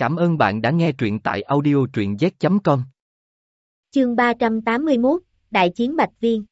Cảm ơn bạn đã nghe truyện tại audio truyện z.com. Chương 381, Đại chiến Bạch Viên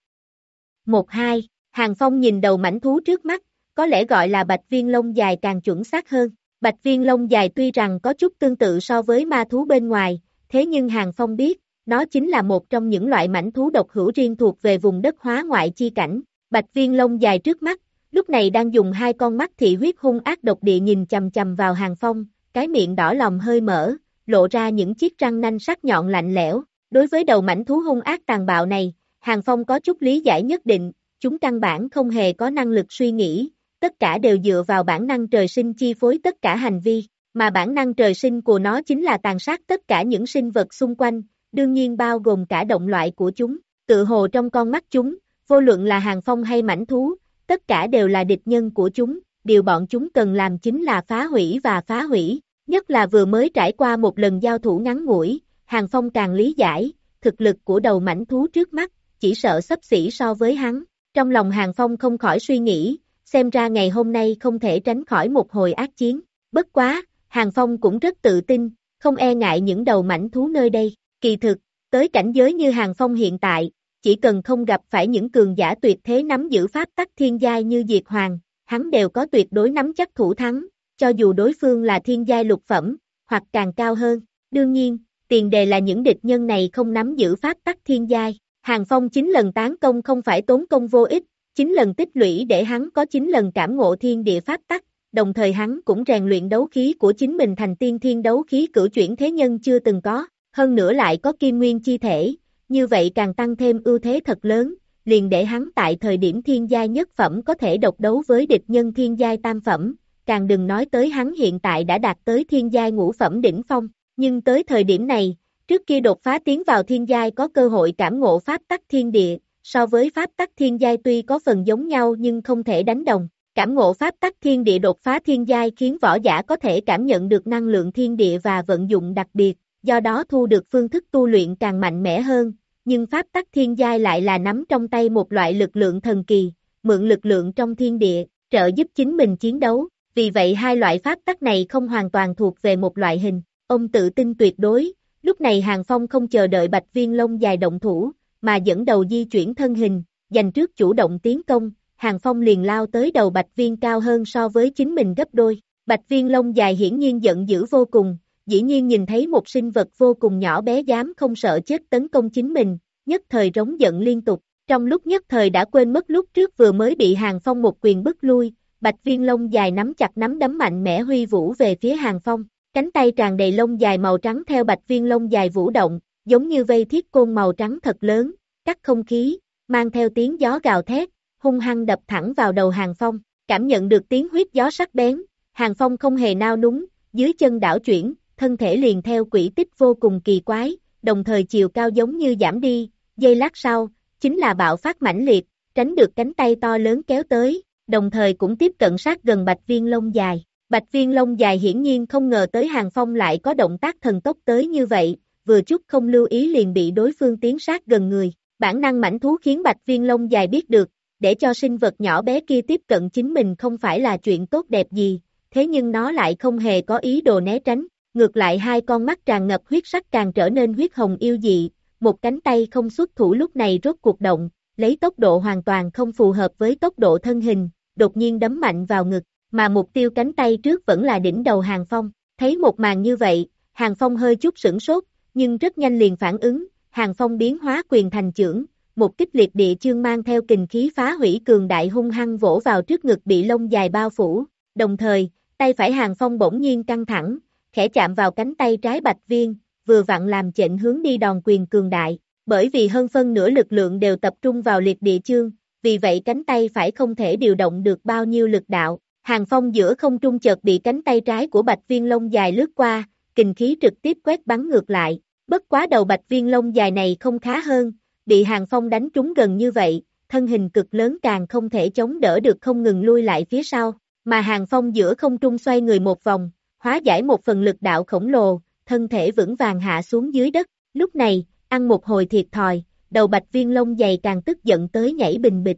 1-2, Hàng Phong nhìn đầu mảnh thú trước mắt, có lẽ gọi là bạch viên lông dài càng chuẩn xác hơn. Bạch viên lông dài tuy rằng có chút tương tự so với ma thú bên ngoài, thế nhưng Hàng Phong biết, nó chính là một trong những loại mảnh thú độc hữu riêng thuộc về vùng đất hóa ngoại chi cảnh. Bạch viên lông dài trước mắt, lúc này đang dùng hai con mắt thị huyết hung ác độc địa nhìn chầm chầm vào Hàng Phong, cái miệng đỏ lòng hơi mở, lộ ra những chiếc răng nanh sắc nhọn lạnh lẽo. Đối với đầu mảnh thú hung ác tàn bạo này, Hàng Phong có chút lý giải nhất định, chúng căn bản không hề có năng lực suy nghĩ, tất cả đều dựa vào bản năng trời sinh chi phối tất cả hành vi, mà bản năng trời sinh của nó chính là tàn sát tất cả những sinh vật xung quanh, đương nhiên bao gồm cả động loại của chúng, tự hồ trong con mắt chúng, vô luận là hàng phong hay mảnh thú, tất cả đều là địch nhân của chúng, điều bọn chúng cần làm chính là phá hủy và phá hủy, nhất là vừa mới trải qua một lần giao thủ ngắn ngủi, hàng phong càng lý giải, thực lực của đầu mảnh thú trước mắt, chỉ sợ sấp xỉ so với hắn, trong lòng hàng phong không khỏi suy nghĩ, xem ra ngày hôm nay không thể tránh khỏi một hồi ác chiến. Bất quá, Hàng Phong cũng rất tự tin, không e ngại những đầu mảnh thú nơi đây. Kỳ thực, tới cảnh giới như Hàng Phong hiện tại, chỉ cần không gặp phải những cường giả tuyệt thế nắm giữ pháp tắc thiên giai như Diệt Hoàng, hắn đều có tuyệt đối nắm chắc thủ thắng, cho dù đối phương là thiên giai lục phẩm, hoặc càng cao hơn. Đương nhiên, tiền đề là những địch nhân này không nắm giữ pháp tắc thiên giai. Hàng Phong chín lần tán công không phải tốn công vô ích, 9 lần tích lũy để hắn có 9 lần cảm ngộ thiên địa pháp tắc, đồng thời hắn cũng rèn luyện đấu khí của chính mình thành tiên thiên đấu khí cửu chuyển thế nhân chưa từng có, hơn nữa lại có kim nguyên chi thể, như vậy càng tăng thêm ưu thế thật lớn, liền để hắn tại thời điểm thiên giai nhất phẩm có thể độc đấu với địch nhân thiên giai tam phẩm, càng đừng nói tới hắn hiện tại đã đạt tới thiên giai ngũ phẩm đỉnh phong, nhưng tới thời điểm này, trước kia đột phá tiến vào thiên giai có cơ hội cảm ngộ pháp tắc thiên địa, so với pháp tắc thiên giai tuy có phần giống nhau nhưng không thể đánh đồng. Cảm ngộ pháp tắc thiên địa đột phá thiên giai khiến võ giả có thể cảm nhận được năng lượng thiên địa và vận dụng đặc biệt, do đó thu được phương thức tu luyện càng mạnh mẽ hơn, nhưng pháp tắc thiên giai lại là nắm trong tay một loại lực lượng thần kỳ, mượn lực lượng trong thiên địa, trợ giúp chính mình chiến đấu, vì vậy hai loại pháp tắc này không hoàn toàn thuộc về một loại hình, ông tự tin tuyệt đối, lúc này Hàng Phong không chờ đợi bạch viên lông dài động thủ, mà dẫn đầu di chuyển thân hình, giành trước chủ động tiến công, Hàng Phong liền lao tới đầu bạch viên cao hơn so với chính mình gấp đôi. Bạch viên lông dài hiển nhiên giận dữ vô cùng, dĩ nhiên nhìn thấy một sinh vật vô cùng nhỏ bé dám không sợ chết tấn công chính mình, nhất thời rống giận liên tục, trong lúc nhất thời đã quên mất lúc trước vừa mới bị Hàng Phong một quyền bức lui, bạch viên lông dài nắm chặt nắm đấm mạnh mẽ huy vũ về phía Hàng Phong, cánh tay tràn đầy lông dài màu trắng theo bạch viên lông dài vũ động, giống như vây thiết côn màu trắng thật lớn, cắt không khí, mang theo tiếng gió gào thét, hung hăng đập thẳng vào đầu Hàng Phong, cảm nhận được tiếng huyết gió sắc bén, Hàng Phong không hề nao núng, dưới chân đảo chuyển, thân thể liền theo quỹ tích vô cùng kỳ quái, đồng thời chiều cao giống như giảm đi, giây lát sau, chính là bạo phát mãnh liệt, tránh được cánh tay to lớn kéo tới, đồng thời cũng tiếp cận sát gần bạch viên lông dài. Bạch viên lông dài hiển nhiên không ngờ tới Hàng Phong lại có động tác thần tốc tới như vậy, vừa chút không lưu ý liền bị đối phương tiến sát gần người. Bản năng mảnh thú khiến bạch viên lông dài biết được, để cho sinh vật nhỏ bé kia tiếp cận chính mình không phải là chuyện tốt đẹp gì, thế nhưng nó lại không hề có ý đồ né tránh, ngược lại hai con mắt tràn ngập huyết sắc càng trở nên huyết hồng yêu dị, một cánh tay không xuất thủ lúc này rốt cuộc động, lấy tốc độ hoàn toàn không phù hợp với tốc độ thân hình, đột nhiên đấm mạnh vào ngực, mà mục tiêu cánh tay trước vẫn là đỉnh đầu Hàng Phong, thấy một màn như vậy, Hàng Phong hơi chút sửng sốt, nhưng rất nhanh liền phản ứng, Hàng Phong biến hóa quyền thành trưởng, một kích liệt địa chương mang theo kình khí phá hủy cường đại hung hăng vỗ vào trước ngực bị lông dài bao phủ, đồng thời, tay phải Hàng Phong bỗng nhiên căng thẳng, khẽ chạm vào cánh tay trái bạch viên, vừa vặn làm chệnh hướng đi đòn quyền cường đại, bởi vì hơn phân nửa lực lượng đều tập trung vào liệt địa chương, vì vậy cánh tay phải không thể điều động được bao nhiêu lực đạo. Hàng Phong giữa không trung chợt bị cánh tay trái của bạch viên lông dài lướt qua, kình khí trực tiếp quét bắn ngược lại, Bất quá đầu bạch viên lông dài này không khá hơn, bị hàng phong đánh trúng gần như vậy, thân hình cực lớn càng không thể chống đỡ được không ngừng lui lại phía sau, mà hàng phong giữa không trung xoay người một vòng, hóa giải một phần lực đạo khổng lồ, thân thể vững vàng hạ xuống dưới đất, lúc này, ăn một hồi thiệt thòi, đầu bạch viên lông dày càng tức giận tới nhảy bình bịch.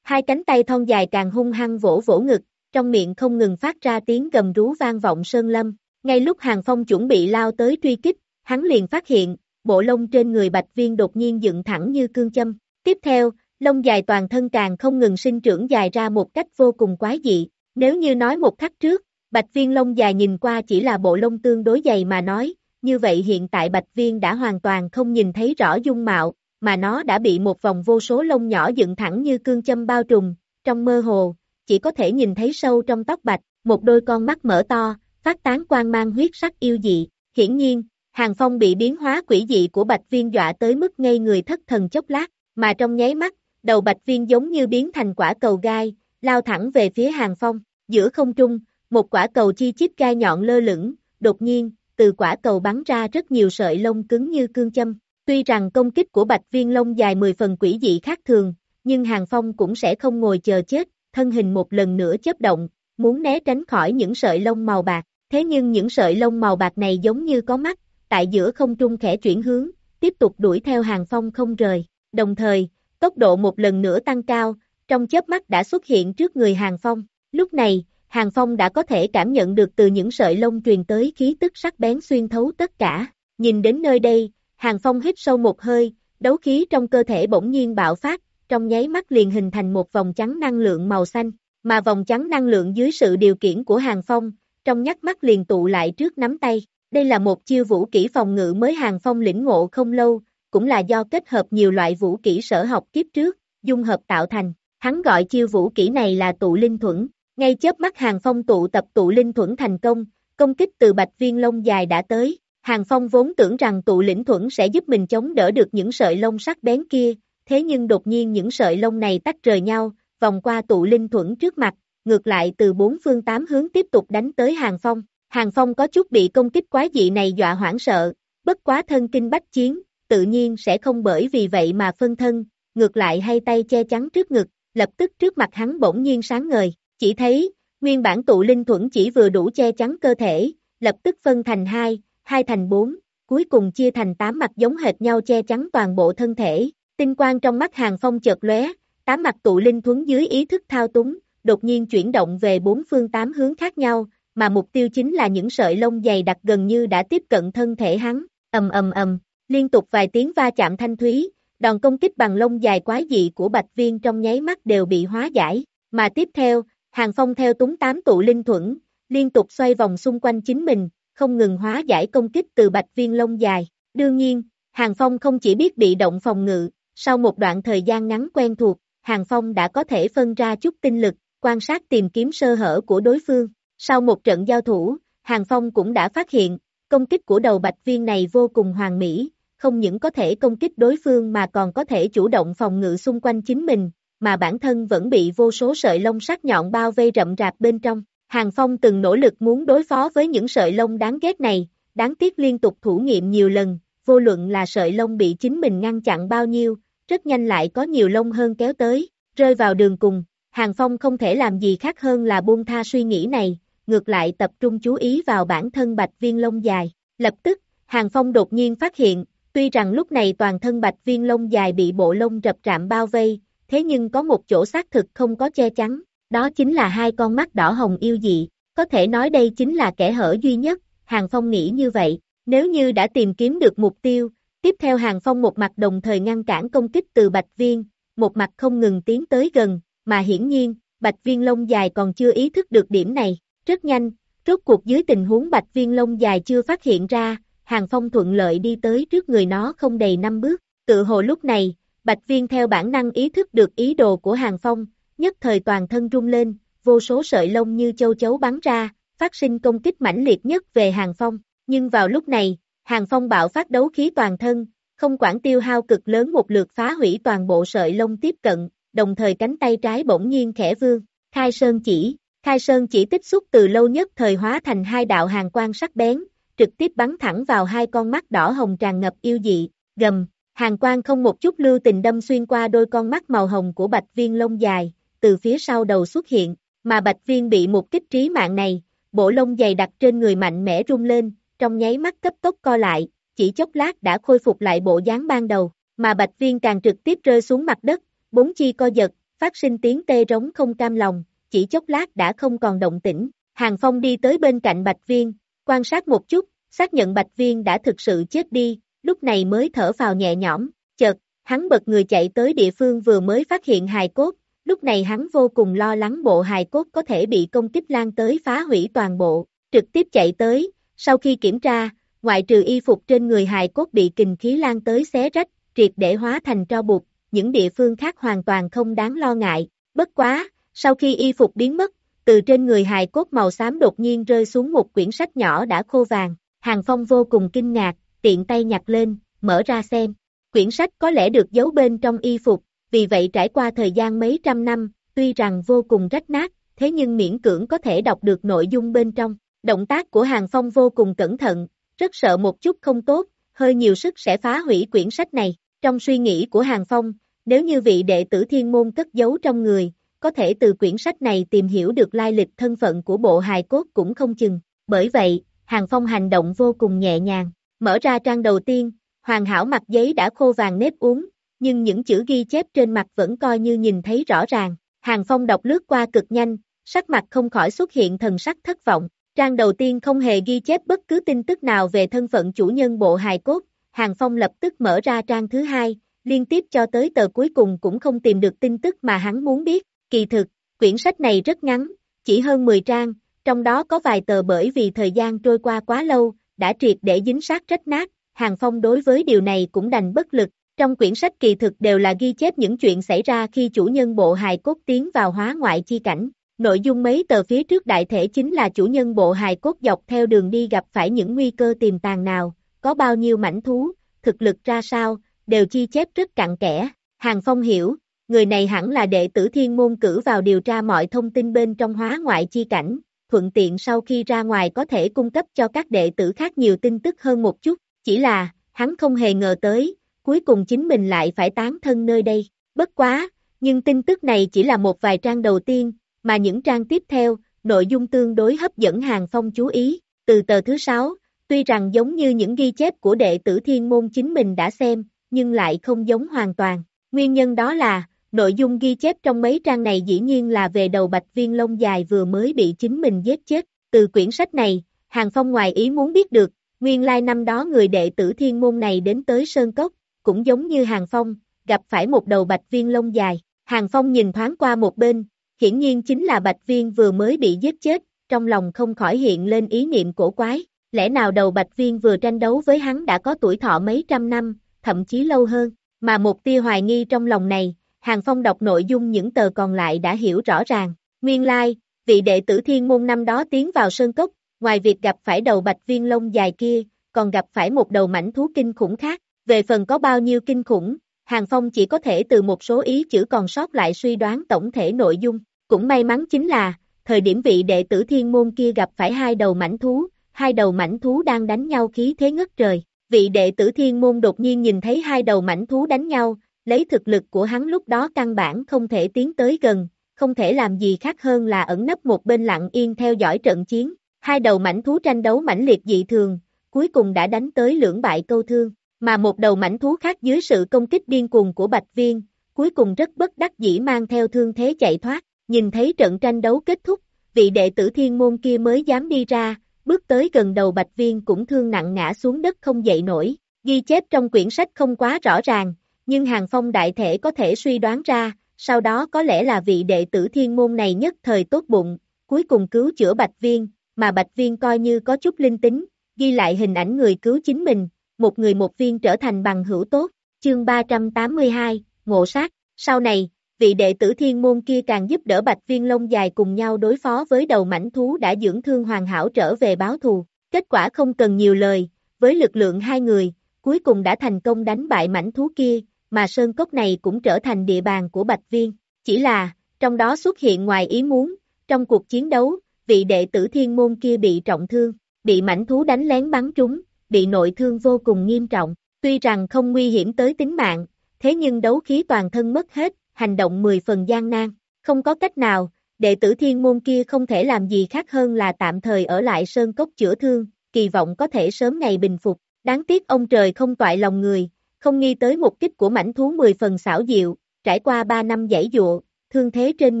Hai cánh tay thon dài càng hung hăng vỗ vỗ ngực, trong miệng không ngừng phát ra tiếng gầm rú vang vọng sơn lâm, Ngay lúc Hàng Phong chuẩn bị lao tới truy kích, hắn liền phát hiện, bộ lông trên người bạch viên đột nhiên dựng thẳng như cương châm. Tiếp theo, lông dài toàn thân càng không ngừng sinh trưởng dài ra một cách vô cùng quái dị. Nếu như nói một khắc trước, bạch viên lông dài nhìn qua chỉ là bộ lông tương đối dày mà nói, như vậy hiện tại bạch viên đã hoàn toàn không nhìn thấy rõ dung mạo, mà nó đã bị một vòng vô số lông nhỏ dựng thẳng như cương châm bao trùm, trong mơ hồ, chỉ có thể nhìn thấy sâu trong tóc bạch, một đôi con mắt mở to, phát tán quang mang huyết sắc yêu dị. Hiển nhiên, Hàng Phong bị biến hóa quỷ dị của bạch viên dọa tới mức ngây người thất thần chốc lát, mà trong nháy mắt, đầu bạch viên giống như biến thành quả cầu gai, lao thẳng về phía Hàng Phong. Giữa không trung, một quả cầu chi chít gai nhọn lơ lửng, đột nhiên, từ quả cầu bắn ra rất nhiều sợi lông cứng như cương châm. Tuy rằng công kích của bạch viên lông dài 10 phần quỷ dị khác thường, nhưng Hàng Phong cũng sẽ không ngồi chờ chết, thân hình một lần nữa chớp động, muốn né tránh khỏi những sợi lông màu bạc. Thế nhưng những sợi lông màu bạc này giống như có mắt, tại giữa không trung khẽ chuyển hướng, tiếp tục đuổi theo Hàng Phong không rời. Đồng thời, tốc độ một lần nữa tăng cao, trong chớp mắt đã xuất hiện trước người Hàng Phong. Lúc này, Hàng Phong đã có thể cảm nhận được từ những sợi lông truyền tới khí tức sắc bén xuyên thấu tất cả. Nhìn đến nơi đây, Hàng Phong hít sâu một hơi, đấu khí trong cơ thể bỗng nhiên bạo phát, trong nháy mắt liền hình thành một vòng trắng năng lượng màu xanh, mà vòng trắng năng lượng dưới sự điều khiển của Hàng Phong, trong nhắc mắt liền tụ lại trước nắm tay. Đây là một chiêu vũ kỹ phòng ngự mới Hàng Phong lĩnh ngộ không lâu, cũng là do kết hợp nhiều loại vũ kỹ sở học kiếp trước, dung hợp tạo thành. Hắn gọi chiêu vũ kỹ này là tụ linh thuẫn. Ngay chớp mắt Hàng Phong tụ tập tụ linh thuẫn thành công, công kích từ bạch viên lông dài đã tới. Hàng Phong vốn tưởng rằng tụ lĩnh thuẫn sẽ giúp mình chống đỡ được những sợi lông sắc bén kia, thế nhưng đột nhiên những sợi lông này tách rời nhau, vòng qua tụ linh thuẫn trước mặt, ngược lại từ bốn phương tám hướng tiếp tục đánh tới Hàng Phong. Hàng Phong có chút bị công kích quái dị này dọa hoảng sợ, bất quá thân kinh bách chiến, tự nhiên sẽ không bởi vì vậy mà phân thân, ngược lại hay tay che chắn trước ngực, lập tức trước mặt hắn bỗng nhiên sáng ngời, chỉ thấy, nguyên bản tụ linh thuẫn chỉ vừa đủ che chắn cơ thể, lập tức phân thành hai, hai thành bốn, cuối cùng chia thành tám mặt giống hệt nhau che chắn toàn bộ thân thể, tinh quang trong mắt hàng phong chợt lóe, tám mặt tụ linh thuẫn dưới ý thức thao túng, đột nhiên chuyển động về bốn phương tám hướng khác nhau, mà mục tiêu chính là những sợi lông dày đặc gần như đã tiếp cận thân thể hắn, ầm ầm ầm, liên tục vài tiếng va chạm thanh thúy, đòn công kích bằng lông dài quái dị của bạch viên trong nháy mắt đều bị hóa giải, mà tiếp theo, hàng phong theo túng tám tụ linh thuẫn, liên tục xoay vòng xung quanh chính mình, không ngừng hóa giải công kích từ bạch viên lông dài. Đương nhiên, Hàng Phong không chỉ biết bị động phòng ngự, sau một đoạn thời gian ngắn quen thuộc, Hàng Phong đã có thể phân ra chút tinh lực, quan sát tìm kiếm sơ hở của đối phương. Sau một trận giao thủ, Hàng Phong cũng đã phát hiện, công kích của đầu bạch viên này vô cùng hoàn mỹ, không những có thể công kích đối phương mà còn có thể chủ động phòng ngự xung quanh chính mình, mà bản thân vẫn bị vô số sợi lông sắc nhọn bao vây rậm rạp bên trong. Hàng Phong từng nỗ lực muốn đối phó với những sợi lông đáng ghét này, đáng tiếc liên tục thử nghiệm nhiều lần, vô luận là sợi lông bị chính mình ngăn chặn bao nhiêu, rất nhanh lại có nhiều lông hơn kéo tới, rơi vào đường cùng, Hàng Phong không thể làm gì khác hơn là buông tha suy nghĩ này, ngược lại tập trung chú ý vào bản thân bạch viên lông dài. Lập tức, Hàng Phong đột nhiên phát hiện, tuy rằng lúc này toàn thân bạch viên lông dài bị bộ lông rập rạm bao vây, thế nhưng có một chỗ xác thực không có che chắn, đó chính là hai con mắt đỏ hồng yêu dị, có thể nói đây chính là kẻ hở duy nhất, Hàng Phong nghĩ như vậy, nếu như đã tìm kiếm được mục tiêu, tiếp theo Hàng Phong một mặt đồng thời ngăn cản công kích từ bạch viên, một mặt không ngừng tiến tới gần, mà hiển nhiên, bạch viên lông dài còn chưa ý thức được điểm này, rất nhanh, rốt cuộc dưới tình huống bạch viên lông dài chưa phát hiện ra, Hàng Phong thuận lợi đi tới trước người nó không đầy năm bước, tự hồ lúc này, bạch viên theo bản năng ý thức được ý đồ của Hàng Phong, nhất thời toàn thân rung lên, vô số sợi lông như châu chấu bắn ra, phát sinh công kích mãnh liệt nhất về Hàng Phong, nhưng vào lúc này, Hàng Phong bạo phát đấu khí toàn thân, không quản tiêu hao cực lớn một lượt phá hủy toàn bộ sợi lông tiếp cận, đồng thời cánh tay trái bỗng nhiên khẽ vương, khai sơn chỉ, khai sơn chỉ tích xúc từ lâu nhất thời hóa thành hai đạo hàng quan sắc bén, trực tiếp bắn thẳng vào hai con mắt đỏ hồng tràn ngập yêu dị, gầm, hàng quang không một chút lưu tình đâm xuyên qua đôi con mắt màu hồng của bạch viên lông dài, từ phía sau đầu xuất hiện, mà bạch viên bị một kích trí mạng này, bộ lông dày đặt trên người mạnh mẽ rung lên, trong nháy mắt cấp tốc co lại, chỉ chốc lát đã khôi phục lại bộ dáng ban đầu, mà bạch viên càng trực tiếp rơi xuống mặt đất, bốn chi co giật, phát sinh tiếng tê rống không cam lòng, chỉ chốc lát đã không còn động tĩnh. Hàng Phong đi tới bên cạnh Bạch Viên, quan sát một chút, xác nhận Bạch Viên đã thực sự chết đi, lúc này mới thở vào nhẹ nhõm, chợt, hắn bật người chạy tới địa phương vừa mới phát hiện hài cốt, lúc này hắn vô cùng lo lắng bộ hài cốt có thể bị công kích lan tới phá hủy toàn bộ, trực tiếp chạy tới, sau khi kiểm tra, ngoại trừ y phục trên người hài cốt bị kình khí lan tới xé rách, triệt để hóa thành tro bụt, những địa phương khác hoàn toàn không đáng lo ngại, bất quá, sau khi y phục biến mất, từ trên người hài cốt màu xám đột nhiên rơi xuống một quyển sách nhỏ đã khô vàng, Hàng Phong vô cùng kinh ngạc, tiện tay nhặt lên, mở ra xem. Quyển sách có lẽ được giấu bên trong y phục, vì vậy trải qua thời gian mấy trăm năm, tuy rằng vô cùng rách nát, thế nhưng miễn cưỡng có thể đọc được nội dung bên trong. Động tác của Hàng Phong vô cùng cẩn thận, rất sợ một chút không tốt, hơi nhiều sức sẽ phá hủy quyển sách này. Trong suy nghĩ của Hàng Phong, nếu như vị đệ tử thiên môn cất giấu trong người, có thể từ quyển sách này tìm hiểu được lai lịch thân phận của bộ hài cốt cũng không chừng. Bởi vậy, Hàng Phong hành động vô cùng nhẹ nhàng. Mở ra trang đầu tiên, hoàn hảo mặt giấy đã khô vàng nếp uống, nhưng những chữ ghi chép trên mặt vẫn coi như nhìn thấy rõ ràng. Hàng Phong đọc lướt qua cực nhanh, sắc mặt không khỏi xuất hiện thần sắc thất vọng. Trang đầu tiên không hề ghi chép bất cứ tin tức nào về thân phận chủ nhân bộ hài cốt. Hàng Phong lập tức mở ra trang thứ hai, liên tiếp cho tới tờ cuối cùng cũng không tìm được tin tức mà hắn muốn biết. Kỳ thực, quyển sách này rất ngắn, chỉ hơn 10 trang, trong đó có vài tờ bởi vì thời gian trôi qua quá lâu, đã triệt để dính sát rách nát, Hàng Phong đối với điều này cũng đành bất lực, trong quyển sách kỳ thực đều là ghi chép những chuyện xảy ra khi chủ nhân bộ hài cốt tiến vào hóa ngoại chi cảnh. Nội dung mấy tờ phía trước đại thể chính là chủ nhân bộ hài cốt dọc theo đường đi gặp phải những nguy cơ tiềm tàng nào, có bao nhiêu mảnh thú, thực lực ra sao, đều chi chép rất cặn kẽ. Hàng Phong hiểu, người này hẳn là đệ tử thiên môn cử vào điều tra mọi thông tin bên trong hóa ngoại chi cảnh, thuận tiện sau khi ra ngoài có thể cung cấp cho các đệ tử khác nhiều tin tức hơn một chút, chỉ là, hắn không hề ngờ tới, cuối cùng chính mình lại phải tán thân nơi đây, bất quá, nhưng tin tức này chỉ là một vài trang đầu tiên, mà những trang tiếp theo, nội dung tương đối hấp dẫn Hàng Phong chú ý, từ tờ thứ sáu, tuy rằng giống như những ghi chép của đệ tử thiên môn chính mình đã xem, nhưng lại không giống hoàn toàn, nguyên nhân đó là, Nội dung ghi chép trong mấy trang này dĩ nhiên là về đầu bạch viên lông dài vừa mới bị chính mình giết chết. Từ quyển sách này, Hàng Phong ngoài ý muốn biết được, nguyên lai năm đó người đệ tử thiên môn này đến tới Sơn Cốc, cũng giống như Hàng Phong, gặp phải một đầu bạch viên lông dài. Hàng Phong nhìn thoáng qua một bên, hiển nhiên chính là bạch viên vừa mới bị giết chết, trong lòng không khỏi hiện lên ý niệm cổ quái. Lẽ nào đầu bạch viên vừa tranh đấu với hắn đã có tuổi thọ mấy trăm năm, thậm chí lâu hơn, mà một tia hoài nghi trong lòng này, Hàng Phong đọc nội dung những tờ còn lại đã hiểu rõ ràng. Nguyên lai, like, vị đệ tử thiên môn năm đó tiến vào sơn cốc, ngoài việc gặp phải đầu bạch viên lông dài kia, còn gặp phải một đầu mảnh thú kinh khủng khác. Về phần có bao nhiêu kinh khủng, Hàng Phong chỉ có thể từ một số ý chữ còn sót lại suy đoán tổng thể nội dung. Cũng may mắn chính là, thời điểm vị đệ tử thiên môn kia gặp phải hai đầu mảnh thú, hai đầu mảnh thú đang đánh nhau khí thế ngất trời. Vị đệ tử thiên môn đột nhiên nhìn thấy hai đầu mảnh thú đánh nhau, lấy thực lực của hắn lúc đó căn bản không thể tiến tới gần, không thể làm gì khác hơn là ẩn nấp một bên lặng yên theo dõi trận chiến. Hai đầu mảnh thú tranh đấu mãnh liệt dị thường, cuối cùng đã đánh tới lưỡng bại câu thương, mà một đầu mảnh thú khác dưới sự công kích điên cuồng của Bạch Viên, cuối cùng rất bất đắc dĩ mang theo thương thế chạy thoát, nhìn thấy trận tranh đấu kết thúc, vị đệ tử thiên môn kia mới dám đi ra, bước tới gần đầu Bạch Viên cũng thương nặng ngã xuống đất không dậy nổi, ghi chép trong quyển sách không quá rõ ràng, nhưng Hàng Phong đại thể có thể suy đoán ra, sau đó có lẽ là vị đệ tử thiên môn này nhất thời tốt bụng, cuối cùng cứu chữa Bạch Viên, mà Bạch Viên coi như có chút linh tính, ghi lại hình ảnh người cứu chính mình, một người một viên trở thành bằng hữu tốt, chương 382, ngộ sát, sau này, vị đệ tử thiên môn kia càng giúp đỡ Bạch Viên lông dài cùng nhau đối phó với đầu mảnh thú đã dưỡng thương hoàn hảo trở về báo thù, kết quả không cần nhiều lời, với lực lượng hai người, cuối cùng đã thành công đánh bại mảnh thú kia, mà sơn cốc này cũng trở thành địa bàn của Bạch Viên. Chỉ là, trong đó xuất hiện ngoài ý muốn, trong cuộc chiến đấu, vị đệ tử thiên môn kia bị trọng thương, bị mảnh thú đánh lén bắn trúng, bị nội thương vô cùng nghiêm trọng, tuy rằng không nguy hiểm tới tính mạng, thế nhưng đấu khí toàn thân mất hết, hành động 10 phần gian nan, không có cách nào, đệ tử thiên môn kia không thể làm gì khác hơn là tạm thời ở lại sơn cốc chữa thương, kỳ vọng có thể sớm ngày bình phục, đáng tiếc ông trời không toại lòng người, không nghi tới mục kích của mảnh thú 10 phần xảo diệu, trải qua 3 năm giải dụa, thương thế trên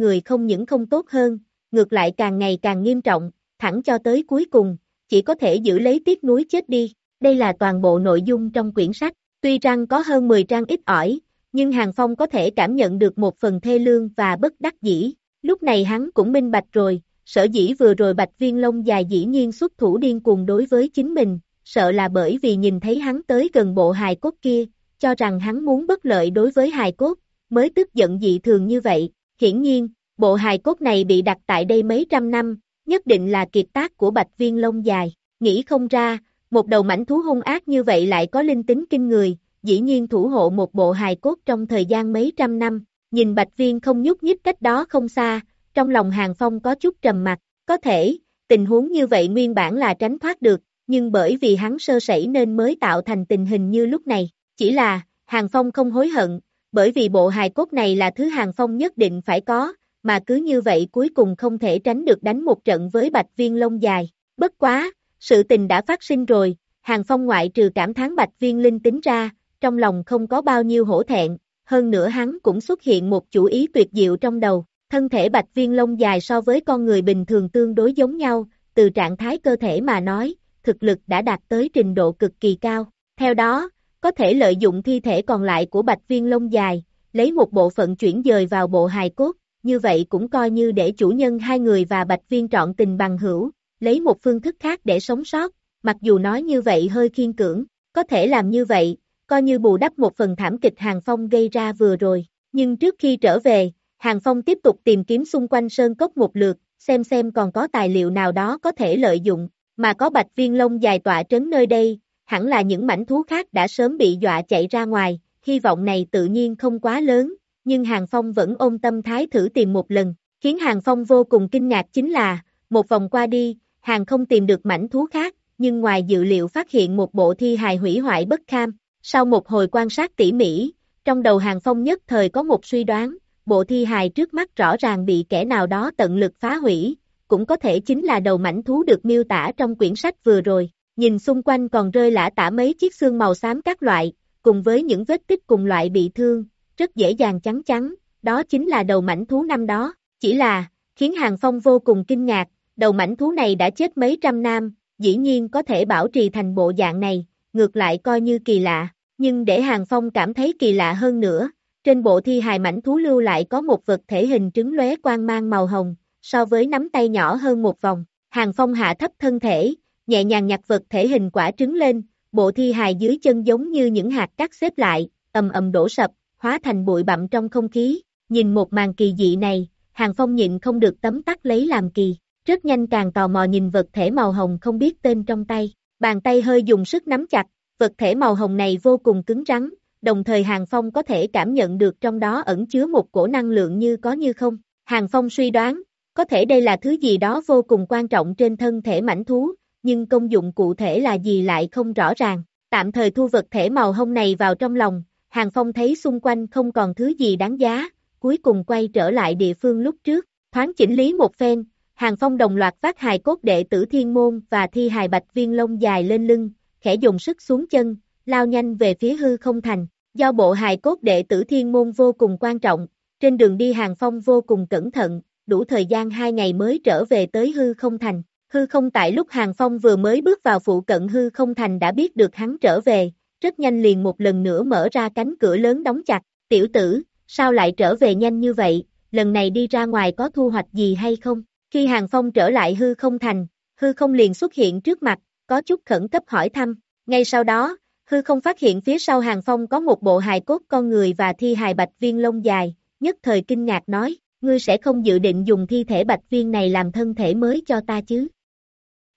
người không những không tốt hơn, ngược lại càng ngày càng nghiêm trọng, thẳng cho tới cuối cùng, chỉ có thể giữ lấy tiếc núi chết đi. Đây là toàn bộ nội dung trong quyển sách, tuy rằng có hơn 10 trang ít ỏi, nhưng Hàng Phong có thể cảm nhận được một phần thê lương và bất đắc dĩ. Lúc này hắn cũng minh bạch rồi, sở dĩ vừa rồi Bạch Viên Long dài dĩ nhiên xuất thủ điên cuồng đối với chính mình, sợ là bởi vì nhìn thấy hắn tới gần bộ hài cốt kia, cho rằng hắn muốn bất lợi đối với hài cốt, mới tức giận dị thường như vậy. Hiển nhiên, bộ hài cốt này bị đặt tại đây mấy trăm năm, nhất định là kiệt tác của Bạch Viên Long dài. Nghĩ không ra, một đầu mảnh thú hung ác như vậy lại có linh tính kinh người, dĩ nhiên thủ hộ một bộ hài cốt trong thời gian mấy trăm năm, nhìn Bạch Viên không nhúc nhích cách đó không xa, trong lòng Hàng Phong có chút trầm mặt, có thể, tình huống như vậy nguyên bản là tránh thoát được, nhưng bởi vì hắn sơ sẩy nên mới tạo thành tình hình như lúc này, chỉ là, Hàng Phong không hối hận, bởi vì bộ hài cốt này là thứ Hàng Phong nhất định phải có, mà cứ như vậy cuối cùng không thể tránh được đánh một trận với Bạch Viên lông dài, bất quá, sự tình đã phát sinh rồi, Hàng Phong ngoại trừ cảm thán Bạch Viên linh tính ra, trong lòng không có bao nhiêu hổ thẹn, hơn nữa hắn cũng xuất hiện một chủ ý tuyệt diệu trong đầu, thân thể bạch viên lông dài so với con người bình thường tương đối giống nhau, từ trạng thái cơ thể mà nói, thực lực đã đạt tới trình độ cực kỳ cao. Theo đó, có thể lợi dụng thi thể còn lại của bạch viên lông dài, lấy một bộ phận chuyển dời vào bộ hài cốt, như vậy cũng coi như để chủ nhân hai người và bạch viên trọn tình bằng hữu, lấy một phương thức khác để sống sót, mặc dù nói như vậy hơi khiên cưỡng, có thể làm như vậy, coi như bù đắp một phần thảm kịch Hàng Phong gây ra vừa rồi. Nhưng trước khi trở về, Hàng Phong tiếp tục tìm kiếm xung quanh sơn cốc một lượt, xem xem còn có tài liệu nào đó có thể lợi dụng, mà có bạch viên lông dài tọa trấn nơi đây, hẳn là những mảnh thú khác đã sớm bị dọa chạy ra ngoài, hy vọng này tự nhiên không quá lớn, nhưng Hàng Phong vẫn ôm tâm thái thử tìm một lần, khiến Hàng Phong vô cùng kinh ngạc chính là, một vòng qua đi, Hàng không tìm được mảnh thú khác, nhưng ngoài dự liệu phát hiện một bộ thi hài hủy hoại bất kham, sau một hồi quan sát tỉ mỉ, trong đầu hàng phong nhất thời có một suy đoán, bộ thi hài trước mắt rõ ràng bị kẻ nào đó tận lực phá hủy, cũng có thể chính là đầu mảnh thú được miêu tả trong quyển sách vừa rồi. Nhìn xung quanh còn rơi lả tả mấy chiếc xương màu xám các loại, cùng với những vết tích cùng loại bị thương, rất dễ dàng chắn chắn, đó chính là đầu mảnh thú năm đó. Chỉ là, khiến Hàng Phong vô cùng kinh ngạc, đầu mảnh thú này đã chết mấy trăm năm, dĩ nhiên có thể bảo trì thành bộ dạng này, ngược lại coi như kỳ lạ, nhưng để Hàng Phong cảm thấy kỳ lạ hơn nữa, trên bộ thi hài mảnh thú lưu lại có một vật thể hình trứng lóe quang mang màu hồng, so với nắm tay nhỏ hơn một vòng. Hàng Phong hạ thấp thân thể, nhẹ nhàng nhặt vật thể hình quả trứng lên, bộ thi hài dưới chân giống như những hạt cát xếp lại, ầm ầm đổ sập, hóa thành bụi bặm trong không khí. Nhìn một màn kỳ dị này, Hàng Phong nhịn không được tấm tắc lấy làm kỳ, rất nhanh càng tò mò nhìn vật thể màu hồng không biết tên trong tay, bàn tay hơi dùng sức nắm chặt, vật thể màu hồng này vô cùng cứng rắn, đồng thời Hàng Phong có thể cảm nhận được trong đó ẩn chứa một cổ năng lượng như có như không. Hàng Phong suy đoán, có thể đây là thứ gì đó vô cùng quan trọng trên thân thể mảnh thú, nhưng công dụng cụ thể là gì lại không rõ ràng. Tạm thời thu vật thể màu hồng này vào trong lòng, Hàng Phong thấy xung quanh không còn thứ gì đáng giá, cuối cùng quay trở lại địa phương lúc trước, thoáng chỉnh lý một phen, Hàng Phong đồng loạt phát hài cốt đệ tử thiên môn và thi hài bạch viên lông dài lên lưng, khẽ dùng sức xuống chân, lao nhanh về phía hư không thành. Do bộ hài cốt đệ tử thiên môn vô cùng quan trọng, trên đường đi hàng phong vô cùng cẩn thận, đủ thời gian hai ngày mới trở về tới hư không thành. Hư không tại lúc hàng phong vừa mới bước vào phụ cận hư không thành đã biết được hắn trở về, rất nhanh liền một lần nữa mở ra cánh cửa lớn đóng chặt, tiểu tử, sao lại trở về nhanh như vậy, lần này đi ra ngoài có thu hoạch gì hay không? Khi hàng phong trở lại hư không thành, hư không liền xuất hiện trước mặt, có chút khẩn cấp hỏi thăm. Ngay sau đó, hư không phát hiện phía sau hàng phong có một bộ hài cốt con người và thi hài bạch viên lông dài, nhất thời kinh ngạc nói, ngươi sẽ không dự định dùng thi thể bạch viên này làm thân thể mới cho ta chứ.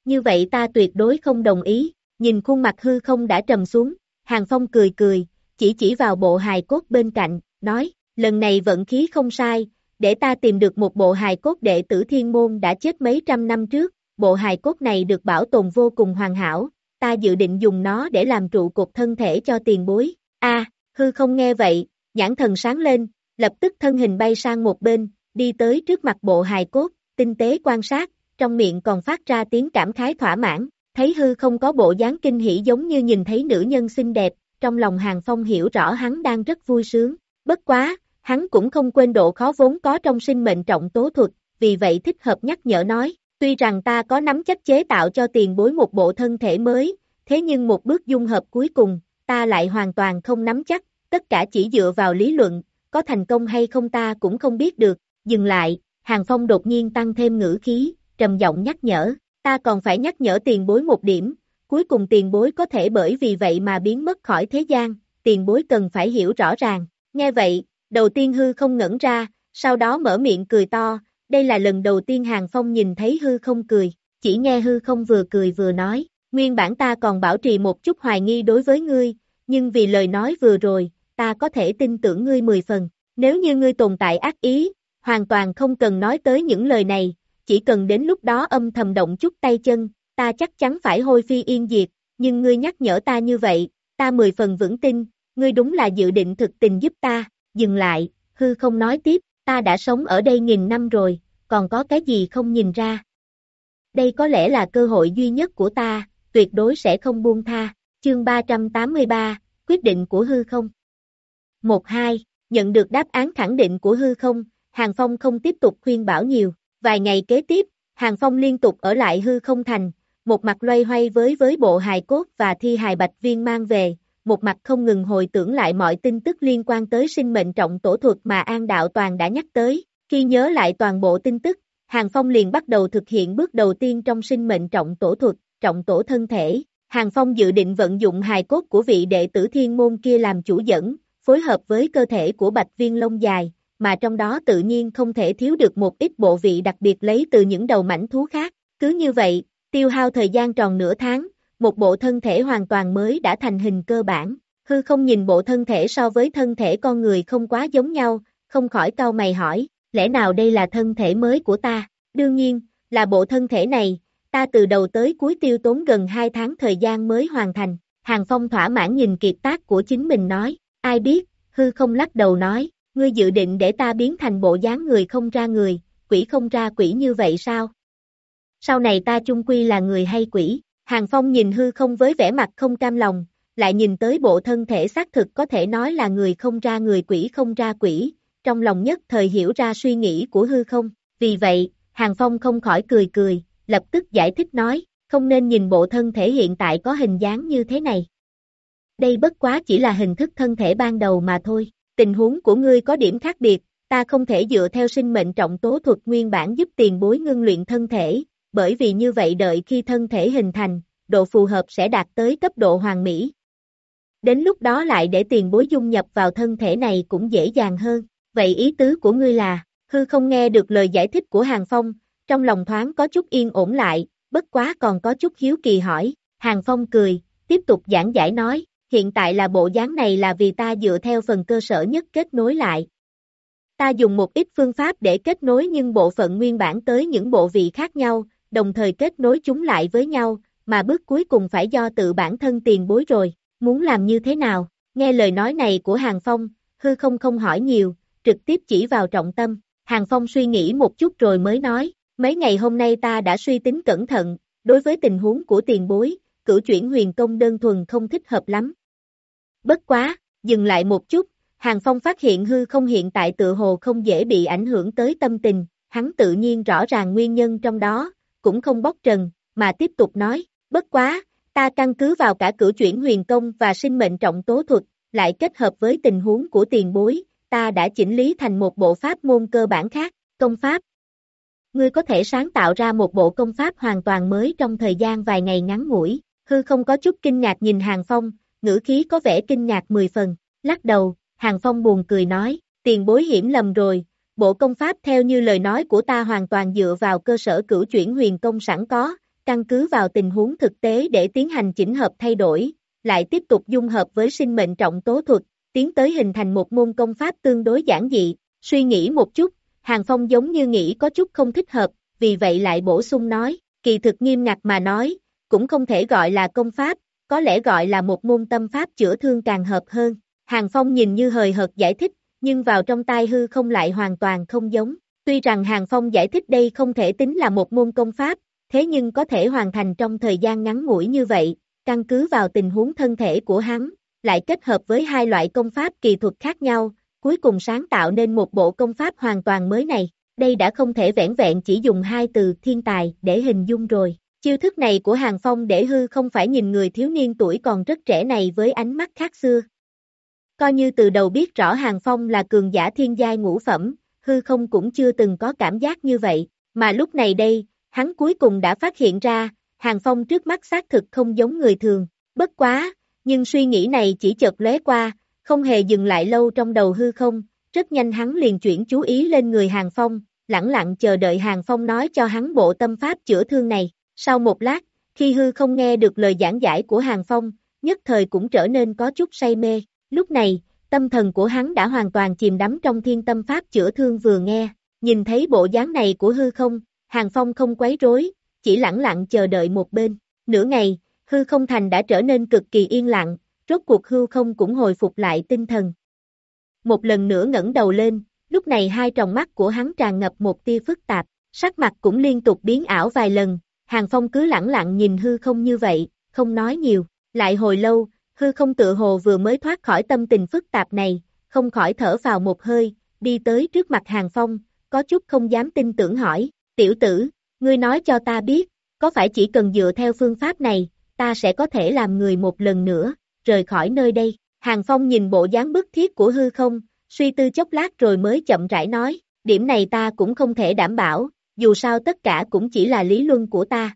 Như vậy ta tuyệt đối không đồng ý, nhìn khuôn mặt hư không đã trầm xuống, hàng phong cười cười, chỉ chỉ vào bộ hài cốt bên cạnh, nói, lần này vận khí không sai, để ta tìm được một bộ hài cốt đệ tử thiên môn đã chết mấy trăm năm trước, bộ hài cốt này được bảo tồn vô cùng hoàn hảo, ta dự định dùng nó để làm trụ cột thân thể cho tiền bối. A, hư không nghe vậy, nhãn thần sáng lên, lập tức thân hình bay sang một bên, đi tới trước mặt bộ hài cốt, tinh tế quan sát, trong miệng còn phát ra tiếng cảm khái thỏa mãn, thấy hư không có bộ dáng kinh hỉ giống như nhìn thấy nữ nhân xinh đẹp, trong lòng hàng phong hiểu rõ hắn đang rất vui sướng, bất quá, hắn cũng không quên độ khó vốn có trong sinh mệnh trọng tố thuật, vì vậy thích hợp nhắc nhở nói, Tuy rằng ta có nắm chắc chế tạo cho tiền bối một bộ thân thể mới, thế nhưng một bước dung hợp cuối cùng, ta lại hoàn toàn không nắm chắc, tất cả chỉ dựa vào lý luận, có thành công hay không ta cũng không biết được, dừng lại, Hàng Phong đột nhiên tăng thêm ngữ khí, trầm giọng nhắc nhở, ta còn phải nhắc nhở tiền bối một điểm, cuối cùng tiền bối có thể bởi vì vậy mà biến mất khỏi thế gian, tiền bối cần phải hiểu rõ ràng, nghe vậy, đầu tiên hư không ngẩn ra, sau đó mở miệng cười to, đây là lần đầu tiên Hàng Phong nhìn thấy hư không cười, chỉ nghe hư không vừa cười vừa nói, nguyên bản ta còn bảo trì một chút hoài nghi đối với ngươi, nhưng vì lời nói vừa rồi, ta có thể tin tưởng ngươi mười phần, nếu như ngươi tồn tại ác ý, hoàn toàn không cần nói tới những lời này, chỉ cần đến lúc đó âm thầm động chút tay chân, ta chắc chắn phải hôi phi yên diệt, nhưng ngươi nhắc nhở ta như vậy, ta mười phần vững tin, ngươi đúng là dự định thực tình giúp ta, dừng lại, hư không nói tiếp, ta đã sống ở đây nghìn năm rồi, còn có cái gì không nhìn ra. Đây có lẽ là cơ hội duy nhất của ta, tuyệt đối sẽ không buông tha. Chương 383, quyết định của hư không. 1-2, nhận được đáp án khẳng định của hư không, Hàng Phong không tiếp tục khuyên bảo nhiều. Vài ngày kế tiếp, Hàng Phong liên tục ở lại hư không thành, một mặt loay hoay với với bộ hài cốt và thi hài bạch viên mang về, một mặt không ngừng hồi tưởng lại mọi tin tức liên quan tới sinh mệnh trọng tổ thuật mà An Đạo Toàn đã nhắc tới. Khi nhớ lại toàn bộ tin tức, Hàng Phong liền bắt đầu thực hiện bước đầu tiên trong sinh mệnh trọng tổ thuật, trọng tổ thân thể. Hàng Phong dự định vận dụng hài cốt của vị đệ tử thiên môn kia làm chủ dẫn, phối hợp với cơ thể của bạch viên lông dài, mà trong đó tự nhiên không thể thiếu được một ít bộ vị đặc biệt lấy từ những đầu mảnh thú khác. Cứ như vậy, tiêu hao thời gian tròn nửa tháng, một bộ thân thể hoàn toàn mới đã thành hình cơ bản. Hư không nhìn bộ thân thể so với thân thể con người không quá giống nhau, không khỏi cau mày hỏi, lẽ nào đây là thân thể mới của ta? Đương nhiên, là bộ thân thể này, ta từ đầu tới cuối tiêu tốn gần 2 tháng thời gian mới hoàn thành. Hàng Phong thỏa mãn nhìn kiệt tác của chính mình nói, ai biết, hư không lắc đầu nói, ngươi dự định để ta biến thành bộ dáng người không ra người, quỷ không ra quỷ như vậy sao? Sau này ta chung quy là người hay quỷ? Hàng Phong nhìn hư không với vẻ mặt không cam lòng, lại nhìn tới bộ thân thể xác thực có thể nói là người không ra người quỷ không ra quỷ, trong lòng nhất thời hiểu ra suy nghĩ của hư không, vì vậy, Hàng Phong không khỏi cười cười, lập tức giải thích nói, không nên nhìn bộ thân thể hiện tại có hình dáng như thế này. Đây bất quá chỉ là hình thức thân thể ban đầu mà thôi, tình huống của ngươi có điểm khác biệt, ta không thể dựa theo sinh mệnh trọng tố thuật nguyên bản giúp tiền bối ngưng luyện thân thể, bởi vì như vậy đợi khi thân thể hình thành, độ phù hợp sẽ đạt tới cấp độ hoàn mỹ. Đến lúc đó lại để tiền bối dung nhập vào thân thể này cũng dễ dàng hơn, vậy ý tứ của ngươi là, hư không nghe được lời giải thích của Hàng Phong, trong lòng thoáng có chút yên ổn lại, bất quá còn có chút hiếu kỳ hỏi, Hàng Phong cười, tiếp tục giảng giải nói, hiện tại là bộ dáng này là vì ta dựa theo phần cơ sở nhất kết nối lại. Ta dùng một ít phương pháp để kết nối nhưng bộ phận nguyên bản tới những bộ vị khác nhau, đồng thời kết nối chúng lại với nhau, mà bước cuối cùng phải do tự bản thân tiền bối rồi, muốn làm như thế nào, nghe lời nói này của Hàng Phong, hư không không hỏi nhiều, trực tiếp chỉ vào trọng tâm, Hàng Phong suy nghĩ một chút rồi mới nói, mấy ngày hôm nay ta đã suy tính cẩn thận, đối với tình huống của tiền bối, cử chuyển huyền công đơn thuần không thích hợp lắm. Bất quá, dừng lại một chút, Hàng Phong phát hiện hư không hiện tại tự hồ không dễ bị ảnh hưởng tới tâm tình, hắn tự nhiên rõ ràng nguyên nhân trong đó, cũng không bóc trần, mà tiếp tục nói, bất quá, ta căn cứ vào cả cử chuyển huyền công và sinh mệnh trọng tố thuật, lại kết hợp với tình huống của tiền bối, ta đã chỉnh lý thành một bộ pháp môn cơ bản khác, công pháp. Ngươi có thể sáng tạo ra một bộ công pháp hoàn toàn mới trong thời gian vài ngày ngắn ngủi, hư không có chút kinh ngạc nhìn Hàng Phong, ngữ khí có vẻ kinh ngạc mười phần, lắc đầu, Hàng Phong buồn cười nói, tiền bối hiểm lầm rồi, bộ công pháp theo như lời nói của ta hoàn toàn dựa vào cơ sở cửu chuyển huyền công sẵn có, căn cứ vào tình huống thực tế để tiến hành chỉnh hợp thay đổi, lại tiếp tục dung hợp với sinh mệnh trọng tố thuật, tiến tới hình thành một môn công pháp tương đối giản dị, suy nghĩ một chút, Hàng Phong giống như nghĩ có chút không thích hợp, vì vậy lại bổ sung nói, kỳ thực nghiêm ngặt mà nói, cũng không thể gọi là công pháp, có lẽ gọi là một môn tâm pháp chữa thương càng hợp hơn. Hàng Phong nhìn như hời hợt giải thích, nhưng vào trong tai hư không lại hoàn toàn không giống. Tuy rằng Hàng Phong giải thích đây không thể tính là một môn công pháp, thế nhưng có thể hoàn thành trong thời gian ngắn ngủi như vậy, căn cứ vào tình huống thân thể của hắn, lại kết hợp với hai loại công pháp kỳ thuật khác nhau, cuối cùng sáng tạo nên một bộ công pháp hoàn toàn mới này. đây đã không thể vẻn vẹn chỉ dùng hai từ thiên tài để hình dung rồi. Chiêu thức này của Hàng Phong để hư không phải nhìn người thiếu niên tuổi còn rất trẻ này với ánh mắt khác xưa. Coi như từ đầu biết rõ Hàng Phong là cường giả thiên giai ngũ phẩm, hư không cũng chưa từng có cảm giác như vậy, mà lúc này đây, hắn cuối cùng đã phát hiện ra, Hàng Phong trước mắt xác thực không giống người thường, bất quá, nhưng suy nghĩ này chỉ chợt lóe qua, không hề dừng lại lâu trong đầu hư không, rất nhanh hắn liền chuyển chú ý lên người Hàng Phong, lặng lặng chờ đợi Hàng Phong nói cho hắn bộ tâm pháp chữa thương này. Sau một lát, khi hư không nghe được lời giảng giải của Hàng Phong, nhất thời cũng trở nên có chút say mê. Lúc này, tâm thần của hắn đã hoàn toàn chìm đắm trong thiên tâm pháp chữa thương vừa nghe. Nhìn thấy bộ dáng này của hư không, Hàng Phong không quấy rối, chỉ lặng lặng chờ đợi một bên. Nửa ngày, hư không thành đã trở nên cực kỳ yên lặng, rốt cuộc hư không cũng hồi phục lại tinh thần. Một lần nữa ngẩng đầu lên, lúc này hai tròng mắt của hắn tràn ngập một tia phức tạp, sắc mặt cũng liên tục biến ảo vài lần, Hàng Phong cứ lẳng lặng nhìn hư không như vậy, không nói nhiều, lại hồi lâu, hư không tự hồ vừa mới thoát khỏi tâm tình phức tạp này, không khỏi thở vào một hơi, đi tới trước mặt Hàng Phong, có chút không dám tin tưởng hỏi, tiểu tử, ngươi nói cho ta biết, có phải chỉ cần dựa theo phương pháp này, ta sẽ có thể làm người một lần nữa, rời khỏi nơi đây. Hàng Phong nhìn bộ dáng bức thiết của hư không, suy tư chốc lát rồi mới chậm rãi nói, điểm này ta cũng không thể đảm bảo, dù sao tất cả cũng chỉ là lý luân của ta.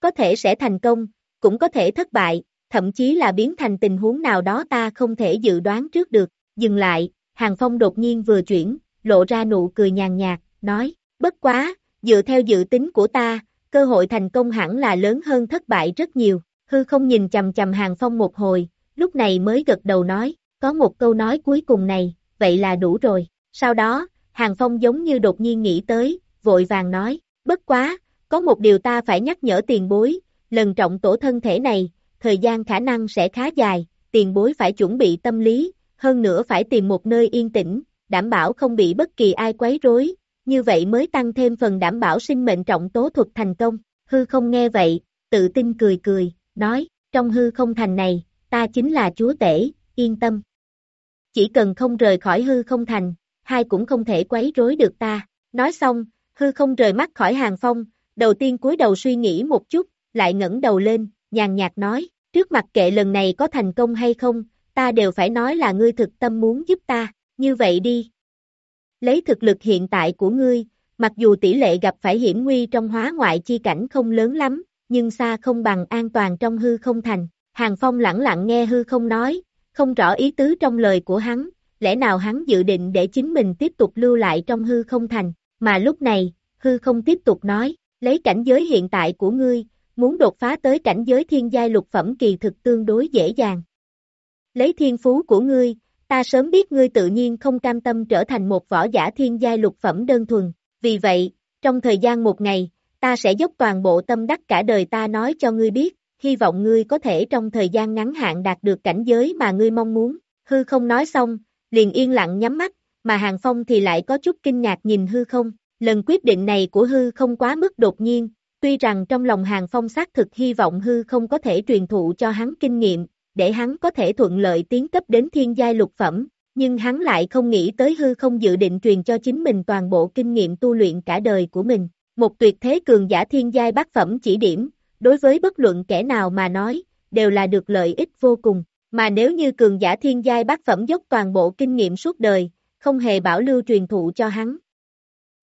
Có thể sẽ thành công, cũng có thể thất bại, thậm chí là biến thành tình huống nào đó ta không thể dự đoán trước được. Dừng lại, Hàng Phong đột nhiên vừa chuyển, lộ ra nụ cười nhàn nhạt, nói, bất quá, dựa theo dự tính của ta, cơ hội thành công hẳn là lớn hơn thất bại rất nhiều. Hư không nhìn chầm chầm Hàng Phong một hồi, lúc này mới gật đầu nói, có một câu nói cuối cùng này, vậy là đủ rồi. Sau đó, Hàng Phong giống như đột nhiên nghĩ tới, vội vàng nói, bất quá, có một điều ta phải nhắc nhở tiền bối, lần trọng tổ thân thể này, thời gian khả năng sẽ khá dài, tiền bối phải chuẩn bị tâm lý, hơn nữa phải tìm một nơi yên tĩnh, đảm bảo không bị bất kỳ ai quấy rối, như vậy mới tăng thêm phần đảm bảo sinh mệnh trọng tố thuật thành công. Hư không nghe vậy, tự tin cười cười, nói, trong hư không thành này, ta chính là chúa tể, yên tâm. Chỉ cần không rời khỏi hư không thành, hai cũng không thể quấy rối được ta. Nói xong, hư không rời mắt khỏi hàng phong, đầu tiên cúi đầu suy nghĩ một chút, lại ngẩng đầu lên, nhàn nhạt nói, trước mặt kệ lần này có thành công hay không, ta đều phải nói là ngươi thực tâm muốn giúp ta, như vậy đi. Lấy thực lực hiện tại của ngươi, mặc dù tỷ lệ gặp phải hiểm nguy trong hóa ngoại chi cảnh không lớn lắm, nhưng xa không bằng an toàn trong hư không thành. Hàng Phong lặng lặng nghe hư không nói, không rõ ý tứ trong lời của hắn, lẽ nào hắn dự định để chính mình tiếp tục lưu lại trong hư không thành, mà lúc này, hư không tiếp tục nói, lấy cảnh giới hiện tại của ngươi, muốn đột phá tới cảnh giới thiên giai lục phẩm kỳ thực tương đối dễ dàng. Lấy thiên phú của ngươi, ta sớm biết ngươi tự nhiên không cam tâm trở thành một võ giả thiên giai lục phẩm đơn thuần, vì vậy, trong thời gian một ngày, ta sẽ dốc toàn bộ tâm đắc cả đời ta nói cho ngươi biết, hy vọng ngươi có thể trong thời gian ngắn hạn đạt được cảnh giới mà ngươi mong muốn. Hư không nói xong, liền yên lặng nhắm mắt, mà Hàng Phong thì lại có chút kinh ngạc nhìn hư không. Lần quyết định này của hư không quá mức đột nhiên, tuy rằng trong lòng Hàng Phong xác thực hy vọng hư không có thể truyền thụ cho hắn kinh nghiệm, để hắn có thể thuận lợi tiến cấp đến thiên giai lục phẩm, nhưng hắn lại không nghĩ tới hư không dự định truyền cho chính mình toàn bộ kinh nghiệm tu luyện cả đời của mình. Một tuyệt thế cường giả thiên giai bát phẩm chỉ điểm, đối với bất luận kẻ nào mà nói, đều là được lợi ích vô cùng. Mà nếu như cường giả thiên giai bát phẩm dốc toàn bộ kinh nghiệm suốt đời, không hề bảo lưu truyền thụ cho hắn.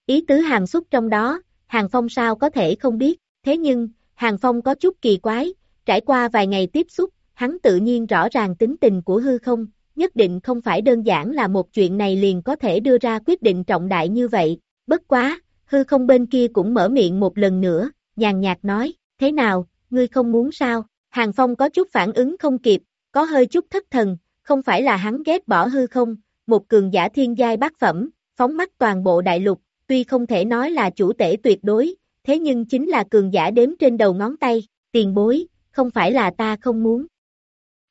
Ý tứ hàm xúc trong đó, Hàng Phong sao có thể không biết, thế nhưng, Hàng Phong có chút kỳ quái, trải qua vài ngày tiếp xúc, hắn tự nhiên rõ ràng tính tình của hư không, nhất định không phải đơn giản là một chuyện này liền có thể đưa ra quyết định trọng đại như vậy, bất quá, hư không bên kia cũng mở miệng một lần nữa, nhàn nhạt nói, thế nào, ngươi không muốn sao, Hàng Phong có chút phản ứng không kịp, có hơi chút thất thần, không phải là hắn ghét bỏ hư không, một cường giả thiên giai bát phẩm, phóng mắt toàn bộ đại lục, tuy không thể nói là chủ tể tuyệt đối, thế nhưng chính là cường giả đếm trên đầu ngón tay, tiền bối, không phải là ta không muốn.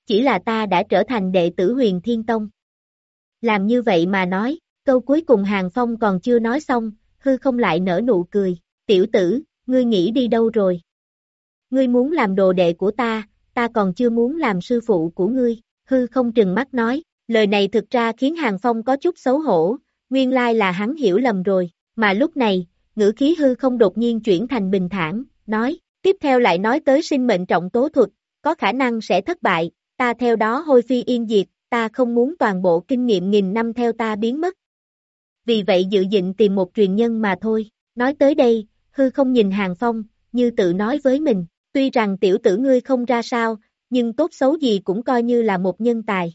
Chỉ là ta đã trở thành đệ tử huyền thiên tông. Làm như vậy mà nói, câu cuối cùng Hàng Phong còn chưa nói xong, hư không lại nở nụ cười, tiểu tử, ngươi nghĩ đi đâu rồi? Ngươi muốn làm đồ đệ của ta, ta còn chưa muốn làm sư phụ của ngươi, hư không trừng mắt nói, lời này thực ra khiến Hàng Phong có chút xấu hổ, nguyên lai là hắn hiểu lầm rồi, Mà lúc này, ngữ khí hư không đột nhiên chuyển thành bình thản, nói, tiếp theo lại nói tới sinh mệnh trọng tố thuật, có khả năng sẽ thất bại, ta theo đó hôi phi yên diệt, ta không muốn toàn bộ kinh nghiệm nghìn năm theo ta biến mất. Vì vậy dự định tìm một truyền nhân mà thôi, nói tới đây, hư không nhìn hàng phong, như tự nói với mình, tuy rằng tiểu tử ngươi không ra sao, nhưng tốt xấu gì cũng coi như là một nhân tài.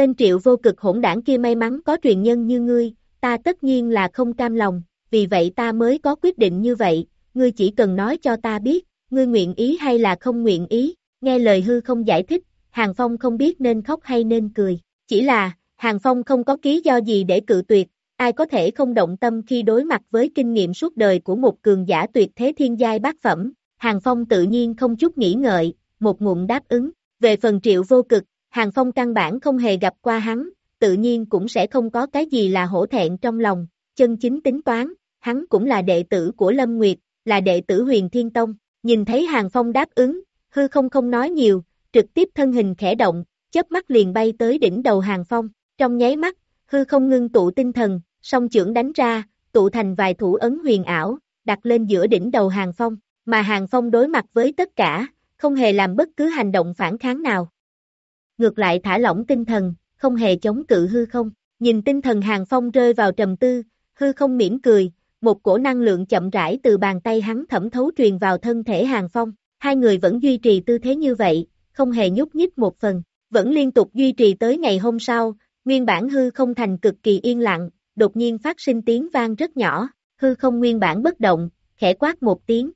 Tên triệu vô cực hỗn đảng kia may mắn có truyền nhân như ngươi, ta tất nhiên là không cam lòng, vì vậy ta mới có quyết định như vậy, ngươi chỉ cần nói cho ta biết, ngươi nguyện ý hay là không nguyện ý, nghe lời hư không giải thích, Hàng Phong không biết nên khóc hay nên cười, chỉ là, Hàng Phong không có ký do gì để cự tuyệt, ai có thể không động tâm khi đối mặt với kinh nghiệm suốt đời của một cường giả tuyệt thế thiên giai bát phẩm, Hàng Phong tự nhiên không chút nghĩ ngợi, một ngụm đáp ứng, về phần triệu vô cực, Hàng Phong căn bản không hề gặp qua hắn, tự nhiên cũng sẽ không có cái gì là hổ thẹn trong lòng, chân chính tính toán, hắn cũng là đệ tử của Lâm Nguyệt, là đệ tử huyền Thiên Tông, nhìn thấy Hàng Phong đáp ứng, hư không không nói nhiều, trực tiếp thân hình khẽ động, chớp mắt liền bay tới đỉnh đầu Hàng Phong, trong nháy mắt, hư không ngưng tụ tinh thần, song trưởng đánh ra, tụ thành vài thủ ấn huyền ảo, đặt lên giữa đỉnh đầu Hàng Phong, mà Hàng Phong đối mặt với tất cả, không hề làm bất cứ hành động phản kháng nào. Ngược lại thả lỏng tinh thần, không hề chống cự hư không, nhìn tinh thần Hàng Phong rơi vào trầm tư, hư không mỉm cười, một cổ năng lượng chậm rãi từ bàn tay hắn thẩm thấu truyền vào thân thể Hàng Phong, hai người vẫn duy trì tư thế như vậy, không hề nhúc nhích một phần, vẫn liên tục duy trì tới ngày hôm sau, nguyên bản hư không thành cực kỳ yên lặng, đột nhiên phát sinh tiếng vang rất nhỏ, hư không nguyên bản bất động, khẽ quát một tiếng.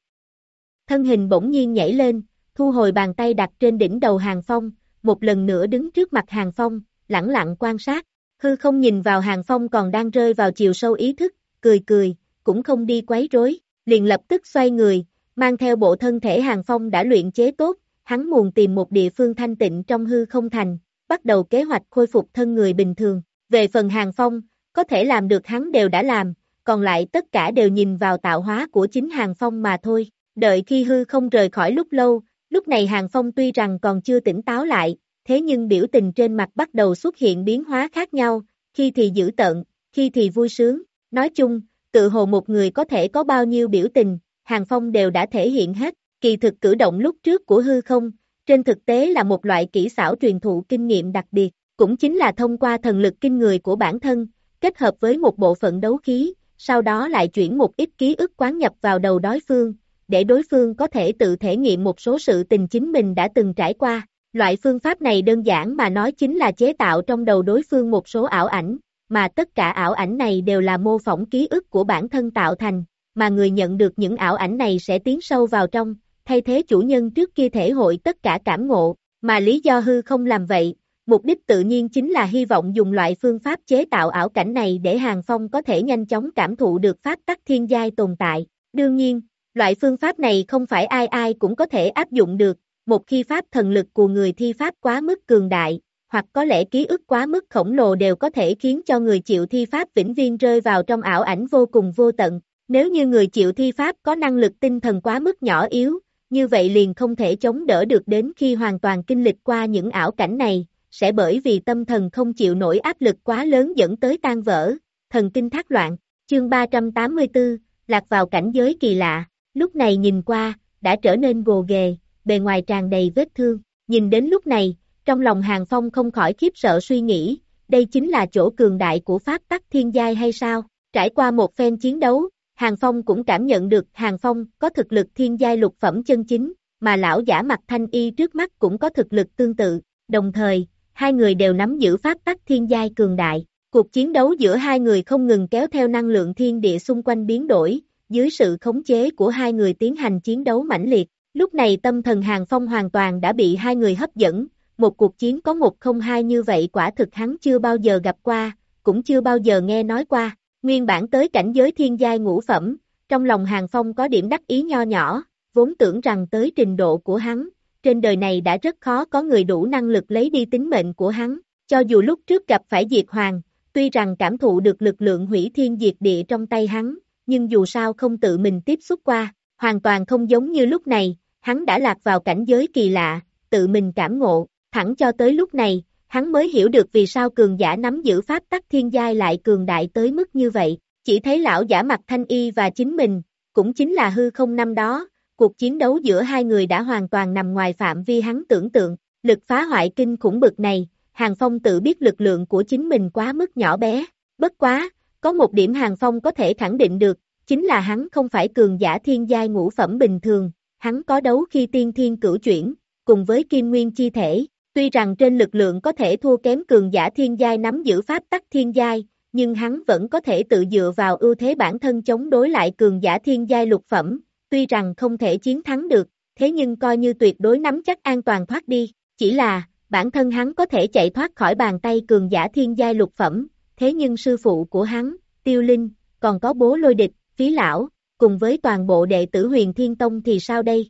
Thân hình bỗng nhiên nhảy lên, thu hồi bàn tay đặt trên đỉnh đầu Hàng Phong, một lần nữa đứng trước mặt Hàng Phong, lặng lặng quan sát, hư không nhìn vào Hàng Phong còn đang rơi vào chiều sâu ý thức, cười cười, cũng không đi quấy rối, liền lập tức xoay người, mang theo bộ thân thể Hàng Phong đã luyện chế tốt, hắn muốn tìm một địa phương thanh tịnh trong hư không thành, bắt đầu kế hoạch khôi phục thân người bình thường. Về phần Hàng Phong, có thể làm được hắn đều đã làm, còn lại tất cả đều nhìn vào tạo hóa của chính Hàng Phong mà thôi. Đợi khi hư không rời khỏi lúc lâu, lúc này Hàng Phong tuy rằng còn chưa tỉnh táo lại, thế nhưng biểu tình trên mặt bắt đầu xuất hiện biến hóa khác nhau, khi thì dữ tợn, khi thì vui sướng. Nói chung, tự hồ một người có thể có bao nhiêu biểu tình, Hàng Phong đều đã thể hiện hết, kỳ thực cử động lúc trước của hư không, trên thực tế là một loại kỹ xảo truyền thụ kinh nghiệm đặc biệt, cũng chính là thông qua thần lực kinh người của bản thân, kết hợp với một bộ phận đấu khí, sau đó lại chuyển một ít ký ức quán nhập vào đầu đối phương, để đối phương có thể tự thể nghiệm một số sự tình chính mình đã từng trải qua. Loại phương pháp này đơn giản mà nói chính là chế tạo trong đầu đối phương một số ảo ảnh, mà tất cả ảo ảnh này đều là mô phỏng ký ức của bản thân tạo thành, mà người nhận được những ảo ảnh này sẽ tiến sâu vào trong, thay thế chủ nhân trước kia thể hội tất cả cảm ngộ, mà lý do hư không làm vậy, mục đích tự nhiên chính là hy vọng dùng loại phương pháp chế tạo ảo cảnh này để Hàng Phong có thể nhanh chóng cảm thụ được pháp tắc thiên giai tồn tại. Đương nhiên, loại phương pháp này không phải ai ai cũng có thể áp dụng được, một khi pháp thần lực của người thi pháp quá mức cường đại, hoặc có lẽ ký ức quá mức khổng lồ đều có thể khiến cho người chịu thi pháp vĩnh viên rơi vào trong ảo ảnh vô cùng vô tận. Nếu như người chịu thi pháp có năng lực tinh thần quá mức nhỏ yếu, như vậy liền không thể chống đỡ được đến khi hoàn toàn kinh lịch qua những ảo cảnh này, sẽ bởi vì tâm thần không chịu nổi áp lực quá lớn dẫn tới tan vỡ, thần kinh thác loạn. Chương 384, lạc vào cảnh giới kỳ lạ, lúc này nhìn qua, đã trở nên gồ ghề, bề ngoài tràn đầy vết thương, nhìn đến lúc này, trong lòng Hàng Phong không khỏi khiếp sợ suy nghĩ, đây chính là chỗ cường đại của Pháp tắc thiên giai hay sao? Trải qua một phen chiến đấu, Hàng Phong cũng cảm nhận được Hàng Phong có thực lực thiên giai lục phẩm chân chính, mà lão giả mặt thanh y trước mắt cũng có thực lực tương tự, đồng thời, hai người đều nắm giữ pháp tắc thiên giai cường đại. Cuộc chiến đấu giữa hai người không ngừng kéo theo năng lượng thiên địa xung quanh biến đổi, dưới sự khống chế của hai người tiến hành chiến đấu mãnh liệt. Lúc này tâm thần Hàng Phong hoàn toàn đã bị hai người hấp dẫn, một cuộc chiến có một không hai như vậy quả thực hắn chưa bao giờ gặp qua, cũng chưa bao giờ nghe nói qua. Nguyên bản tới cảnh giới thiên giai ngũ phẩm, trong lòng Hàng Phong có điểm đắc ý nho nhỏ, vốn tưởng rằng tới trình độ của hắn, trên đời này đã rất khó có người đủ năng lực lấy đi tính mệnh của hắn, cho dù lúc trước gặp phải diệt hoàng, tuy rằng cảm thụ được lực lượng hủy thiên diệt địa trong tay hắn, nhưng dù sao không tự mình tiếp xúc qua, hoàn toàn không giống như lúc này, hắn đã lạc vào cảnh giới kỳ lạ, tự mình cảm ngộ, thẳng cho tới lúc này, hắn mới hiểu được vì sao cường giả nắm giữ pháp tắc thiên giai lại cường đại tới mức như vậy. chỉ thấy lão giả mặt thanh y và chính mình, cũng chính là hư không năm đó, cuộc chiến đấu giữa hai người đã hoàn toàn nằm ngoài phạm vi hắn tưởng tượng, lực phá hoại kinh khủng bực này, Hàng Phong tự biết lực lượng của chính mình quá mức nhỏ bé, bất quá, có một điểm Hàng Phong có thể khẳng định được, chính là hắn không phải cường giả thiên giai ngũ phẩm bình thường, hắn có đấu khi tiên thiên cửu chuyển, cùng với kim nguyên chi thể, tuy rằng trên lực lượng có thể thua kém cường giả thiên giai nắm giữ pháp tắc thiên giai, nhưng hắn vẫn có thể tự dựa vào ưu thế bản thân chống đối lại cường giả thiên giai lục phẩm, tuy rằng không thể chiến thắng được, thế nhưng coi như tuyệt đối nắm chắc an toàn thoát đi, chỉ là, bản thân hắn có thể chạy thoát khỏi bàn tay cường giả thiên giai lục phẩm, thế nhưng sư phụ của hắn, tiêu linh, còn có bố lôi địch, phí lão, cùng với toàn bộ đệ tử huyền thiên tông thì sao đây?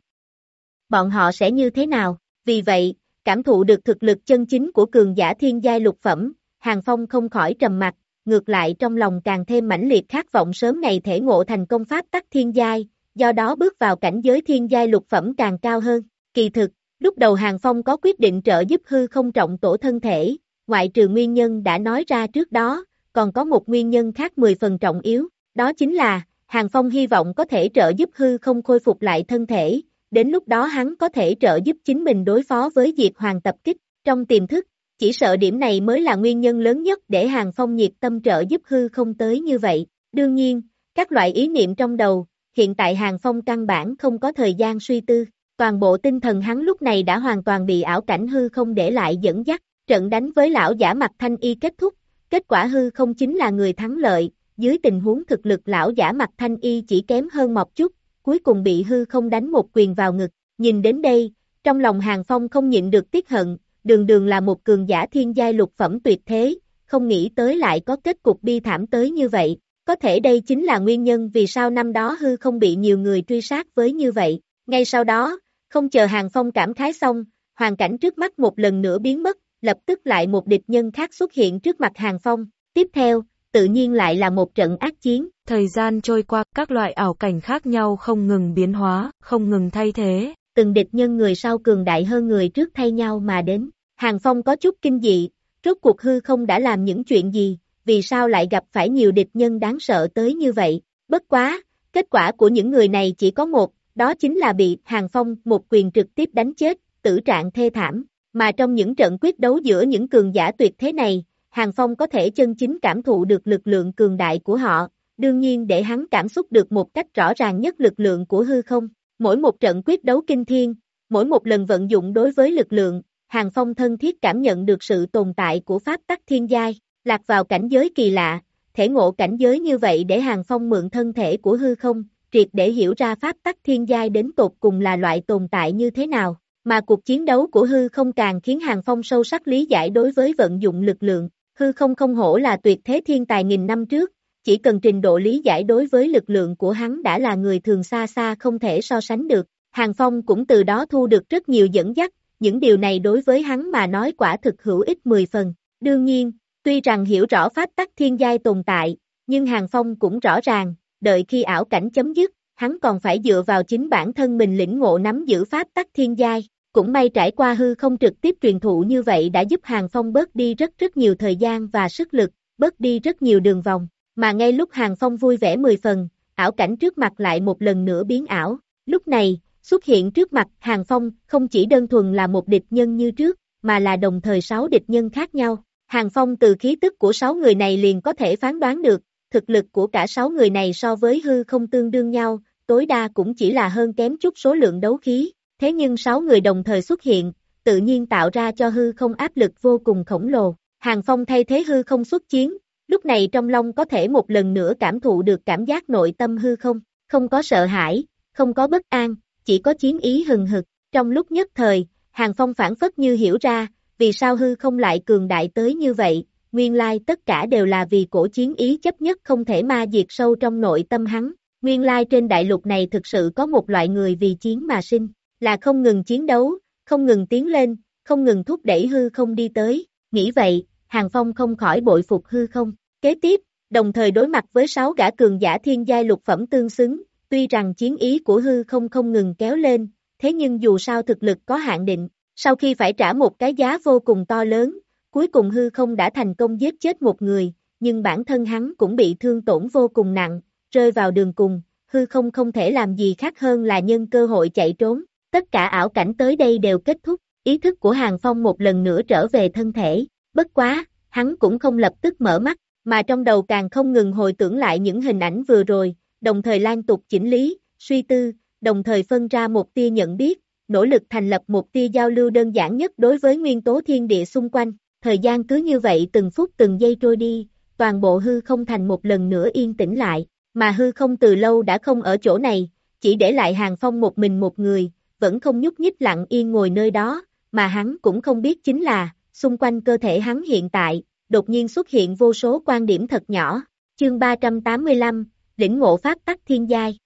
Bọn họ sẽ như thế nào? Vì vậy, cảm thụ được thực lực chân chính của cường giả thiên giai lục phẩm, Hàng Phong không khỏi trầm mặt, ngược lại trong lòng càng thêm mãnh liệt khát vọng sớm ngày thể ngộ thành công pháp tắc thiên giai, do đó bước vào cảnh giới thiên giai lục phẩm càng cao hơn. Kỳ thực, lúc đầu Hàng Phong có quyết định trợ giúp hư không trọng tổ thân thể, ngoại trừ nguyên nhân đã nói ra trước đó, còn có một nguyên nhân khác 10 phần trọng yếu, đó chính là, Hàng Phong hy vọng có thể trợ giúp hư không khôi phục lại thân thể, đến lúc đó hắn có thể trợ giúp chính mình đối phó với Diệt Hoàng tập kích, trong tiềm thức, chỉ sợ điểm này mới là nguyên nhân lớn nhất để Hàng Phong nhiệt tâm trợ giúp hư không tới như vậy. Đương nhiên, các loại ý niệm trong đầu, hiện tại Hàng Phong căn bản không có thời gian suy tư, toàn bộ tinh thần hắn lúc này đã hoàn toàn bị ảo cảnh hư không để lại dẫn dắt, trận đánh với lão giả mặt thanh y kết thúc, kết quả hư không chính là người thắng lợi, dưới tình huống thực lực lão giả mặt thanh y chỉ kém hơn một chút, cuối cùng bị hư không đánh một quyền vào ngực, nhìn đến đây, trong lòng Hàng Phong không nhịn được tiếc hận, đường đường là một cường giả thiên giai lục phẩm tuyệt thế, không nghĩ tới lại có kết cục bi thảm tới như vậy, có thể đây chính là nguyên nhân vì sao năm đó hư không bị nhiều người truy sát với như vậy, ngay sau đó, không chờ Hàng Phong cảm khái xong, hoàn cảnh trước mắt một lần nữa biến mất, lập tức lại một địch nhân khác xuất hiện trước mặt Hàng Phong, tiếp theo, tự nhiên lại là một trận ác chiến. Thời gian trôi qua, các loại ảo cảnh khác nhau không ngừng biến hóa, không ngừng thay thế. Từng địch nhân người sau cường đại hơn người trước thay nhau mà đến. Hàng Phong có chút kinh dị, rốt cuộc hư không đã làm những chuyện gì, vì sao lại gặp phải nhiều địch nhân đáng sợ tới như vậy. Bất quá, kết quả của những người này chỉ có một, đó chính là bị Hàng Phong một quyền trực tiếp đánh chết, tử trạng thê thảm. Mà trong những trận quyết đấu giữa những cường giả tuyệt thế này, Hàng Phong có thể chân chính cảm thụ được lực lượng cường đại của họ, đương nhiên để hắn cảm xúc được một cách rõ ràng nhất lực lượng của hư không. Mỗi một trận quyết đấu kinh thiên, mỗi một lần vận dụng đối với lực lượng, Hàng Phong thân thiết cảm nhận được sự tồn tại của pháp tắc thiên giai, lạc vào cảnh giới kỳ lạ, thể ngộ cảnh giới như vậy để Hàng Phong mượn thân thể của hư không, triệt để hiểu ra pháp tắc thiên giai đến tột cùng là loại tồn tại như thế nào, mà cuộc chiến đấu của hư không càng khiến Hàng Phong sâu sắc lý giải đối với vận dụng lực lượng, hư không không hổ là tuyệt thế thiên tài nghìn năm trước, chỉ cần trình độ lý giải đối với lực lượng của hắn đã là người thường xa xa không thể so sánh được, Hàng Phong cũng từ đó thu được rất nhiều dẫn dắt, những điều này đối với hắn mà nói quả thực hữu ích 10 phần. Đương nhiên, tuy rằng hiểu rõ pháp tắc thiên giai tồn tại, nhưng Hàng Phong cũng rõ ràng, đợi khi ảo cảnh chấm dứt, hắn còn phải dựa vào chính bản thân mình lĩnh ngộ nắm giữ pháp tắc thiên giai. Cũng may trải qua hư không trực tiếp truyền thụ như vậy đã giúp Hàng Phong bớt đi rất rất nhiều thời gian và sức lực, bớt đi rất nhiều đường vòng. Mà ngay lúc Hàng Phong vui vẻ 10 phần, ảo cảnh trước mặt lại một lần nữa biến ảo. Lúc này, xuất hiện trước mặt Hàng Phong không chỉ đơn thuần là một địch nhân như trước, mà là đồng thời sáu địch nhân khác nhau. Hàng Phong từ khí tức của sáu người này liền có thể phán đoán được, thực lực của cả sáu người này so với hư không tương đương nhau, tối đa cũng chỉ là hơn kém chút số lượng đấu khí. Thế nhưng sáu người đồng thời xuất hiện, tự nhiên tạo ra cho hư không áp lực vô cùng khổng lồ. Hàng Phong thay thế hư không xuất chiến, lúc này trong lòng có thể một lần nữa cảm thụ được cảm giác nội tâm hư không, không có sợ hãi, không có bất an, chỉ có chiến ý hừng hực. Trong lúc nhất thời, Hàng Phong phản phất như hiểu ra, vì sao hư không lại cường đại tới như vậy, nguyên lai tất cả đều là vì cổ chiến ý chấp nhất không thể ma diệt sâu trong nội tâm hắn. Nguyên lai trên đại lục này thực sự có một loại người vì chiến mà sinh, là không ngừng chiến đấu, không ngừng tiến lên, không ngừng thúc đẩy hư không đi tới. Nghĩ vậy, Hàng Phong không khỏi bội phục hư không. Kế tiếp, đồng thời đối mặt với sáu gã cường giả thiên giai lục phẩm tương xứng, tuy rằng chiến ý của hư không không ngừng kéo lên, thế nhưng dù sao thực lực có hạn định, sau khi phải trả một cái giá vô cùng to lớn, cuối cùng hư không đã thành công giết chết một người, nhưng bản thân hắn cũng bị thương tổn vô cùng nặng, rơi vào đường cùng, hư không không thể làm gì khác hơn là nhân cơ hội chạy trốn, tất cả ảo cảnh tới đây đều kết thúc, ý thức của Hàng Phong một lần nữa trở về thân thể, bất quá, hắn cũng không lập tức mở mắt, mà trong đầu càng không ngừng hồi tưởng lại những hình ảnh vừa rồi, đồng thời lan tục chỉnh lý, suy tư, đồng thời phân ra một tia nhận biết, nỗ lực thành lập một tia giao lưu đơn giản nhất đối với nguyên tố thiên địa xung quanh. Thời gian cứ như vậy từng phút từng giây trôi đi, toàn bộ hư không thành một lần nữa yên tĩnh lại, mà hư không từ lâu đã không ở chỗ này, chỉ để lại hàng phong một mình một người, vẫn không nhúc nhích lặng yên ngồi nơi đó, mà hắn cũng không biết chính là, xung quanh cơ thể hắn hiện tại, đột nhiên xuất hiện vô số quan điểm thật nhỏ. Chương 385, lĩnh ngộ pháp tắc thiên giai.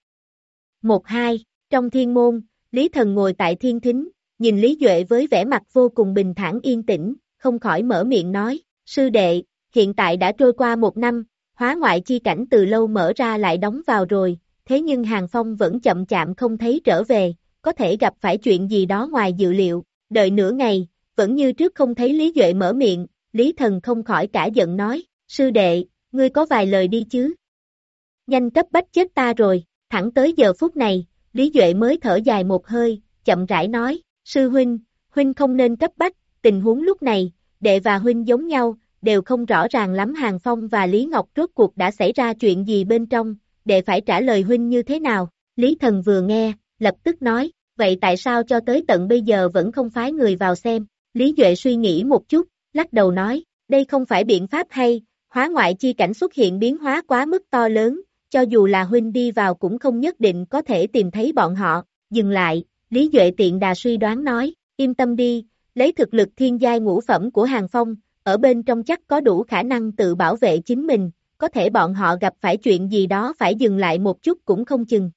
1-2, trong thiên môn, Lý Thần ngồi tại thiên thính, nhìn Lý Duệ với vẻ mặt vô cùng bình thản yên tĩnh, không khỏi mở miệng nói, sư đệ, hiện tại đã trôi qua một năm, hóa ngoại chi cảnh từ lâu mở ra lại đóng vào rồi, thế nhưng Hàng Phong vẫn chậm chạm không thấy trở về, có thể gặp phải chuyện gì đó ngoài dự liệu, đợi nửa ngày, vẫn như trước không thấy Lý Duệ mở miệng, Lý Thần không khỏi cả giận nói, sư đệ, ngươi có vài lời đi chứ? Nhanh cấp bách chết ta rồi, thẳng tới giờ phút này, Lý Duệ mới thở dài một hơi, chậm rãi nói, sư huynh, huynh không nên cấp bách, tình huống lúc này, đệ và huynh giống nhau, đều không rõ ràng lắm Hàng Phong và Lý Ngọc rốt cuộc đã xảy ra chuyện gì bên trong, đệ phải trả lời huynh như thế nào, Lý Thần vừa nghe, lập tức nói, vậy tại sao cho tới tận bây giờ vẫn không phái người vào xem, Lý Duệ suy nghĩ một chút, lắc đầu nói, đây không phải biện pháp hay, hóa ngoại chi cảnh xuất hiện biến hóa quá mức to lớn, cho dù là huynh đi vào cũng không nhất định có thể tìm thấy bọn họ, dừng lại, Lý Duệ tiện đà suy đoán nói, yên tâm đi, lấy thực lực thiên giai ngũ phẩm của Hàng Phong, ở bên trong chắc có đủ khả năng tự bảo vệ chính mình, có thể bọn họ gặp phải chuyện gì đó phải dừng lại một chút cũng không chừng.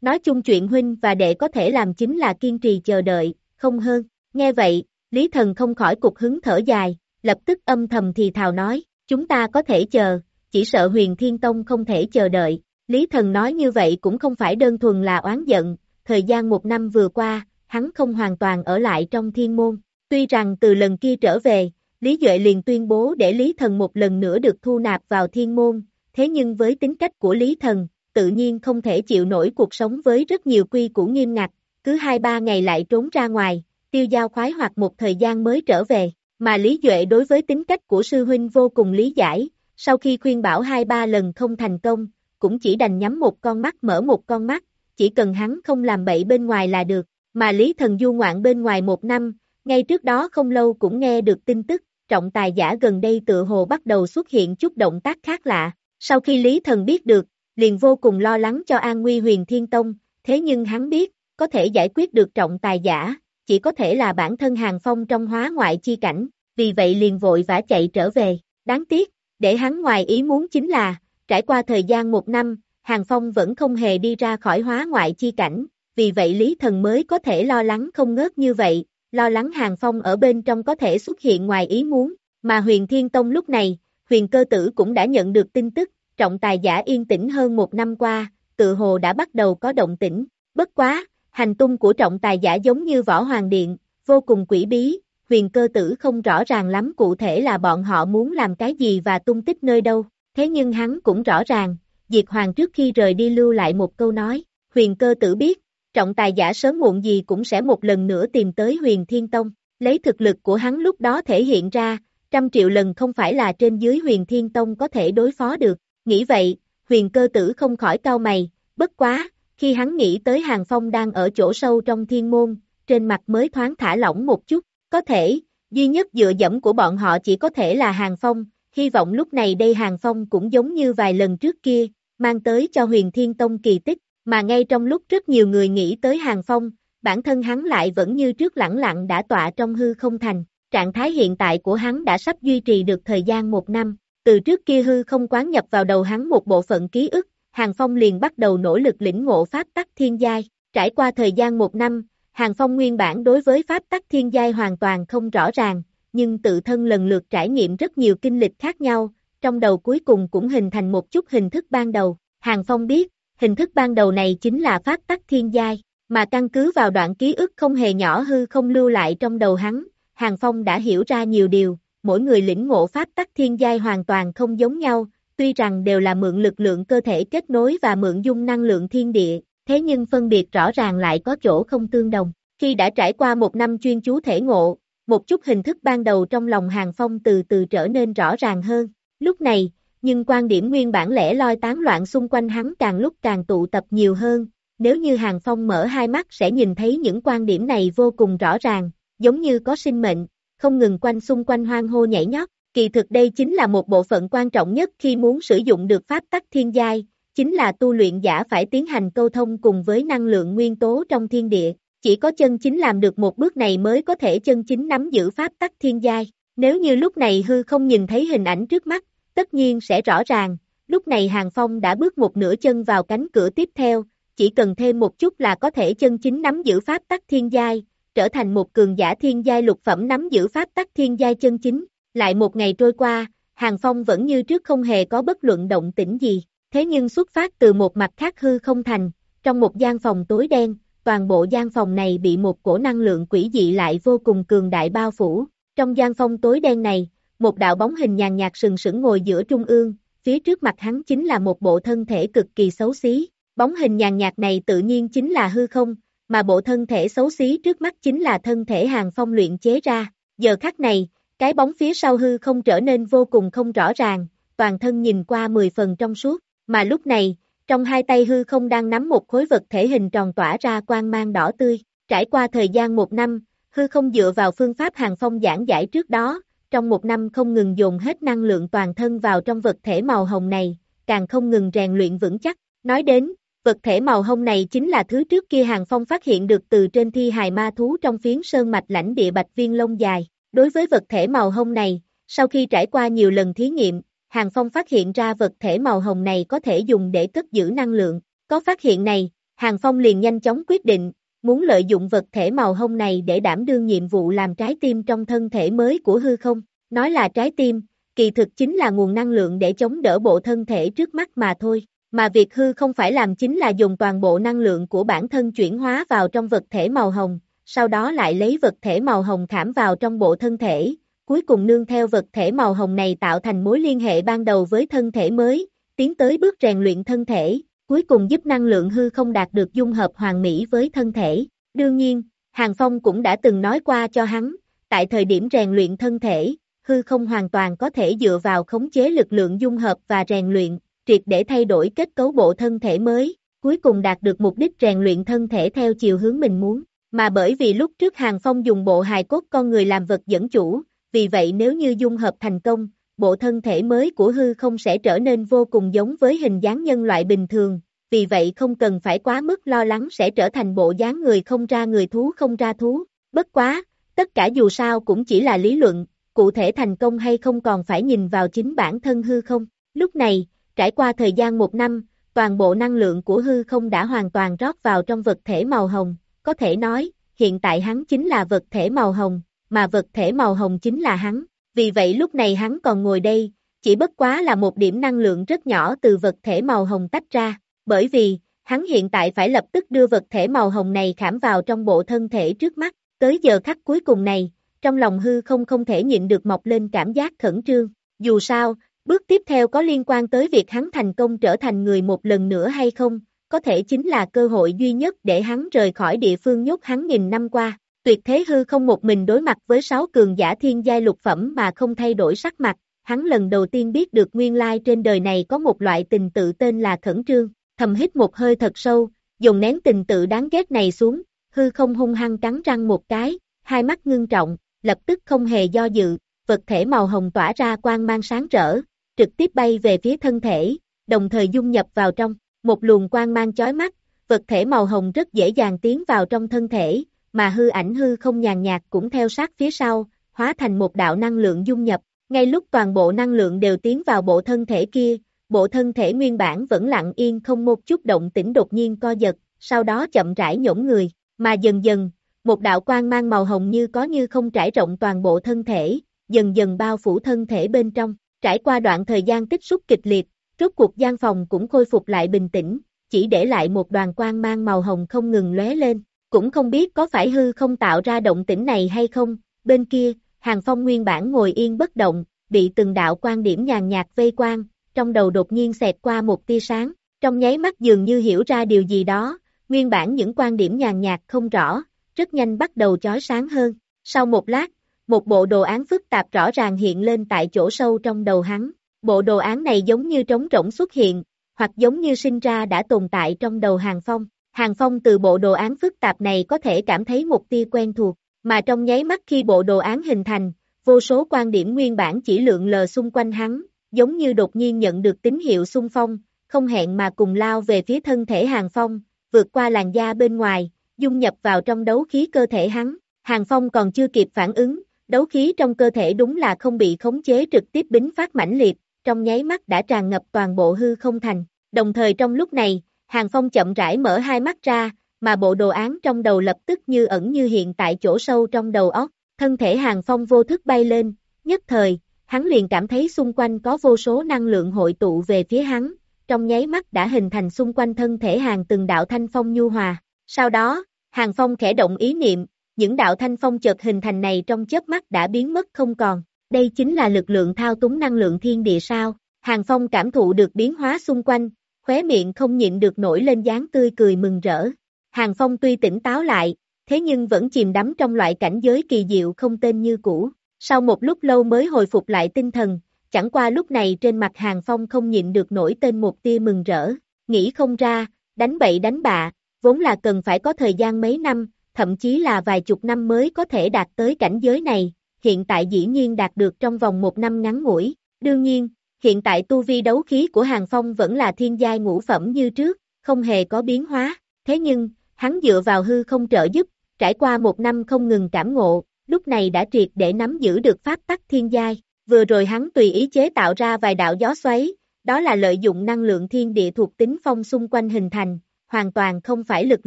Nói chung chuyện huynh và đệ có thể làm chính là kiên trì chờ đợi, không hơn. Nghe vậy, Lý Thần không khỏi cục hứng thở dài, lập tức âm thầm thì thào nói, chúng ta có thể chờ, chỉ sợ huyền thiên tông không thể chờ đợi. Lý Thần nói như vậy cũng không phải đơn thuần là oán giận, thời gian một năm vừa qua, hắn không hoàn toàn ở lại trong thiên môn. Tuy rằng từ lần kia trở về, Lý Duệ liền tuyên bố để Lý Thần một lần nữa được thu nạp vào thiên môn, thế nhưng với tính cách của Lý Thần, tự nhiên không thể chịu nổi cuộc sống với rất nhiều quy củ nghiêm ngặt, cứ hai ba ngày lại trốn ra ngoài, tiêu giao khoái hoặc một thời gian mới trở về, mà Lý Duệ đối với tính cách của sư huynh vô cùng lý giải, sau khi khuyên bảo hai ba lần không thành công, cũng chỉ đành nhắm một con mắt mở một con mắt, chỉ cần hắn không làm bậy bên ngoài là được, mà Lý Thần du ngoạn bên ngoài một năm, ngay trước đó không lâu cũng nghe được tin tức, trọng tài giả gần đây tự hồ bắt đầu xuất hiện chút động tác khác lạ, sau khi Lý Thần biết được, liền vô cùng lo lắng cho an nguy huyền thiên tông, thế nhưng hắn biết, có thể giải quyết được trọng tài giả, chỉ có thể là bản thân hàng phong trong hóa ngoại chi cảnh, vì vậy liền vội vã chạy trở về, đáng tiếc, để hắn ngoài ý muốn chính là, trải qua thời gian một năm, hàng phong vẫn không hề đi ra khỏi hóa ngoại chi cảnh, vì vậy Lý Thần mới có thể lo lắng không ngớt như vậy, lo lắng hàng phong ở bên trong có thể xuất hiện ngoài ý muốn, mà huyền thiên tông lúc này, huyền cơ tử cũng đã nhận được tin tức, trọng tài giả yên tĩnh hơn một năm qua, tự hồ đã bắt đầu có động tĩnh, bất quá, hành tung của trọng tài giả giống như võ hoàng điện, vô cùng quỷ bí, huyền cơ tử không rõ ràng lắm cụ thể là bọn họ muốn làm cái gì và tung tích nơi đâu, thế nhưng hắn cũng rõ ràng, Diệt Hoàng trước khi rời đi lưu lại một câu nói, huyền cơ tử biết, trọng tài giả sớm muộn gì cũng sẽ một lần nữa tìm tới huyền thiên tông, lấy thực lực của hắn lúc đó thể hiện ra, trăm triệu lần không phải là trên dưới huyền thiên tông có thể đối phó được, nghĩ vậy, huyền cơ tử không khỏi cao mày, bất quá, khi hắn nghĩ tới hàng phong đang ở chỗ sâu trong thiên môn, trên mặt mới thoáng thả lỏng một chút, có thể, duy nhất dựa dẫm của bọn họ chỉ có thể là hàng phong, hy vọng lúc này đây hàng phong cũng giống như vài lần trước kia, mang tới cho huyền thiên tông kỳ tích, mà ngay trong lúc rất nhiều người nghĩ tới hàng phong, bản thân hắn lại vẫn như trước lẳng lặng đã tọa trong hư không thành, trạng thái hiện tại của hắn đã sắp duy trì được thời gian một năm, từ trước kia hư không quán nhập vào đầu hắn một bộ phận ký ức, Hàng Phong liền bắt đầu nỗ lực lĩnh ngộ pháp tắc thiên giai, trải qua thời gian một năm, Hàng Phong nguyên bản đối với pháp tắc thiên giai hoàn toàn không rõ ràng, nhưng tự thân lần lượt trải nghiệm rất nhiều kinh lịch khác nhau, trong đầu cuối cùng cũng hình thành một chút hình thức ban đầu. Hàng Phong biết, hình thức ban đầu này chính là pháp tắc thiên giai, mà căn cứ vào đoạn ký ức không hề nhỏ hư không lưu lại trong đầu hắn, Hàng Phong đã hiểu ra nhiều điều, mỗi người lĩnh ngộ pháp tắc thiên giai hoàn toàn không giống nhau, tuy rằng đều là mượn lực lượng cơ thể kết nối và mượn dung năng lượng thiên địa, thế nhưng phân biệt rõ ràng lại có chỗ không tương đồng. Khi đã trải qua một năm chuyên chú thể ngộ, một chút hình thức ban đầu trong lòng Hàng Phong từ từ trở nên rõ ràng hơn. Lúc này, nhưng quan điểm nguyên bản lẻ loi tán loạn xung quanh hắn càng lúc càng tụ tập nhiều hơn. Nếu như Hàng Phong mở hai mắt sẽ nhìn thấy những quan điểm này vô cùng rõ ràng, giống như có sinh mệnh, không ngừng quanh xung quanh hoang hô nhảy nhót. Kỳ thực đây chính là một bộ phận quan trọng nhất khi muốn sử dụng được pháp tắc thiên giai, chính là tu luyện giả phải tiến hành câu thông cùng với năng lượng nguyên tố trong thiên địa. Chỉ có chân chính làm được một bước này mới có thể chân chính nắm giữ pháp tắc thiên giai. Nếu như lúc này hư không nhìn thấy hình ảnh trước mắt, tất nhiên sẽ rõ ràng, lúc này Hàng Phong đã bước một nửa chân vào cánh cửa tiếp theo, chỉ cần thêm một chút là có thể chân chính nắm giữ pháp tắc thiên giai, trở thành một cường giả thiên giai lục phẩm nắm giữ pháp tắc thiên giai chân chính. Lại một ngày trôi qua, Hàng Phong vẫn như trước không hề có bất luận động tĩnh gì, thế nhưng xuất phát từ một mặt khác hư không thành, trong một gian phòng tối đen, toàn bộ gian phòng này bị một cổ năng lượng quỷ dị lại vô cùng cường đại bao phủ. Trong gian phòng tối đen này, một đạo bóng hình nhàn nhạt sừng sững ngồi giữa trung ương, phía trước mặt hắn chính là một bộ thân thể cực kỳ xấu xí. Bóng hình nhàn nhạt này tự nhiên chính là hư không, mà bộ thân thể xấu xí trước mắt chính là thân thể hàng phong luyện chế ra. Giờ khắc này, cái bóng phía sau hư không trở nên vô cùng không rõ ràng, toàn thân nhìn qua 10 phần trong suốt, mà lúc này, trong hai tay hư không đang nắm một khối vật thể hình tròn tỏa ra quang mang đỏ tươi, trải qua thời gian một năm, hư không dựa vào phương pháp hàng phong giảng giải trước đó, trong một năm không ngừng dồn hết năng lượng toàn thân vào trong vật thể màu hồng này, càng không ngừng rèn luyện vững chắc. Nói đến, vật thể màu hồng này chính là thứ trước kia Hàng Phong phát hiện được từ trên thi hài ma thú trong phiến sơn mạch lãnh địa bạch viên lông dài. Đối với vật thể màu hồng này, sau khi trải qua nhiều lần thí nghiệm, Hàng Phong phát hiện ra vật thể màu hồng này có thể dùng để cất giữ năng lượng. Có phát hiện này, Hàng Phong liền nhanh chóng quyết định, muốn lợi dụng vật thể màu hồng này để đảm đương nhiệm vụ làm trái tim trong thân thể mới của hư không. Nói là trái tim, kỳ thực chính là nguồn năng lượng để chống đỡ bộ thân thể trước mắt mà thôi. Mà việc hư không phải làm chính là dùng toàn bộ năng lượng của bản thân chuyển hóa vào trong vật thể màu hồng, sau đó lại lấy vật thể màu hồng khảm vào trong bộ thân thể, cuối cùng nương theo vật thể màu hồng này tạo thành mối liên hệ ban đầu với thân thể mới, tiến tới bước rèn luyện thân thể, cuối cùng giúp năng lượng hư không đạt được dung hợp hoàn mỹ với thân thể. Đương nhiên, Hàng Phong cũng đã từng nói qua cho hắn, tại thời điểm rèn luyện thân thể, hư không hoàn toàn có thể dựa vào khống chế lực lượng dung hợp và rèn luyện, triệt để thay đổi kết cấu bộ thân thể mới, cuối cùng đạt được mục đích rèn luyện thân thể theo chiều hướng mình muốn. Mà bởi vì lúc trước Hàng Phong dùng bộ hài cốt con người làm vật dẫn chủ, vì vậy nếu như dung hợp thành công, bộ thân thể mới của hư không sẽ trở nên vô cùng giống với hình dáng nhân loại bình thường, vì vậy không cần phải quá mức lo lắng sẽ trở thành bộ dáng người không ra người thú không ra thú. Bất quá, tất cả dù sao cũng chỉ là lý luận, cụ thể thành công hay không còn phải nhìn vào chính bản thân hư không. Lúc này, trải qua thời gian một năm, toàn bộ năng lượng của hư không đã hoàn toàn rót vào trong vật thể màu hồng, có thể nói, hiện tại hắn chính là vật thể màu hồng, mà vật thể màu hồng chính là hắn, vì vậy lúc này hắn còn ngồi đây, chỉ bất quá là một điểm năng lượng rất nhỏ từ vật thể màu hồng tách ra, bởi vì, hắn hiện tại phải lập tức đưa vật thể màu hồng này khảm vào trong bộ thân thể trước mắt, tới giờ khắc cuối cùng này, trong lòng hư không không thể nhịn được mọc lên cảm giác khẩn trương, dù sao, bước tiếp theo có liên quan tới việc hắn thành công trở thành người một lần nữa hay không, có thể chính là cơ hội duy nhất để hắn rời khỏi địa phương nhốt hắn nghìn năm qua. Tuyệt thế hư không một mình đối mặt với sáu cường giả thiên giai lục phẩm mà không thay đổi sắc mặt, hắn lần đầu tiên biết được nguyên lai trên đời này có một loại tình tự tên là khẩn trương, thầm hít một hơi thật sâu, dùng nén tình tự đáng ghét này xuống, hư không hung hăng cắn răng một cái, hai mắt ngưng trọng, lập tức không hề do dự, vật thể màu hồng tỏa ra quang mang sáng rỡ, trực tiếp bay về phía thân thể, đồng thời dung nhập vào trong, một luồng quang mang chói mắt, vật thể màu hồng rất dễ dàng tiến vào trong thân thể, mà hư ảnh hư không nhàn nhạt cũng theo sát phía sau, hóa thành một đạo năng lượng dung nhập, ngay lúc toàn bộ năng lượng đều tiến vào bộ thân thể kia, bộ thân thể nguyên bản vẫn lặng yên không một chút động tĩnh đột nhiên co giật, sau đó chậm rãi nhổn người, mà dần dần, một đạo quang mang màu hồng như có như không trải rộng toàn bộ thân thể, dần dần bao phủ thân thể bên trong, trải qua đoạn thời gian tích xúc kịch liệt, rốt cuộc gian phòng cũng khôi phục lại bình tĩnh, chỉ để lại một đoàn quang mang màu hồng không ngừng lóe lên, cũng không biết có phải hư không tạo ra động tĩnh này hay không, bên kia, Hàng Phong nguyên bản ngồi yên bất động, bị từng đạo quan điểm nhàn nhạt vây quang, trong đầu đột nhiên xẹt qua một tia sáng, trong nháy mắt dường như hiểu ra điều gì đó, nguyên bản những quan điểm nhàn nhạt không rõ, rất nhanh bắt đầu chói sáng hơn. Sau một lát, một bộ đồ án phức tạp rõ ràng hiện lên tại chỗ sâu trong đầu hắn. Bộ đồ án này giống như trống rỗng xuất hiện, hoặc giống như sinh ra đã tồn tại trong đầu Hàng Phong. Hàng Phong từ bộ đồ án phức tạp này có thể cảm thấy một tia quen thuộc, mà trong nháy mắt khi bộ đồ án hình thành, vô số quan điểm nguyên bản chỉ lượng lờ xung quanh hắn, giống như đột nhiên nhận được tín hiệu xung phong, không hẹn mà cùng lao về phía thân thể Hàng Phong, vượt qua làn da bên ngoài, dung nhập vào trong đấu khí cơ thể hắn. Hàng Phong còn chưa kịp phản ứng, đấu khí trong cơ thể đúng là không bị khống chế trực tiếp bính phát mãnh liệt, trong nháy mắt đã tràn ngập toàn bộ hư không thành. Đồng thời trong lúc này, Hàng Phong chậm rãi mở hai mắt ra, mà bộ đồ án trong đầu lập tức như ẩn như hiện tại chỗ sâu trong đầu óc. Thân thể Hàng Phong vô thức bay lên, nhất thời, hắn liền cảm thấy xung quanh có vô số năng lượng hội tụ về phía hắn, trong nháy mắt đã hình thành xung quanh thân thể hàng từng đạo thanh phong nhu hòa. Sau đó, hàng phong khẽ động ý niệm, những đạo thanh phong chợt hình thành này trong chớp mắt đã biến mất không còn. Đây chính là lực lượng thao túng năng lượng thiên địa sao. Hàng phong cảm thụ được biến hóa xung quanh, khóe miệng không nhịn được nổi lên dáng tươi cười mừng rỡ. Hàng phong tuy tỉnh táo lại, thế nhưng vẫn chìm đắm trong loại cảnh giới kỳ diệu không tên như cũ. Sau một lúc lâu mới hồi phục lại tinh thần, chẳng qua lúc này trên mặt Hàng Phong không nhịn được nổi tên một tia mừng rỡ, nghĩ không ra, đánh bậy đánh bạ, vốn là cần phải có thời gian mấy năm, thậm chí là vài chục năm mới có thể đạt tới cảnh giới này, hiện tại dĩ nhiên đạt được trong vòng một năm ngắn ngủi. Đương nhiên, hiện tại tu vi đấu khí của Hàng Phong vẫn là thiên giai ngũ phẩm như trước, không hề có biến hóa, thế nhưng, hắn dựa vào hư không trợ giúp, trải qua một năm không ngừng cảm ngộ, lúc này đã triệt để nắm giữ được pháp tắc thiên giai. Vừa rồi hắn tùy ý chế tạo ra vài đạo gió xoáy, đó là lợi dụng năng lượng thiên địa thuộc tính phong xung quanh hình thành, hoàn toàn không phải lực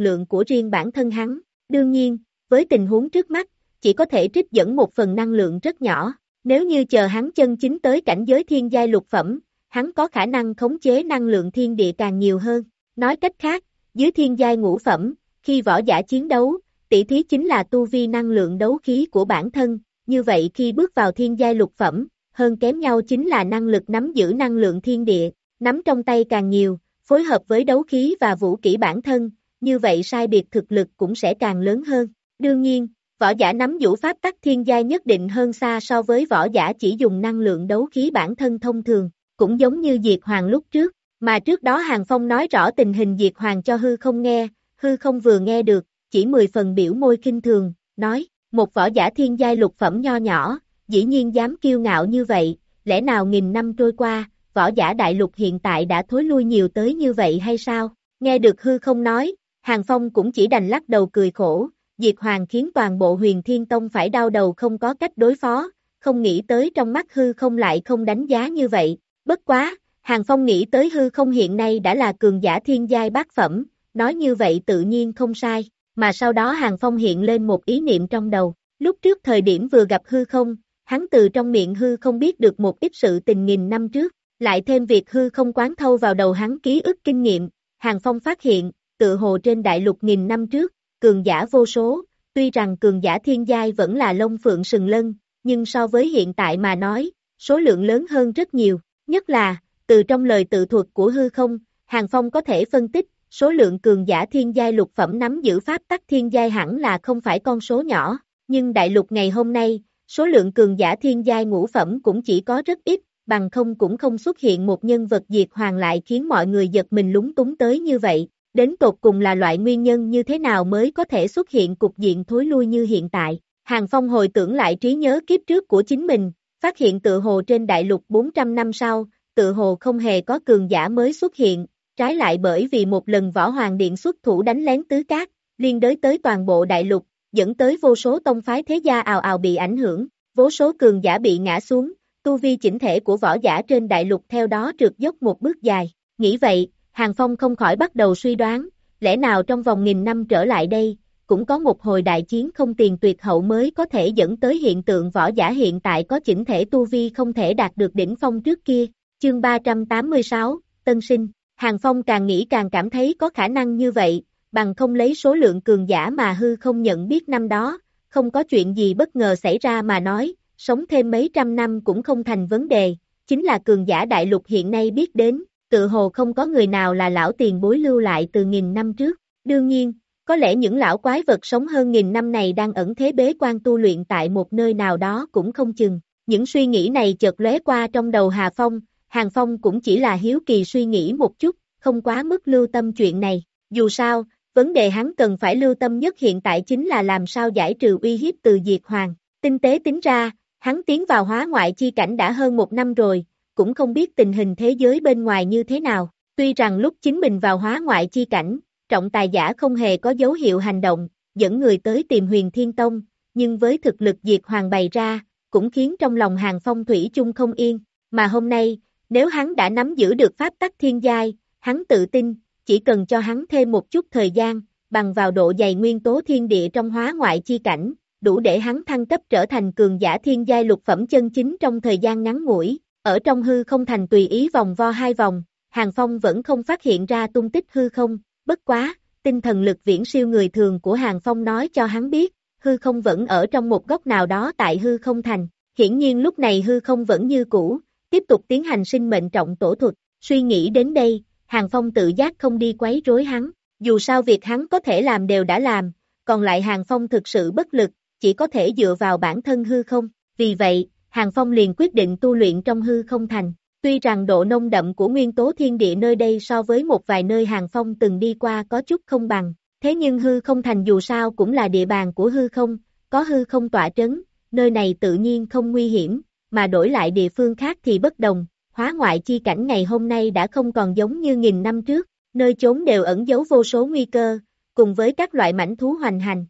lượng của riêng bản thân hắn. Đương nhiên, với tình huống trước mắt, chỉ có thể trích dẫn một phần năng lượng rất nhỏ. Nếu như chờ hắn chân chính tới cảnh giới thiên giai lục phẩm, hắn có khả năng khống chế năng lượng thiên địa càng nhiều hơn. Nói cách khác, dưới thiên giai ngũ phẩm, khi võ giả chiến đấu, tỷ thí chính là tu vi năng lượng đấu khí của bản thân, như vậy khi bước vào thiên giai lục phẩm, hơn kém nhau chính là năng lực nắm giữ năng lượng thiên địa, nắm trong tay càng nhiều, phối hợp với đấu khí và vũ kỹ bản thân, như vậy sai biệt thực lực cũng sẽ càng lớn hơn. Đương nhiên, võ giả nắm vũ pháp tắc thiên giai nhất định hơn xa so với võ giả chỉ dùng năng lượng đấu khí bản thân thông thường, cũng giống như Diệt Hoàng lúc trước, mà trước đó Hàng Phong nói rõ tình hình Diệt Hoàng cho hư không nghe, hư không vừa nghe được, chỉ 10 phần biểu môi kinh thường, nói, một võ giả thiên giai lục phẩm nho nhỏ, dĩ nhiên dám kiêu ngạo như vậy, lẽ nào nghìn năm trôi qua, võ giả đại lục hiện tại đã thối lui nhiều tới như vậy hay sao? Nghe được hư không nói, Hàng Phong cũng chỉ đành lắc đầu cười khổ, Diệt Hoàng khiến toàn bộ huyền thiên tông phải đau đầu không có cách đối phó, không nghĩ tới trong mắt hư không lại không đánh giá như vậy, bất quá, Hàng Phong nghĩ tới hư không hiện nay đã là cường giả thiên giai bát phẩm, nói như vậy tự nhiên không sai, mà sau đó Hàng Phong hiện lên một ý niệm trong đầu, lúc trước thời điểm vừa gặp hư không, hắn từ trong miệng hư không biết được một ít sự tình nghìn năm trước, lại thêm việc hư không quán thâu vào đầu hắn ký ức kinh nghiệm, Hàng Phong phát hiện, tự hồ trên đại lục nghìn năm trước, cường giả vô số, tuy rằng cường giả thiên giai vẫn là lông phượng sừng lân, nhưng so với hiện tại mà nói, số lượng lớn hơn rất nhiều, nhất là, từ trong lời tự thuật của hư không, Hàng Phong có thể phân tích, số lượng cường giả thiên giai lục phẩm nắm giữ pháp tắc thiên giai hẳn là không phải con số nhỏ, nhưng đại lục ngày hôm nay, số lượng cường giả thiên giai ngũ phẩm cũng chỉ có rất ít, bằng không cũng không xuất hiện một nhân vật diệt hoàng lại khiến mọi người giật mình lúng túng tới như vậy, đến tột cùng là loại nguyên nhân như thế nào mới có thể xuất hiện cục diện thối lui như hiện tại. Hàng Phong hồi tưởng lại trí nhớ kiếp trước của chính mình, phát hiện tự hồ trên đại lục 400 năm sau, tự hồ không hề có cường giả mới xuất hiện, trái lại bởi vì một lần võ hoàng điện xuất thủ đánh lén tứ cát, liên đới tới toàn bộ đại lục, dẫn tới vô số tông phái thế gia ào ào bị ảnh hưởng, vô số cường giả bị ngã xuống, tu vi chỉnh thể của võ giả trên đại lục theo đó trượt dốc một bước dài. Nghĩ vậy, Hàng Phong không khỏi bắt đầu suy đoán, lẽ nào trong vòng nghìn năm trở lại đây, cũng có một hồi đại chiến không tiền tuyệt hậu mới có thể dẫn tới hiện tượng võ giả hiện tại có chỉnh thể tu vi không thể đạt được đỉnh phong trước kia. Chương 386, Tân Sinh, Hàng Phong càng nghĩ càng cảm thấy có khả năng như vậy, bằng không lấy số lượng cường giả mà hư không nhận biết năm đó, không có chuyện gì bất ngờ xảy ra mà nói, sống thêm mấy trăm năm cũng không thành vấn đề, chính là cường giả đại lục hiện nay biết đến, tự hồ không có người nào là lão tiền bối lưu lại từ nghìn năm trước. Đương nhiên, có lẽ những lão quái vật sống hơn nghìn năm này đang ẩn thế bế quan tu luyện tại một nơi nào đó cũng không chừng. Những suy nghĩ này chợt lóe qua trong đầu Hà Phong, Hàng Phong cũng chỉ là hiếu kỳ suy nghĩ một chút, không quá mức lưu tâm chuyện này. Dù sao, vấn đề hắn cần phải lưu tâm nhất hiện tại chính là làm sao giải trừ uy hiếp từ Diệt Hoàng. Tinh tế tính ra, hắn tiến vào hóa ngoại chi cảnh đã hơn một năm rồi, cũng không biết tình hình thế giới bên ngoài như thế nào. Tuy rằng lúc chính mình vào hóa ngoại chi cảnh, trọng tài giả không hề có dấu hiệu hành động, dẫn người tới tìm huyền thiên tông, nhưng với thực lực diệt hoàng bày ra, cũng khiến trong lòng hàng phong thủy chung không yên, mà hôm nay, nếu hắn đã nắm giữ được pháp tắc thiên giai, hắn tự tin, chỉ cần cho hắn thêm một chút thời gian, bằng vào độ dày nguyên tố thiên địa trong hóa ngoại chi cảnh, đủ để hắn thăng cấp trở thành cường giả thiên giai lục phẩm chân chính trong thời gian ngắn ngủi, ở trong hư không thành tùy ý vòng vo hai vòng, Hàng Phong vẫn không phát hiện ra tung tích hư không, bất quá, tinh thần lực viễn siêu người thường của Hàng Phong nói cho hắn biết, hư không vẫn ở trong một góc nào đó tại hư không thành, hiển nhiên lúc này hư không vẫn như cũ, tiếp tục tiến hành sinh mệnh trọng tổ thuật, suy nghĩ đến đây, Hàng Phong tự giác không đi quấy rối hắn, dù sao việc hắn có thể làm đều đã làm, còn lại Hàng Phong thực sự bất lực, chỉ có thể dựa vào bản thân hư không, vì vậy, Hàng Phong liền quyết định tu luyện trong hư không thành. Tuy rằng độ nông đậm của nguyên tố thiên địa nơi đây so với một vài nơi Hàng Phong từng đi qua có chút không bằng, thế nhưng hư không thành dù sao cũng là địa bàn của hư không, có hư không tỏa trấn, nơi này tự nhiên không nguy hiểm, mà đổi lại địa phương khác thì bất đồng, hóa ngoại chi cảnh ngày hôm nay đã không còn giống như nghìn năm trước, nơi chốn đều ẩn giấu vô số nguy cơ, cùng với các loại mảnh thú hoành hành.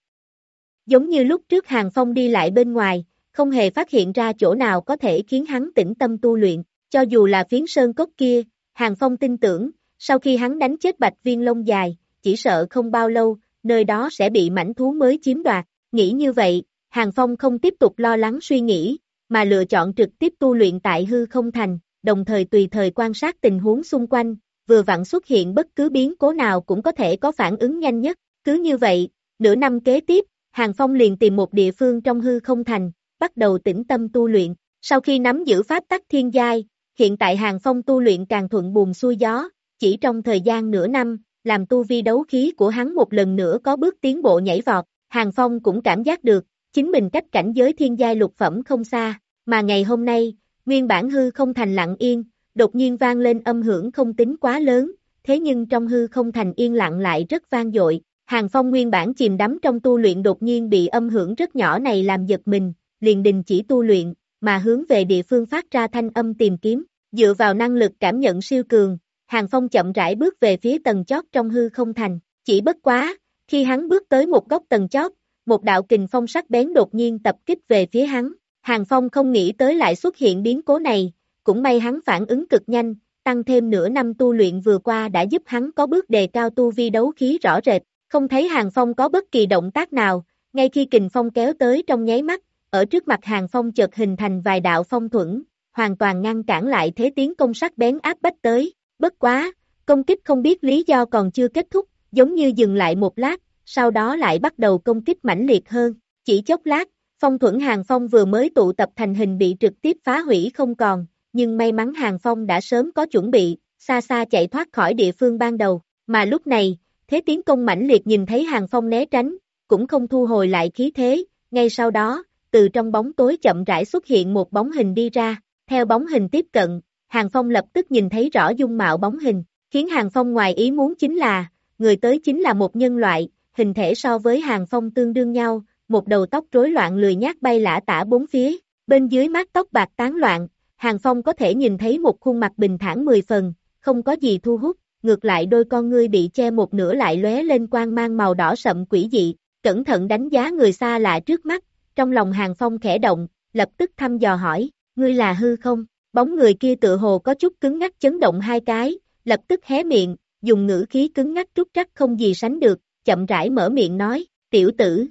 Giống như lúc trước Hàng Phong đi lại bên ngoài, không hề phát hiện ra chỗ nào có thể khiến hắn tĩnh tâm tu luyện, cho dù là phiến sơn cốc kia, Hàng Phong tin tưởng, sau khi hắn đánh chết bạch viên lông dài, chỉ sợ không bao lâu, nơi đó sẽ bị mảnh thú mới chiếm đoạt, nghĩ như vậy, Hàng Phong không tiếp tục lo lắng suy nghĩ, mà lựa chọn trực tiếp tu luyện tại hư không thành, đồng thời tùy thời quan sát tình huống xung quanh, vừa vặn xuất hiện bất cứ biến cố nào cũng có thể có phản ứng nhanh nhất, cứ như vậy, nửa năm kế tiếp, Hàng Phong liền tìm một địa phương trong hư không thành, bắt đầu tĩnh tâm tu luyện. Sau khi nắm giữ pháp tắc thiên giai, hiện tại Hàng Phong tu luyện càng thuận buồm xuôi gió, chỉ trong thời gian nửa năm, làm tu vi đấu khí của hắn một lần nữa có bước tiến bộ nhảy vọt, Hàng Phong cũng cảm giác được, chính mình cách cảnh giới thiên giai lục phẩm không xa, mà ngày hôm nay, nguyên bản hư không thành lặng yên, đột nhiên vang lên âm hưởng không tính quá lớn, thế nhưng trong hư không thành yên lặng lại rất vang dội, Hàng Phong nguyên bản chìm đắm trong tu luyện đột nhiên bị âm hưởng rất nhỏ này làm giật mình, liền đình chỉ tu luyện, mà hướng về địa phương phát ra thanh âm tìm kiếm, dựa vào năng lực cảm nhận siêu cường, Hàng Phong chậm rãi bước về phía tầng chót trong hư không thành, chỉ bất quá, khi hắn bước tới một góc tầng chót, một đạo kình phong sắc bén đột nhiên tập kích về phía hắn, Hàng Phong không nghĩ tới lại xuất hiện biến cố này, cũng may hắn phản ứng cực nhanh, tăng thêm nửa năm tu luyện vừa qua đã giúp hắn có bước đề cao tu vi đấu khí rõ rệt, không thấy Hàng Phong có bất kỳ động tác nào, ngay khi kình phong kéo tới trong nháy mắt, ở trước mặt Hàng Phong chợt hình thành vài đạo phong thuẫn, hoàn toàn ngăn cản lại thế tiến công sắc bén áp bách tới, bất quá, công kích không biết lý do còn chưa kết thúc, giống như dừng lại một lát, sau đó lại bắt đầu công kích mãnh liệt hơn, chỉ chốc lát, phong thuẫn Hàng Phong vừa mới tụ tập thành hình bị trực tiếp phá hủy không còn, nhưng may mắn Hàng Phong đã sớm có chuẩn bị, xa xa chạy thoát khỏi địa phương ban đầu, mà lúc này, thế tiến công mãnh liệt nhìn thấy Hàng Phong né tránh, cũng không thu hồi lại khí thế, ngay sau đó, từ trong bóng tối chậm rãi xuất hiện một bóng hình đi ra, theo bóng hình tiếp cận, Hàng Phong lập tức nhìn thấy rõ dung mạo bóng hình, khiến Hàng Phong ngoài ý muốn chính là, người tới chính là một nhân loại, hình thể so với Hàng Phong tương đương nhau, một đầu tóc rối loạn lười nhát bay lả tả bốn phía, bên dưới mát tóc bạc tán loạn, Hàng Phong có thể nhìn thấy một khuôn mặt bình thản mười phần, không có gì thu hút, ngược lại đôi con ngươi bị che một nửa lại lóe lên quang mang màu đỏ sậm quỷ dị, cẩn thận đánh giá người xa lạ trước mắt, trong lòng Hàng Phong khẽ động, lập tức thăm dò hỏi, ngươi là hư không? Bóng người kia tự hồ có chút cứng ngắc chấn động hai cái, lập tức hé miệng, dùng ngữ khí cứng ngắc trúc trắc không gì sánh được, chậm rãi mở miệng nói, tiểu tử.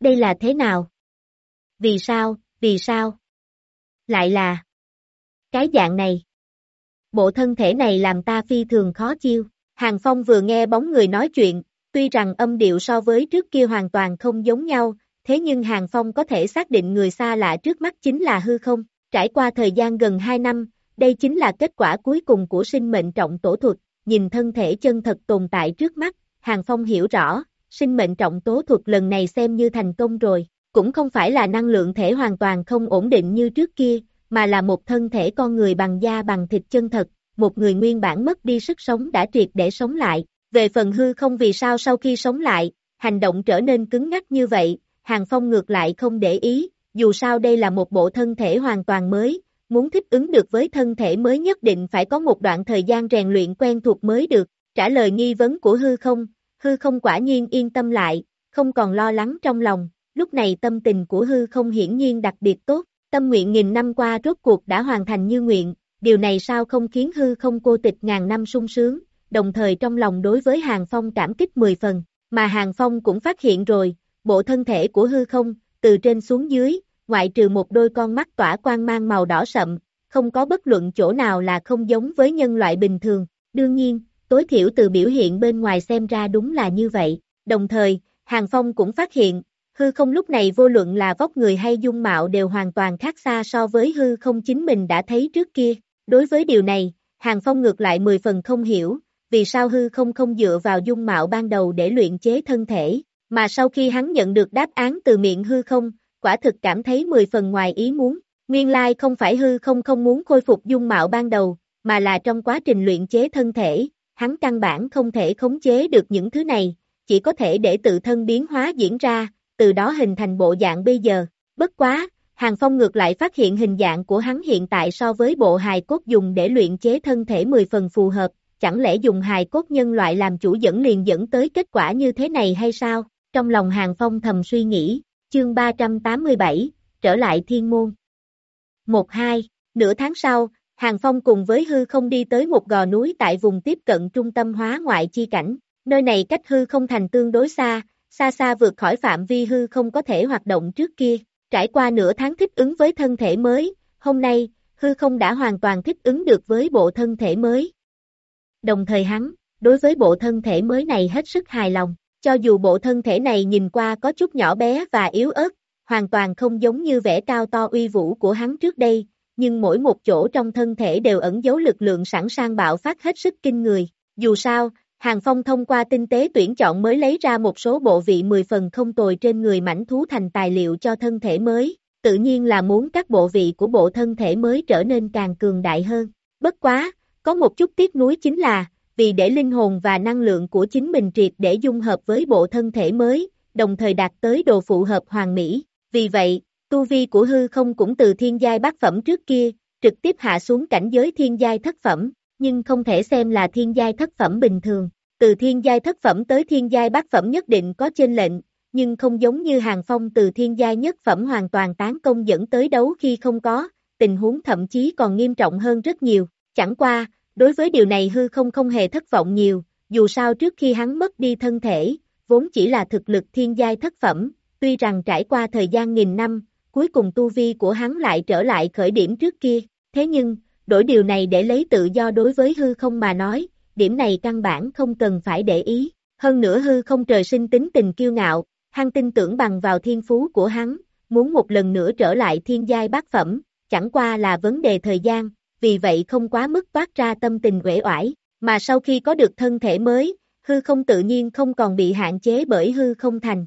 Đây là thế nào? Vì sao, vì sao? Lại là cái dạng này. Bộ thân thể này làm ta phi thường khó chiêu. Hàng Phong vừa nghe bóng người nói chuyện, tuy rằng âm điệu so với trước kia hoàn toàn không giống nhau, thế nhưng Hàng Phong có thể xác định người xa lạ trước mắt chính là hư không. Trải qua thời gian gần 2 năm, đây chính là kết quả cuối cùng của sinh mệnh trọng tổ thuật, nhìn thân thể chân thật tồn tại trước mắt, Hàng Phong hiểu rõ, sinh mệnh trọng tố thuật lần này xem như thành công rồi, cũng không phải là năng lượng thể hoàn toàn không ổn định như trước kia, mà là một thân thể con người bằng da bằng thịt chân thật, một người nguyên bản mất đi sức sống đã triệt để sống lại. Về phần hư không vì sao sau khi sống lại, hành động trở nên cứng ngắc như vậy, Hàng Phong ngược lại không để ý, dù sao đây là một bộ thân thể hoàn toàn mới, muốn thích ứng được với thân thể mới nhất định phải có một đoạn thời gian rèn luyện quen thuộc mới được, trả lời nghi vấn của hư không, hư không quả nhiên yên tâm lại, không còn lo lắng trong lòng, lúc này tâm tình của hư không hiển nhiên đặc biệt tốt, tâm nguyện nghìn năm qua rốt cuộc đã hoàn thành như nguyện, điều này sao không khiến hư không cô tịch ngàn năm sung sướng, đồng thời trong lòng đối với Hàng Phong cảm kích 10 phần, mà Hàng Phong cũng phát hiện rồi, bộ thân thể của hư không, từ trên xuống dưới, ngoại trừ một đôi con mắt tỏa quang mang màu đỏ sậm, không có bất luận chỗ nào là không giống với nhân loại bình thường, đương nhiên, tối thiểu từ biểu hiện bên ngoài xem ra đúng là như vậy, đồng thời, Hàng Phong cũng phát hiện, hư không lúc này vô luận là vóc người hay dung mạo đều hoàn toàn khác xa so với hư không chính mình đã thấy trước kia, đối với điều này, Hàng Phong ngược lại 10 phần không hiểu, vì sao hư không không dựa vào dung mạo ban đầu để luyện chế thân thể, mà sau khi hắn nhận được đáp án từ miệng hư không, quả thực cảm thấy 10 phần ngoài ý muốn, nguyên lai không phải hư không không muốn khôi phục dung mạo ban đầu, mà là trong quá trình luyện chế thân thể, hắn căn bản không thể khống chế được những thứ này, chỉ có thể để tự thân biến hóa diễn ra, từ đó hình thành bộ dạng bây giờ, bất quá, Hàng Phong ngược lại phát hiện hình dạng của hắn hiện tại so với bộ hài cốt dùng để luyện chế thân thể 10 phần phù hợp, chẳng lẽ dùng hài cốt nhân loại làm chủ dẫn liền dẫn tới kết quả như thế này hay sao? Trong lòng Hàng Phong thầm suy nghĩ, chương 387, trở lại thiên môn. 1-2, nửa tháng sau, Hàng Phong cùng với hư không đi tới một gò núi tại vùng tiếp cận trung tâm hóa ngoại chi cảnh, nơi này cách hư không thành tương đối xa, xa xa vượt khỏi phạm vi hư không có thể hoạt động trước kia, trải qua nửa tháng thích ứng với thân thể mới, hôm nay, hư không đã hoàn toàn thích ứng được với bộ thân thể mới. Đồng thời hắn, đối với bộ thân thể mới này hết sức hài lòng, cho dù bộ thân thể này nhìn qua có chút nhỏ bé và yếu ớt, hoàn toàn không giống như vẻ cao to uy vũ của hắn trước đây, nhưng mỗi một chỗ trong thân thể đều ẩn giấu lực lượng sẵn sàng bạo phát hết sức kinh người. Dù sao, Hàng Phong thông qua tinh tế tuyển chọn mới lấy ra một số bộ vị 10 phần không tồi trên người mảnh thú thành tài liệu cho thân thể mới, tự nhiên là muốn các bộ vị của bộ thân thể mới trở nên càng cường đại hơn. Bất quá, có một chút tiếc nuối chính là, vì để linh hồn và năng lượng của chính mình triệt để dung hợp với bộ thân thể mới, đồng thời đạt tới độ phụ hợp hoàn mỹ. Vì vậy, tu vi của hư không cũng từ thiên giai bát phẩm trước kia, trực tiếp hạ xuống cảnh giới thiên giai thất phẩm, nhưng không thể xem là thiên giai thất phẩm bình thường. Từ thiên giai thất phẩm tới thiên giai bát phẩm nhất định có trên lệnh, nhưng không giống như hàng phong từ thiên giai nhất phẩm hoàn toàn tán công dẫn tới đấu khi không có, tình huống thậm chí còn nghiêm trọng hơn rất nhiều. Chẳng qua, đối với điều này hư không không hề thất vọng nhiều, dù sao trước khi hắn mất đi thân thể, vốn chỉ là thực lực thiên giai thất phẩm, tuy rằng trải qua thời gian nghìn năm, cuối cùng tu vi của hắn lại trở lại khởi điểm trước kia, thế nhưng, đổi điều này để lấy tự do đối với hư không mà nói, điểm này căn bản không cần phải để ý, hơn nữa hư không trời sinh tính tình kiêu ngạo, hắn tin tưởng bằng vào thiên phú của hắn, muốn một lần nữa trở lại thiên giai bát phẩm, chẳng qua là vấn đề thời gian, vì vậy không quá mức toát ra tâm tình uể oải, mà sau khi có được thân thể mới, hư không tự nhiên không còn bị hạn chế bởi hư không thành.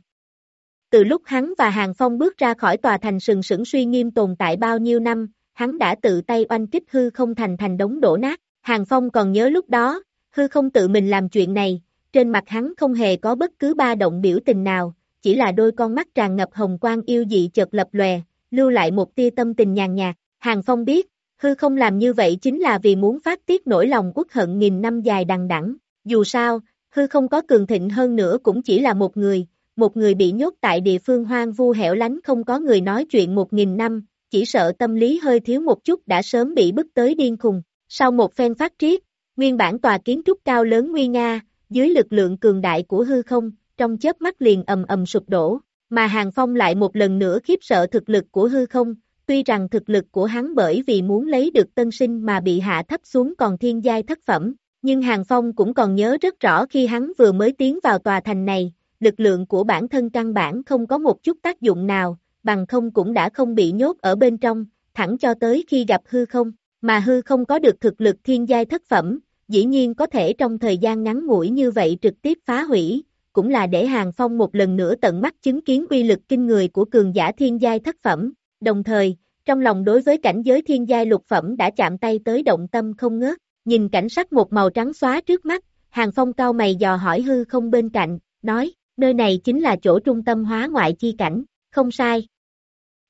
Từ lúc hắn và Hàng Phong bước ra khỏi tòa thành sừng sững suy nghiêm tồn tại bao nhiêu năm, hắn đã tự tay oanh kích hư không thành thành đống đổ nát, Hàng Phong còn nhớ lúc đó, hư không tự mình làm chuyện này, trên mặt hắn không hề có bất cứ ba động biểu tình nào, chỉ là đôi con mắt tràn ngập hồng quang yêu dị chợt lập lòe, lưu lại một tia tâm tình nhàn nhạt, Hàng Phong biết, hư không làm như vậy chính là vì muốn phát tiết nỗi lòng quốc hận nghìn năm dài đằng đẵng. Dù sao, hư không có cường thịnh hơn nữa cũng chỉ là một người, một người bị nhốt tại địa phương hoang vu hẻo lánh không có người nói chuyện một nghìn năm, chỉ sợ tâm lý hơi thiếu một chút đã sớm bị bức tới điên khùng. Sau một phen phát triết, nguyên bản tòa kiến trúc cao lớn nguy nga, dưới lực lượng cường đại của hư không, trong chớp mắt liền ầm ầm sụp đổ, mà Hàng Phong lại một lần nữa khiếp sợ thực lực của hư không, tuy rằng thực lực của hắn bởi vì muốn lấy được tân sinh mà bị hạ thấp xuống còn thiên giai thất phẩm, nhưng Hàng Phong cũng còn nhớ rất rõ khi hắn vừa mới tiến vào tòa thành này, lực lượng của bản thân căn bản không có một chút tác dụng nào, bằng không cũng đã không bị nhốt ở bên trong, thẳng cho tới khi gặp hư không, mà hư không có được thực lực thiên giai thất phẩm, dĩ nhiên có thể trong thời gian ngắn ngủi như vậy trực tiếp phá hủy, cũng là để Hàng Phong một lần nữa tận mắt chứng kiến uy lực kinh người của cường giả thiên giai thất phẩm, đồng thời, trong lòng đối với cảnh giới thiên giai lục phẩm đã chạm tay tới động tâm không ngớt, nhìn cảnh sắc một màu trắng xóa trước mắt, Hàng Phong cao mày dò hỏi hư không bên cạnh, nói, nơi này chính là chỗ trung tâm hóa ngoại chi cảnh, không sai.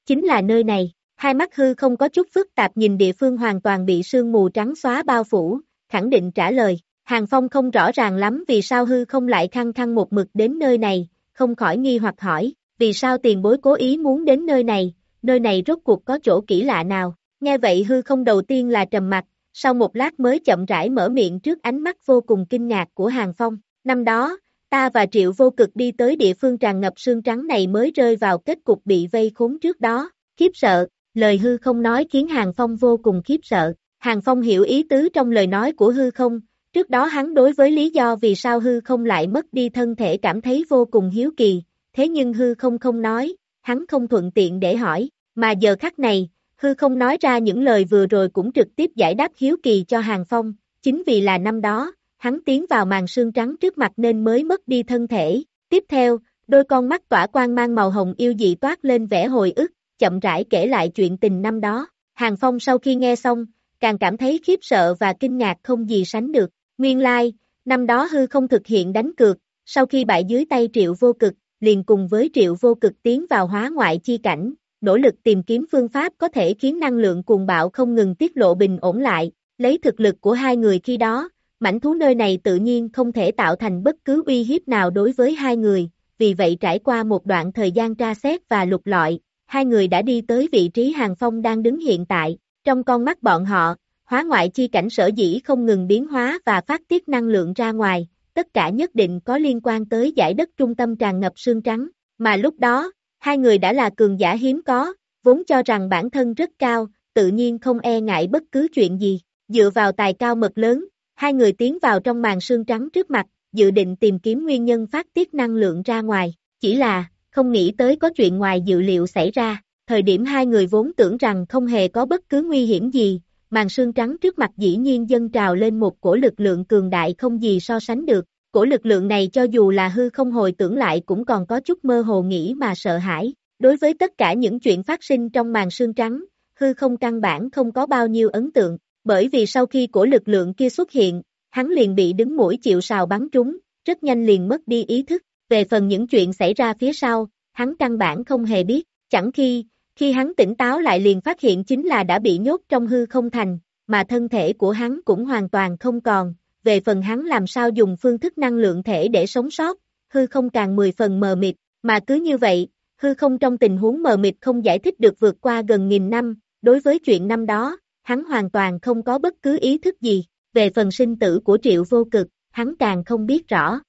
Chính là nơi này, hai mắt hư không có chút phức tạp nhìn địa phương hoàn toàn bị sương mù trắng xóa bao phủ, khẳng định trả lời, Hàng Phong không rõ ràng lắm vì sao hư không lại khăng khăng một mực đến nơi này, không khỏi nghi hoặc hỏi, vì sao tiền bối cố ý muốn đến nơi này, nơi này rốt cuộc có chỗ kỹ lạ nào, nghe vậy hư không đầu tiên là trầm mặt, sau một lát mới chậm rãi mở miệng trước ánh mắt vô cùng kinh ngạc của Hàng Phong, năm đó, ta và Triệu vô cực đi tới địa phương tràn ngập sương trắng này mới rơi vào kết cục bị vây khốn trước đó, khiếp sợ, lời hư không nói khiến Hàng Phong vô cùng khiếp sợ, Hàng Phong hiểu ý tứ trong lời nói của hư không, trước đó hắn đối với lý do vì sao hư không lại mất đi thân thể cảm thấy vô cùng hiếu kỳ, thế nhưng hư không không nói, hắn không thuận tiện để hỏi, mà giờ khắc này, hư không nói ra những lời vừa rồi cũng trực tiếp giải đáp hiếu kỳ cho Hàng Phong, chính vì là năm đó, hắn tiến vào màn sương trắng trước mặt nên mới mất đi thân thể, tiếp theo, đôi con mắt tỏa quang mang màu hồng yêu dị toát lên vẻ hồi ức, chậm rãi kể lại chuyện tình năm đó, Hàng Phong sau khi nghe xong, càng cảm thấy khiếp sợ và kinh ngạc không gì sánh được, nguyên lai, like, năm đó hư không thực hiện đánh cược, sau khi bại dưới tay triệu vô cực, liền cùng với triệu vô cực tiến vào hóa ngoại chi cảnh, nỗ lực tìm kiếm phương pháp có thể khiến năng lượng cuồng bạo không ngừng tiết lộ bình ổn lại, lấy thực lực của hai người khi đó, mảnh thú nơi này tự nhiên không thể tạo thành bất cứ uy hiếp nào đối với hai người, vì vậy trải qua một đoạn thời gian tra xét và lục lọi, hai người đã đi tới vị trí hàng phong đang đứng hiện tại, trong con mắt bọn họ, hóa ngoại chi cảnh sở dĩ không ngừng biến hóa và phát tiết năng lượng ra ngoài, tất cả nhất định có liên quan tới giải đất trung tâm tràn ngập sương trắng, mà lúc đó, hai người đã là cường giả hiếm có, vốn cho rằng bản thân rất cao, tự nhiên không e ngại bất cứ chuyện gì, dựa vào tài cao mật lớn, hai người tiến vào trong màn sương trắng trước mặt, dự định tìm kiếm nguyên nhân phát tiết năng lượng ra ngoài, chỉ là, không nghĩ tới có chuyện ngoài dự liệu xảy ra, thời điểm hai người vốn tưởng rằng không hề có bất cứ nguy hiểm gì, màn sương trắng trước mặt dĩ nhiên dâng trào lên một cổ lực lượng cường đại không gì so sánh được, cổ lực lượng này cho dù là hư không hồi tưởng lại cũng còn có chút mơ hồ nghĩ mà sợ hãi, đối với tất cả những chuyện phát sinh trong màn sương trắng, hư không căn bản không có bao nhiêu ấn tượng, bởi vì sau khi cổ lực lượng kia xuất hiện, hắn liền bị đứng mũi chịu sào bắn trúng, rất nhanh liền mất đi ý thức, về phần những chuyện xảy ra phía sau, hắn căn bản không hề biết, chẳng khi, khi hắn tỉnh táo lại liền phát hiện chính là đã bị nhốt trong hư không thành, mà thân thể của hắn cũng hoàn toàn không còn, về phần hắn làm sao dùng phương thức năng lượng thể để sống sót, hư không càng 10 phần mờ mịt, mà cứ như vậy, hư không trong tình huống mờ mịt không giải thích được vượt qua gần nghìn năm, đối với chuyện năm đó, hắn hoàn toàn không có bất cứ ý thức gì, về phần sinh tử của triệu vô cực, hắn càng không biết rõ.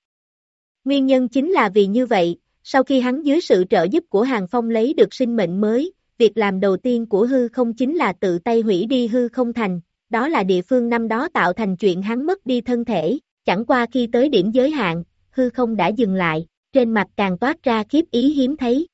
Nguyên nhân chính là vì như vậy, sau khi hắn dưới sự trợ giúp của Hàng Phong lấy được sinh mệnh mới, việc làm đầu tiên của hư không chính là tự tay hủy đi hư không thành, đó là địa phương năm đó tạo thành chuyện hắn mất đi thân thể, chẳng qua khi tới điểm giới hạn, hư không đã dừng lại, trên mặt càng toát ra khiếp ý hiếm thấy.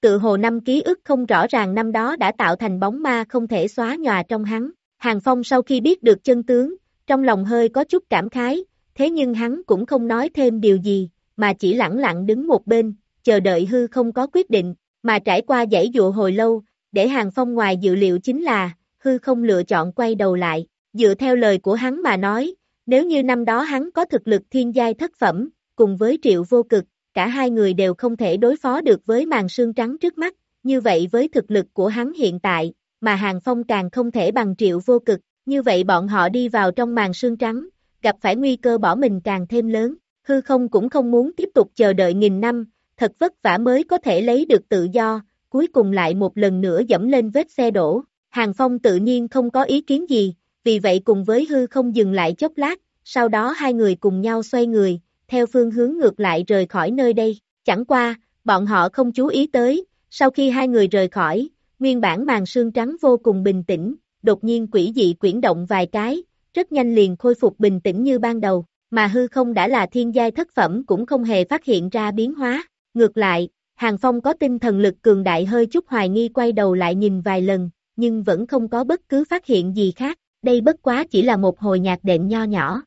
Tự hồ năm ký ức không rõ ràng năm đó đã tạo thành bóng ma không thể xóa nhòa trong hắn, Hàng Phong sau khi biết được chân tướng, trong lòng hơi có chút cảm khái, thế nhưng hắn cũng không nói thêm điều gì, mà chỉ lặng lặng đứng một bên, chờ đợi hư không có quyết định, mà trải qua dãy dụ hồi lâu, để Hàng Phong ngoài dự liệu chính là, hư không lựa chọn quay đầu lại, dựa theo lời của hắn mà nói, nếu như năm đó hắn có thực lực thiên giai thất phẩm, cùng với triệu vô cực, cả hai người đều không thể đối phó được với màn sương trắng trước mắt, như vậy với thực lực của hắn hiện tại, mà Hàng Phong càng không thể bằng triệu vô cực, như vậy bọn họ đi vào trong màn sương trắng, gặp phải nguy cơ bỏ mình càng thêm lớn, hư không cũng không muốn tiếp tục chờ đợi nghìn năm, thật vất vả mới có thể lấy được tự do, cuối cùng lại một lần nữa dẫm lên vết xe đổ. Hàng Phong tự nhiên không có ý kiến gì, vì vậy cùng với hư không dừng lại chốc lát, sau đó hai người cùng nhau xoay người, theo phương hướng ngược lại rời khỏi nơi đây. Chẳng qua, bọn họ không chú ý tới, sau khi hai người rời khỏi, nguyên bản màn sương trắng vô cùng bình tĩnh, đột nhiên quỷ dị quyển động vài cái, rất nhanh liền khôi phục bình tĩnh như ban đầu. mà hư không đã là thiên giai thất phẩm cũng không hề phát hiện ra biến hóa. Ngược lại, Hàng Phong có tinh thần lực cường đại hơi chút hoài nghi quay đầu lại nhìn vài lần, nhưng vẫn không có bất cứ phát hiện gì khác, đây bất quá chỉ là một hồi nhạc đệm nho nhỏ.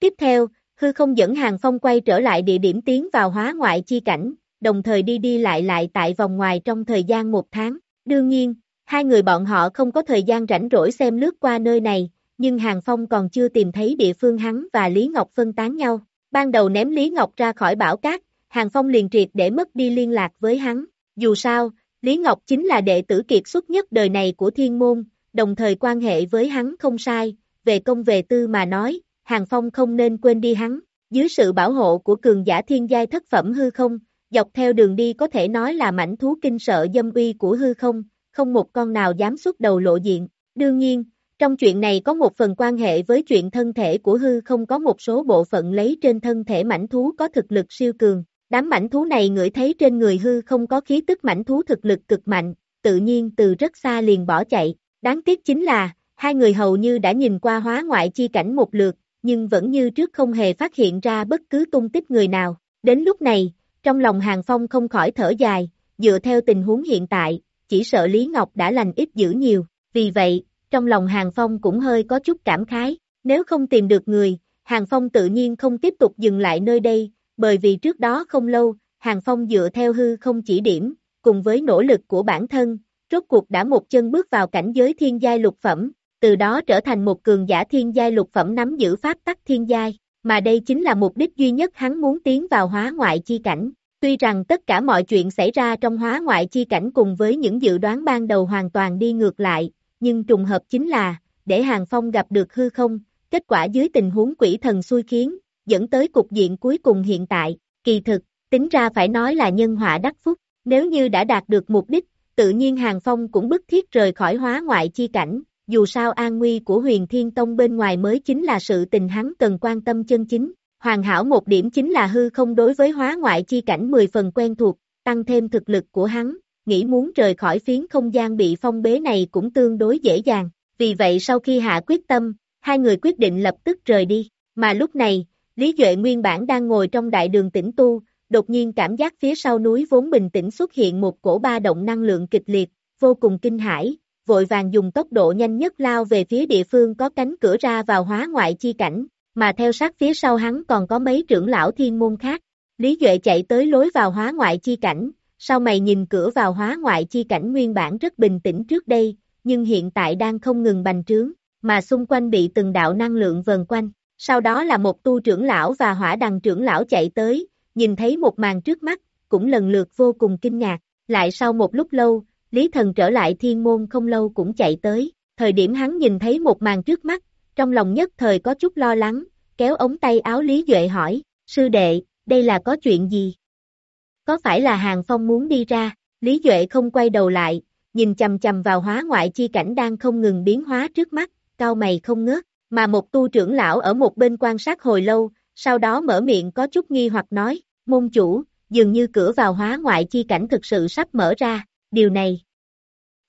Tiếp theo, hư không dẫn Hàng Phong quay trở lại địa điểm tiến vào hóa ngoại chi cảnh, đồng thời đi đi lại lại tại vòng ngoài trong thời gian một tháng. Đương nhiên, hai người bọn họ không có thời gian rảnh rỗi xem lướt qua nơi này, nhưng Hàng Phong còn chưa tìm thấy địa phương hắn và Lý Ngọc phân tán nhau. Ban đầu ném Lý Ngọc ra khỏi bảo cát, Hàng Phong liền triệt để mất đi liên lạc với hắn. Dù sao, Lý Ngọc chính là đệ tử kiệt xuất nhất đời này của thiên môn, đồng thời quan hệ với hắn không sai, về công về tư mà nói, Hàng Phong không nên quên đi hắn. Dưới sự bảo hộ của cường giả thiên giai thất phẩm hư không, dọc theo đường đi có thể nói là mảnh thú kinh sợ dâm uy của hư không, không một con nào dám xuất đầu lộ diện. Đương nhiên, trong chuyện này có một phần quan hệ với chuyện thân thể của hư không có một số bộ phận lấy trên thân thể mảnh thú có thực lực siêu cường. Đám mảnh thú này ngửi thấy trên người hư không có khí tức mảnh thú thực lực cực mạnh, tự nhiên từ rất xa liền bỏ chạy. Đáng tiếc chính là, hai người hầu như đã nhìn qua hóa ngoại chi cảnh một lượt, nhưng vẫn như trước không hề phát hiện ra bất cứ tung tích người nào. Đến lúc này, trong lòng Hàng Phong không khỏi thở dài, dựa theo tình huống hiện tại, chỉ sợ Lý Ngọc đã lành ít dữ nhiều, vì vậy, trong lòng Hàng Phong cũng hơi có chút cảm khái, nếu không tìm được người, Hàng Phong tự nhiên không tiếp tục dừng lại nơi đây, bởi vì trước đó không lâu, Hàng Phong dựa theo hư không chỉ điểm, cùng với nỗ lực của bản thân, rốt cuộc đã một chân bước vào cảnh giới thiên giai lục phẩm, từ đó trở thành một cường giả thiên giai lục phẩm nắm giữ pháp tắc thiên giai, mà đây chính là mục đích duy nhất hắn muốn tiến vào hóa ngoại chi cảnh. Tuy rằng tất cả mọi chuyện xảy ra trong hóa ngoại chi cảnh cùng với những dự đoán ban đầu hoàn toàn đi ngược lại, nhưng trùng hợp chính là, để Hàng Phong gặp được hư không, kết quả dưới tình huống quỷ thần xui khiến, dẫn tới cục diện cuối cùng hiện tại, kỳ thực, tính ra phải nói là nhân họa đắc phúc, nếu như đã đạt được mục đích, tự nhiên Hàng Phong cũng bức thiết rời khỏi hóa ngoại chi cảnh, dù sao an nguy của huyền thiên tông bên ngoài mới chính là sự tình hắn cần quan tâm chân chính. Hoàn hảo một điểm chính là hư không đối với hóa ngoại chi cảnh 10 phần quen thuộc, tăng thêm thực lực của hắn, nghĩ muốn rời khỏi phiến không gian bị phong bế này cũng tương đối dễ dàng. Vì vậy sau khi hạ quyết tâm, hai người quyết định lập tức rời đi. Mà lúc này, Lý Duệ nguyên bản đang ngồi trong đại đường tĩnh tu, đột nhiên cảm giác phía sau núi vốn bình tĩnh xuất hiện một cổ ba động năng lượng kịch liệt, vô cùng kinh hãi, vội vàng dùng tốc độ nhanh nhất lao về phía địa phương có cánh cửa ra vào hóa ngoại chi cảnh, mà theo sát phía sau hắn còn có mấy trưởng lão thiên môn khác. Lý Duệ chạy tới lối vào hóa ngoại chi cảnh, sau mày nhìn cửa vào hóa ngoại chi cảnh nguyên bản rất bình tĩnh trước đây, nhưng hiện tại đang không ngừng bành trướng, mà xung quanh bị từng đạo năng lượng vần quanh. Sau đó là một tu trưởng lão và hỏa đằng trưởng lão chạy tới, nhìn thấy một màn trước mắt, cũng lần lượt vô cùng kinh ngạc. Lại sau một lúc lâu, Lý Thần trở lại thiên môn không lâu cũng chạy tới, thời điểm hắn nhìn thấy một màn trước mắt, trong lòng nhất thời có chút lo lắng, kéo ống tay áo Lý Duệ hỏi, sư đệ, đây là có chuyện gì? Có phải là Hàng Phong muốn đi ra? Lý Duệ không quay đầu lại, nhìn chầm chầm vào hóa ngoại chi cảnh đang không ngừng biến hóa trước mắt, cao mày không ngớt, mà một tu trưởng lão ở một bên quan sát hồi lâu, sau đó mở miệng có chút nghi hoặc nói, môn chủ, dường như cửa vào hóa ngoại chi cảnh thực sự sắp mở ra, điều này.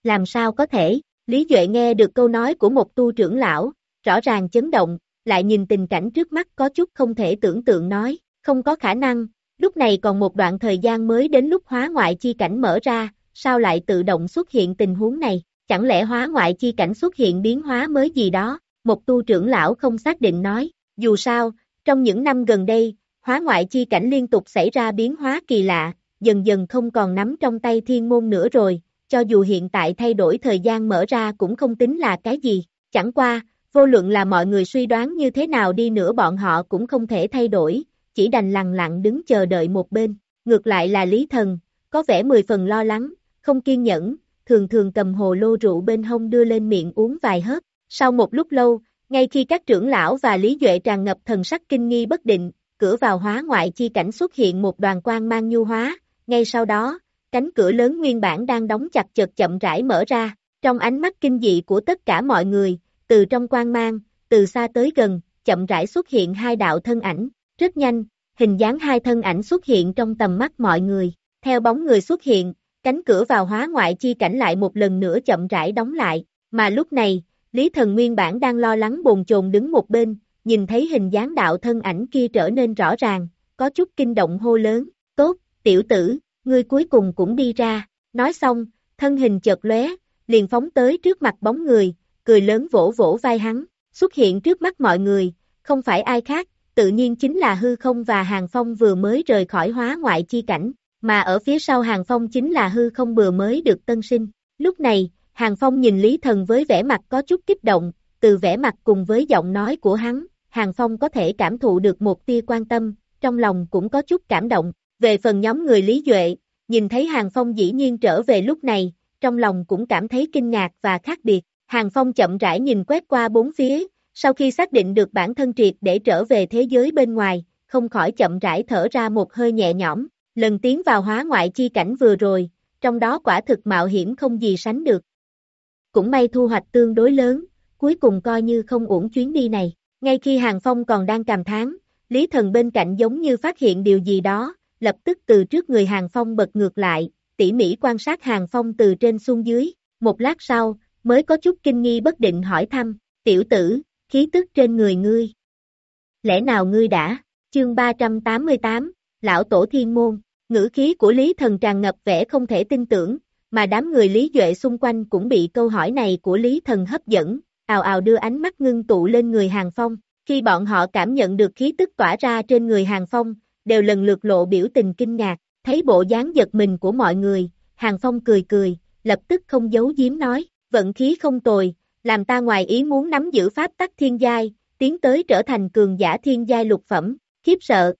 Làm sao có thể, Lý Duệ nghe được câu nói của một tu trưởng lão, rõ ràng chấn động, lại nhìn tình cảnh trước mắt có chút không thể tưởng tượng nói, không có khả năng, lúc này còn một đoạn thời gian mới đến lúc hóa ngoại chi cảnh mở ra, sao lại tự động xuất hiện tình huống này, chẳng lẽ hóa ngoại chi cảnh xuất hiện biến hóa mới gì đó, một tu trưởng lão không xác định nói, dù sao, trong những năm gần đây, hóa ngoại chi cảnh liên tục xảy ra biến hóa kỳ lạ, dần dần không còn nắm trong tay thiên môn nữa rồi, cho dù hiện tại thay đổi thời gian mở ra cũng không tính là cái gì, chẳng qua, vô luận là mọi người suy đoán như thế nào đi nữa bọn họ cũng không thể thay đổi, chỉ đành lặng lặng đứng chờ đợi một bên, ngược lại là Lý Thần, có vẻ mười phần lo lắng, không kiên nhẫn, thường thường cầm hồ lô rượu bên hông đưa lên miệng uống vài hớp, sau một lúc lâu, ngay khi các trưởng lão và Lý Duệ tràn ngập thần sắc kinh nghi bất định, cửa vào hóa ngoại chi cảnh xuất hiện một đoàn quang mang nhu hóa, ngay sau đó, cánh cửa lớn nguyên bản đang đóng chặt chật chậm rãi mở ra, trong ánh mắt kinh dị của tất cả mọi người, từ trong quang mang, từ xa tới gần, chậm rãi xuất hiện hai đạo thân ảnh, rất nhanh, hình dáng hai thân ảnh xuất hiện trong tầm mắt mọi người, theo bóng người xuất hiện, cánh cửa vào hóa ngoại chi cảnh lại một lần nữa chậm rãi đóng lại, mà lúc này, Lý Thần nguyên bản đang lo lắng bồn chồn đứng một bên, nhìn thấy hình dáng đạo thân ảnh kia trở nên rõ ràng, có chút kinh động hô lớn, tốt, tiểu tử, ngươi cuối cùng cũng đi ra, nói xong, thân hình chợt lóe, liền phóng tới trước mặt bóng người, cười lớn vỗ vỗ vai hắn, xuất hiện trước mắt mọi người, không phải ai khác, tự nhiên chính là hư không và hàng phong vừa mới rời khỏi hóa ngoại chi cảnh, mà ở phía sau hàng phong chính là hư không vừa mới được tân sinh. Lúc này, hàng phong nhìn Lý Thần với vẻ mặt có chút kích động, từ vẻ mặt cùng với giọng nói của hắn, hàng phong có thể cảm thụ được một tia quan tâm, trong lòng cũng có chút cảm động. Về phần nhóm người Lý Duệ, nhìn thấy hàng phong dĩ nhiên trở về lúc này, trong lòng cũng cảm thấy kinh ngạc và khác biệt. Hàng Phong chậm rãi nhìn quét qua bốn phía, sau khi xác định được bản thân triệt để trở về thế giới bên ngoài, không khỏi chậm rãi thở ra một hơi nhẹ nhõm, lần tiến vào hóa ngoại chi cảnh vừa rồi, trong đó quả thực mạo hiểm không gì sánh được. Cũng may thu hoạch tương đối lớn, cuối cùng coi như không uổng chuyến đi này, ngay khi Hàng Phong còn đang cảm thán, Lý Thần bên cạnh giống như phát hiện điều gì đó, lập tức từ trước người Hàng Phong bật ngược lại, tỉ mỉ quan sát Hàng Phong từ trên xuống dưới, một lát sau, mới có chút kinh nghi bất định hỏi thăm, tiểu tử, khí tức trên người ngươi. Lẽ nào ngươi đã, chương 388, Lão Tổ Thiên Môn, ngữ khí của Lý Thần tràn ngập vẻ không thể tin tưởng, mà đám người Lý Duệ xung quanh cũng bị câu hỏi này của Lý Thần hấp dẫn, ào ào đưa ánh mắt ngưng tụ lên người Hàng Phong, khi bọn họ cảm nhận được khí tức tỏa ra trên người Hàng Phong, đều lần lượt lộ biểu tình kinh ngạc, thấy bộ dáng giật mình của mọi người, Hàng Phong cười cười, lập tức không giấu giếm nói, vận khí không tồi, làm ta ngoài ý muốn nắm giữ pháp tắc thiên giai, tiến tới trở thành cường giả thiên giai lục phẩm, khiếp sợ.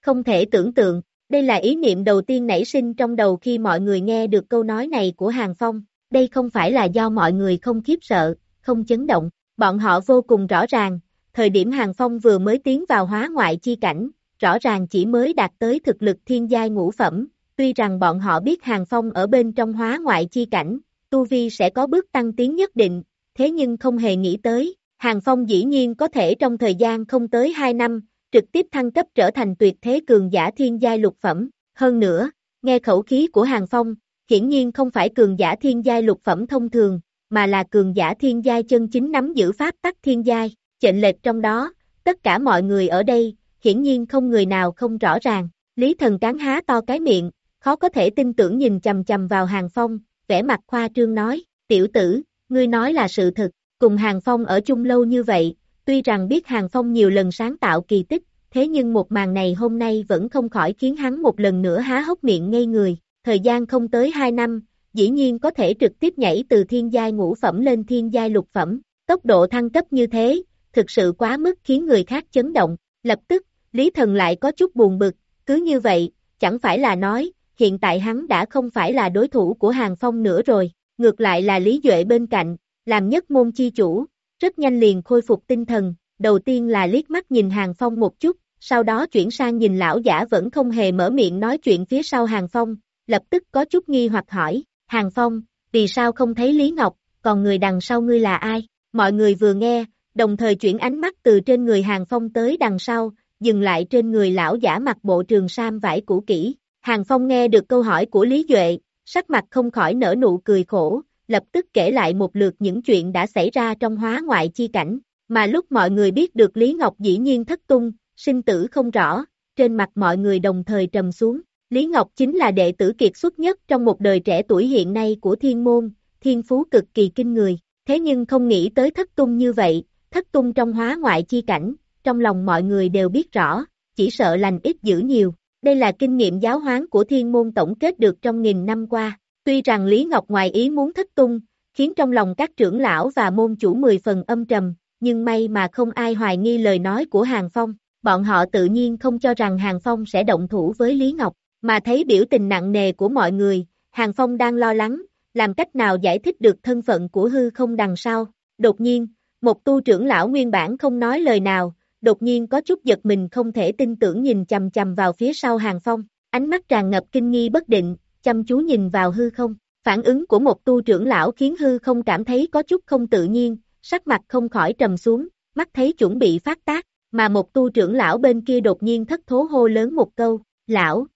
Không thể tưởng tượng, đây là ý niệm đầu tiên nảy sinh trong đầu khi mọi người nghe được câu nói này của Hàng Phong, đây không phải là do mọi người không khiếp sợ, không chấn động, bọn họ vô cùng rõ ràng, thời điểm Hàng Phong vừa mới tiến vào hóa ngoại chi cảnh, rõ ràng chỉ mới đạt tới thực lực thiên giai ngũ phẩm, tuy rằng bọn họ biết Hàng Phong ở bên trong hóa ngoại chi cảnh, Tu Vi sẽ có bước tăng tiến nhất định, thế nhưng không hề nghĩ tới, Hàng Phong dĩ nhiên có thể trong thời gian không tới 2 năm, trực tiếp thăng cấp trở thành tuyệt thế cường giả thiên giai lục phẩm. Hơn nữa, nghe khẩu khí của Hàng Phong, hiển nhiên không phải cường giả thiên giai lục phẩm thông thường, mà là cường giả thiên giai chân chính nắm giữ pháp tắc thiên giai, chệnh lệch trong đó, tất cả mọi người ở đây, hiển nhiên không người nào không rõ ràng. Lý thần cán há to cái miệng, khó có thể tin tưởng nhìn chầm chầm vào Hàng Phong, vẻ mặt khoa trương nói, tiểu tử, ngươi nói là sự thật, cùng Hàng Phong ở chung lâu như vậy, tuy rằng biết Hàng Phong nhiều lần sáng tạo kỳ tích, thế nhưng một màn này hôm nay vẫn không khỏi khiến hắn một lần nữa há hốc miệng ngây người, thời gian không tới 2 năm, dĩ nhiên có thể trực tiếp nhảy từ thiên giai ngũ phẩm lên thiên giai lục phẩm, tốc độ thăng cấp như thế, thực sự quá mức khiến người khác chấn động, lập tức, Lý Thần lại có chút buồn bực, cứ như vậy, chẳng phải là nói, hiện tại hắn đã không phải là đối thủ của Hàng Phong nữa rồi, ngược lại là Lý Duệ bên cạnh, làm nhất môn chi chủ, rất nhanh liền khôi phục tinh thần, đầu tiên là liếc mắt nhìn Hàng Phong một chút, sau đó chuyển sang nhìn lão giả vẫn không hề mở miệng nói chuyện phía sau Hàng Phong, lập tức có chút nghi hoặc hỏi, Hàng Phong, vì sao không thấy Lý Ngọc, còn người đằng sau ngươi là ai? Mọi người vừa nghe, đồng thời chuyển ánh mắt từ trên người Hàng Phong tới đằng sau, dừng lại trên người lão giả mặc bộ trường sam vải cũ kỹ, Hàng Phong nghe được câu hỏi của Lý Duệ, sắc mặt không khỏi nở nụ cười khổ, lập tức kể lại một lượt những chuyện đã xảy ra trong hóa ngoại chi cảnh, mà lúc mọi người biết được Lý Ngọc dĩ nhiên thất tung, sinh tử không rõ, trên mặt mọi người đồng thời trầm xuống. Lý Ngọc chính là đệ tử kiệt xuất nhất trong một đời trẻ tuổi hiện nay của thiên môn, thiên phú cực kỳ kinh người, thế nhưng không nghĩ tới thất tung như vậy, thất tung trong hóa ngoại chi cảnh, trong lòng mọi người đều biết rõ, chỉ sợ lành ít dữ nhiều, đây là kinh nghiệm giáo hoán của thiên môn tổng kết được trong nghìn năm qua. Tuy rằng Lý Ngọc ngoài ý muốn thất tung, khiến trong lòng các trưởng lão và môn chủ mười phần âm trầm, nhưng may mà không ai hoài nghi lời nói của Hàng Phong. Bọn họ tự nhiên không cho rằng Hàng Phong sẽ động thủ với Lý Ngọc, mà thấy biểu tình nặng nề của mọi người, Hàng Phong đang lo lắng, làm cách nào giải thích được thân phận của hư không đằng sau. Đột nhiên, một tu trưởng lão nguyên bản không nói lời nào, đột nhiên có chút giật mình không thể tin tưởng nhìn chầm chầm vào phía sau hàng phong, ánh mắt tràn ngập kinh nghi bất định, chăm chú nhìn vào hư không. Phản ứng của một tu trưởng lão khiến hư không cảm thấy có chút không tự nhiên, sắc mặt không khỏi trầm xuống, mắt thấy chuẩn bị phát tác, mà một tu trưởng lão bên kia đột nhiên thất thố hô lớn một câu, lão,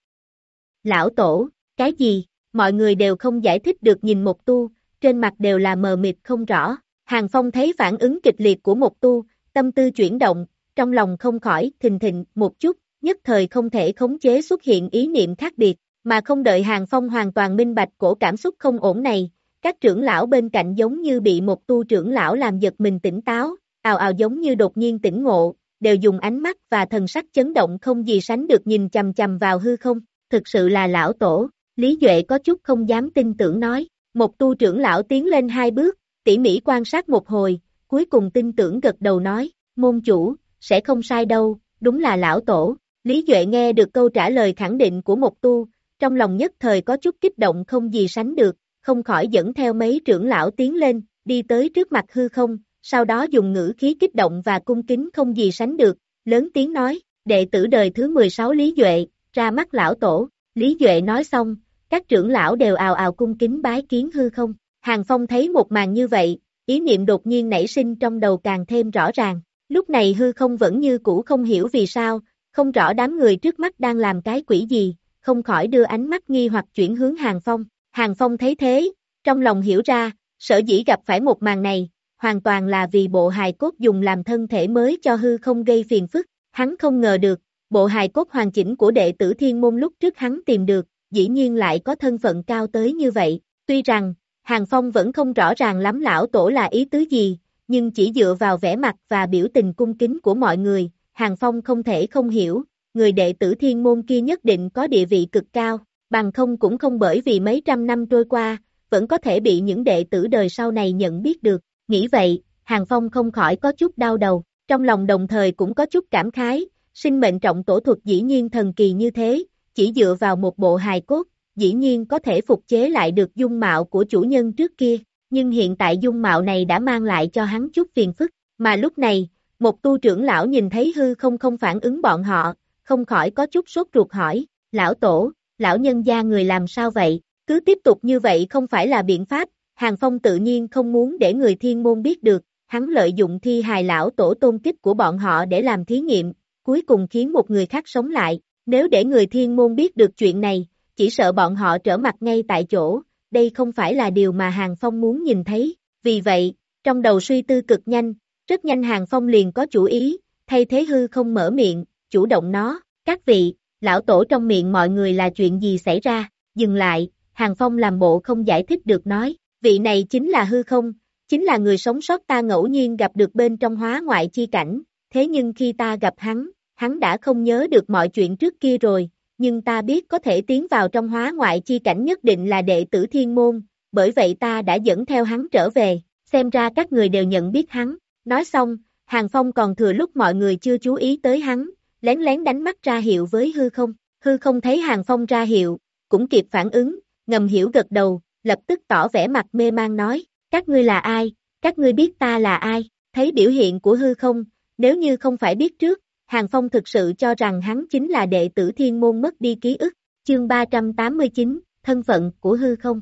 lão tổ, cái gì, mọi người đều không giải thích được nhìn một tu, trên mặt đều là mờ mịt không rõ, hàng phong thấy phản ứng kịch liệt của một tu, tâm tư chuyển động, trong lòng không khỏi thình thình một chút, nhất thời không thể khống chế xuất hiện ý niệm khác biệt, mà không đợi Hàng Phong hoàn toàn minh bạch cổ cảm xúc không ổn này, các trưởng lão bên cạnh giống như bị một tu trưởng lão làm giật mình tỉnh táo, ào ào giống như đột nhiên tỉnh ngộ, đều dùng ánh mắt và thần sắc chấn động không gì sánh được nhìn chầm chầm vào hư không, thực sự là lão tổ, Lý Duệ có chút không dám tin tưởng nói, một tu trưởng lão tiến lên hai bước, tỉ mỉ quan sát một hồi, cuối cùng tin tưởng gật đầu nói, môn chủ, sẽ không sai đâu, đúng là lão tổ, Lý Duệ nghe được câu trả lời khẳng định của một tu, trong lòng nhất thời có chút kích động không gì sánh được, không khỏi dẫn theo mấy trưởng lão tiến lên, đi tới trước mặt hư không, sau đó dùng ngữ khí kích động và cung kính không gì sánh được, lớn tiếng nói, đệ tử đời thứ 16 Lý Duệ, ra mắt lão tổ, Lý Duệ nói xong, các trưởng lão đều ào ào cung kính bái kiến hư không, Hàng Phong thấy một màn như vậy, ý niệm đột nhiên nảy sinh trong đầu càng thêm rõ ràng, lúc này hư không vẫn như cũ không hiểu vì sao, không rõ đám người trước mắt đang làm cái quỷ gì, không khỏi đưa ánh mắt nghi hoặc chuyển hướng Hàng Phong, Hàng Phong thấy thế, trong lòng hiểu ra, sở dĩ gặp phải một màn này, hoàn toàn là vì bộ hài cốt dùng làm thân thể mới cho hư không gây phiền phức, hắn không ngờ được, bộ hài cốt hoàn chỉnh của đệ tử thiên môn lúc trước hắn tìm được, dĩ nhiên lại có thân phận cao tới như vậy, tuy rằng, Hàng Phong vẫn không rõ ràng lắm lão tổ là ý tứ gì, nhưng chỉ dựa vào vẻ mặt và biểu tình cung kính của mọi người, Hàng Phong không thể không hiểu, người đệ tử thiên môn kia nhất định có địa vị cực cao, bằng không cũng không bởi vì mấy trăm năm trôi qua, vẫn có thể bị những đệ tử đời sau này nhận biết được. Nghĩ vậy, Hàng Phong không khỏi có chút đau đầu, trong lòng đồng thời cũng có chút cảm khái, sinh mệnh trọng tổ thuật dĩ nhiên thần kỳ như thế, chỉ dựa vào một bộ hài cốt, dĩ nhiên có thể phục chế lại được dung mạo của chủ nhân trước kia, nhưng hiện tại dung mạo này đã mang lại cho hắn chút phiền phức, mà lúc này, một tu trưởng lão nhìn thấy hư không không phản ứng bọn họ, không khỏi có chút sốt ruột hỏi, lão tổ, lão nhân gia người làm sao vậy, cứ tiếp tục như vậy không phải là biện pháp, Hàng Phong tự nhiên không muốn để người thiên môn biết được, hắn lợi dụng thi hài lão tổ tôn kích của bọn họ để làm thí nghiệm, cuối cùng khiến một người khác sống lại, nếu để người thiên môn biết được chuyện này, chỉ sợ bọn họ trở mặt ngay tại chỗ, đây không phải là điều mà Hàng Phong muốn nhìn thấy, vì vậy, trong đầu suy tư cực nhanh, rất nhanh Hàng Phong liền có chủ ý, thay thế hư không mở miệng, chủ động nó, các vị, lão tổ trong miệng mọi người là chuyện gì xảy ra, dừng lại, Hàng Phong làm bộ không giải thích được nói, vị này chính là hư không, chính là người sống sót ta ngẫu nhiên gặp được bên trong hóa ngoại chi cảnh, thế nhưng khi ta gặp hắn, hắn đã không nhớ được mọi chuyện trước kia rồi, nhưng ta biết có thể tiến vào trong hóa ngoại chi cảnh nhất định là đệ tử thiên môn, bởi vậy ta đã dẫn theo hắn trở về, xem ra các người đều nhận biết hắn, nói xong, Hàng Phong còn thừa lúc mọi người chưa chú ý tới hắn, lén lén đánh mắt ra hiệu với hư không, hư không thấy Hàng Phong ra hiệu, cũng kịp phản ứng, ngầm hiểu gật đầu, lập tức tỏ vẻ mặt mê mang nói, các ngươi là ai, các ngươi biết ta là ai, thấy biểu hiện của hư không, nếu như không phải biết trước, Hàng Phong thực sự cho rằng hắn chính là đệ tử thiên môn mất đi ký ức, chương 389, thân phận của hư không.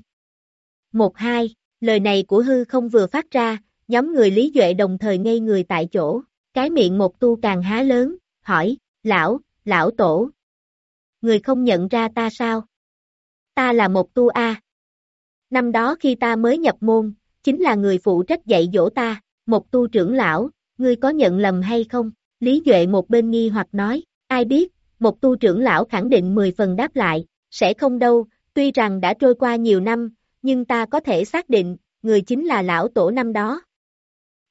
1-2, lời này của hư không vừa phát ra, nhóm người Lý Duệ đồng thời ngây người tại chỗ, cái miệng một tu càng há lớn, hỏi, lão, lão tổ. Người không nhận ra ta sao? Ta là một tu A. Năm đó khi ta mới nhập môn, chính là người phụ trách dạy dỗ ta, một tu trưởng lão, ngươi có nhận lầm hay không? Lý Duệ một bên nghi hoặc nói, ai biết, một tu trưởng lão khẳng định 10 phần đáp lại, sẽ không đâu, tuy rằng đã trôi qua nhiều năm, nhưng ta có thể xác định, người chính là lão tổ năm đó.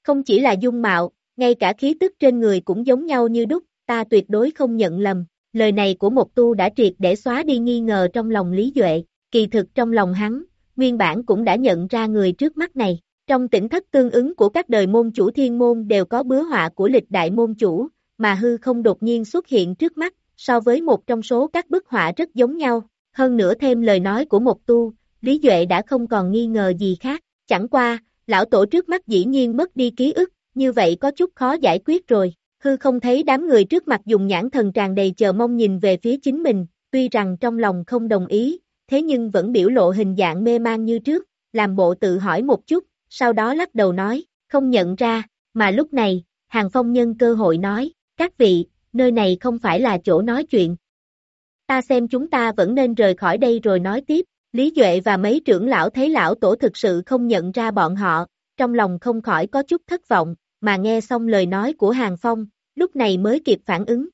Không chỉ là dung mạo, ngay cả khí tức trên người cũng giống nhau như đúc, ta tuyệt đối không nhận lầm. Lời này của một tu đã triệt để xóa đi nghi ngờ trong lòng Lý Duệ, kỳ thực trong lòng hắn, nguyên bản cũng đã nhận ra người trước mắt này. Trong tỉnh thất tương ứng của các đời môn chủ thiên môn đều có bứa họa của lịch đại môn chủ, mà hư không đột nhiên xuất hiện trước mắt, so với một trong số các bức họa rất giống nhau. Hơn nữa thêm lời nói của một tu, Lý Duệ đã không còn nghi ngờ gì khác. Chẳng qua, lão tổ trước mắt dĩ nhiên mất đi ký ức, như vậy có chút khó giải quyết rồi. Hư không thấy đám người trước mặt dùng nhãn thần tràn đầy chờ mong nhìn về phía chính mình, tuy rằng trong lòng không đồng ý, thế nhưng vẫn biểu lộ hình dạng mê man như trước, làm bộ tự hỏi một chút, sau đó lắc đầu nói, không nhận ra, mà lúc này, Hàng Phong nhân cơ hội nói, các vị, nơi này không phải là chỗ nói chuyện. Ta xem chúng ta vẫn nên rời khỏi đây rồi nói tiếp, Lý Duệ và mấy trưởng lão thấy lão tổ thực sự không nhận ra bọn họ, trong lòng không khỏi có chút thất vọng, mà nghe xong lời nói của Hàng Phong, lúc này mới kịp phản ứng.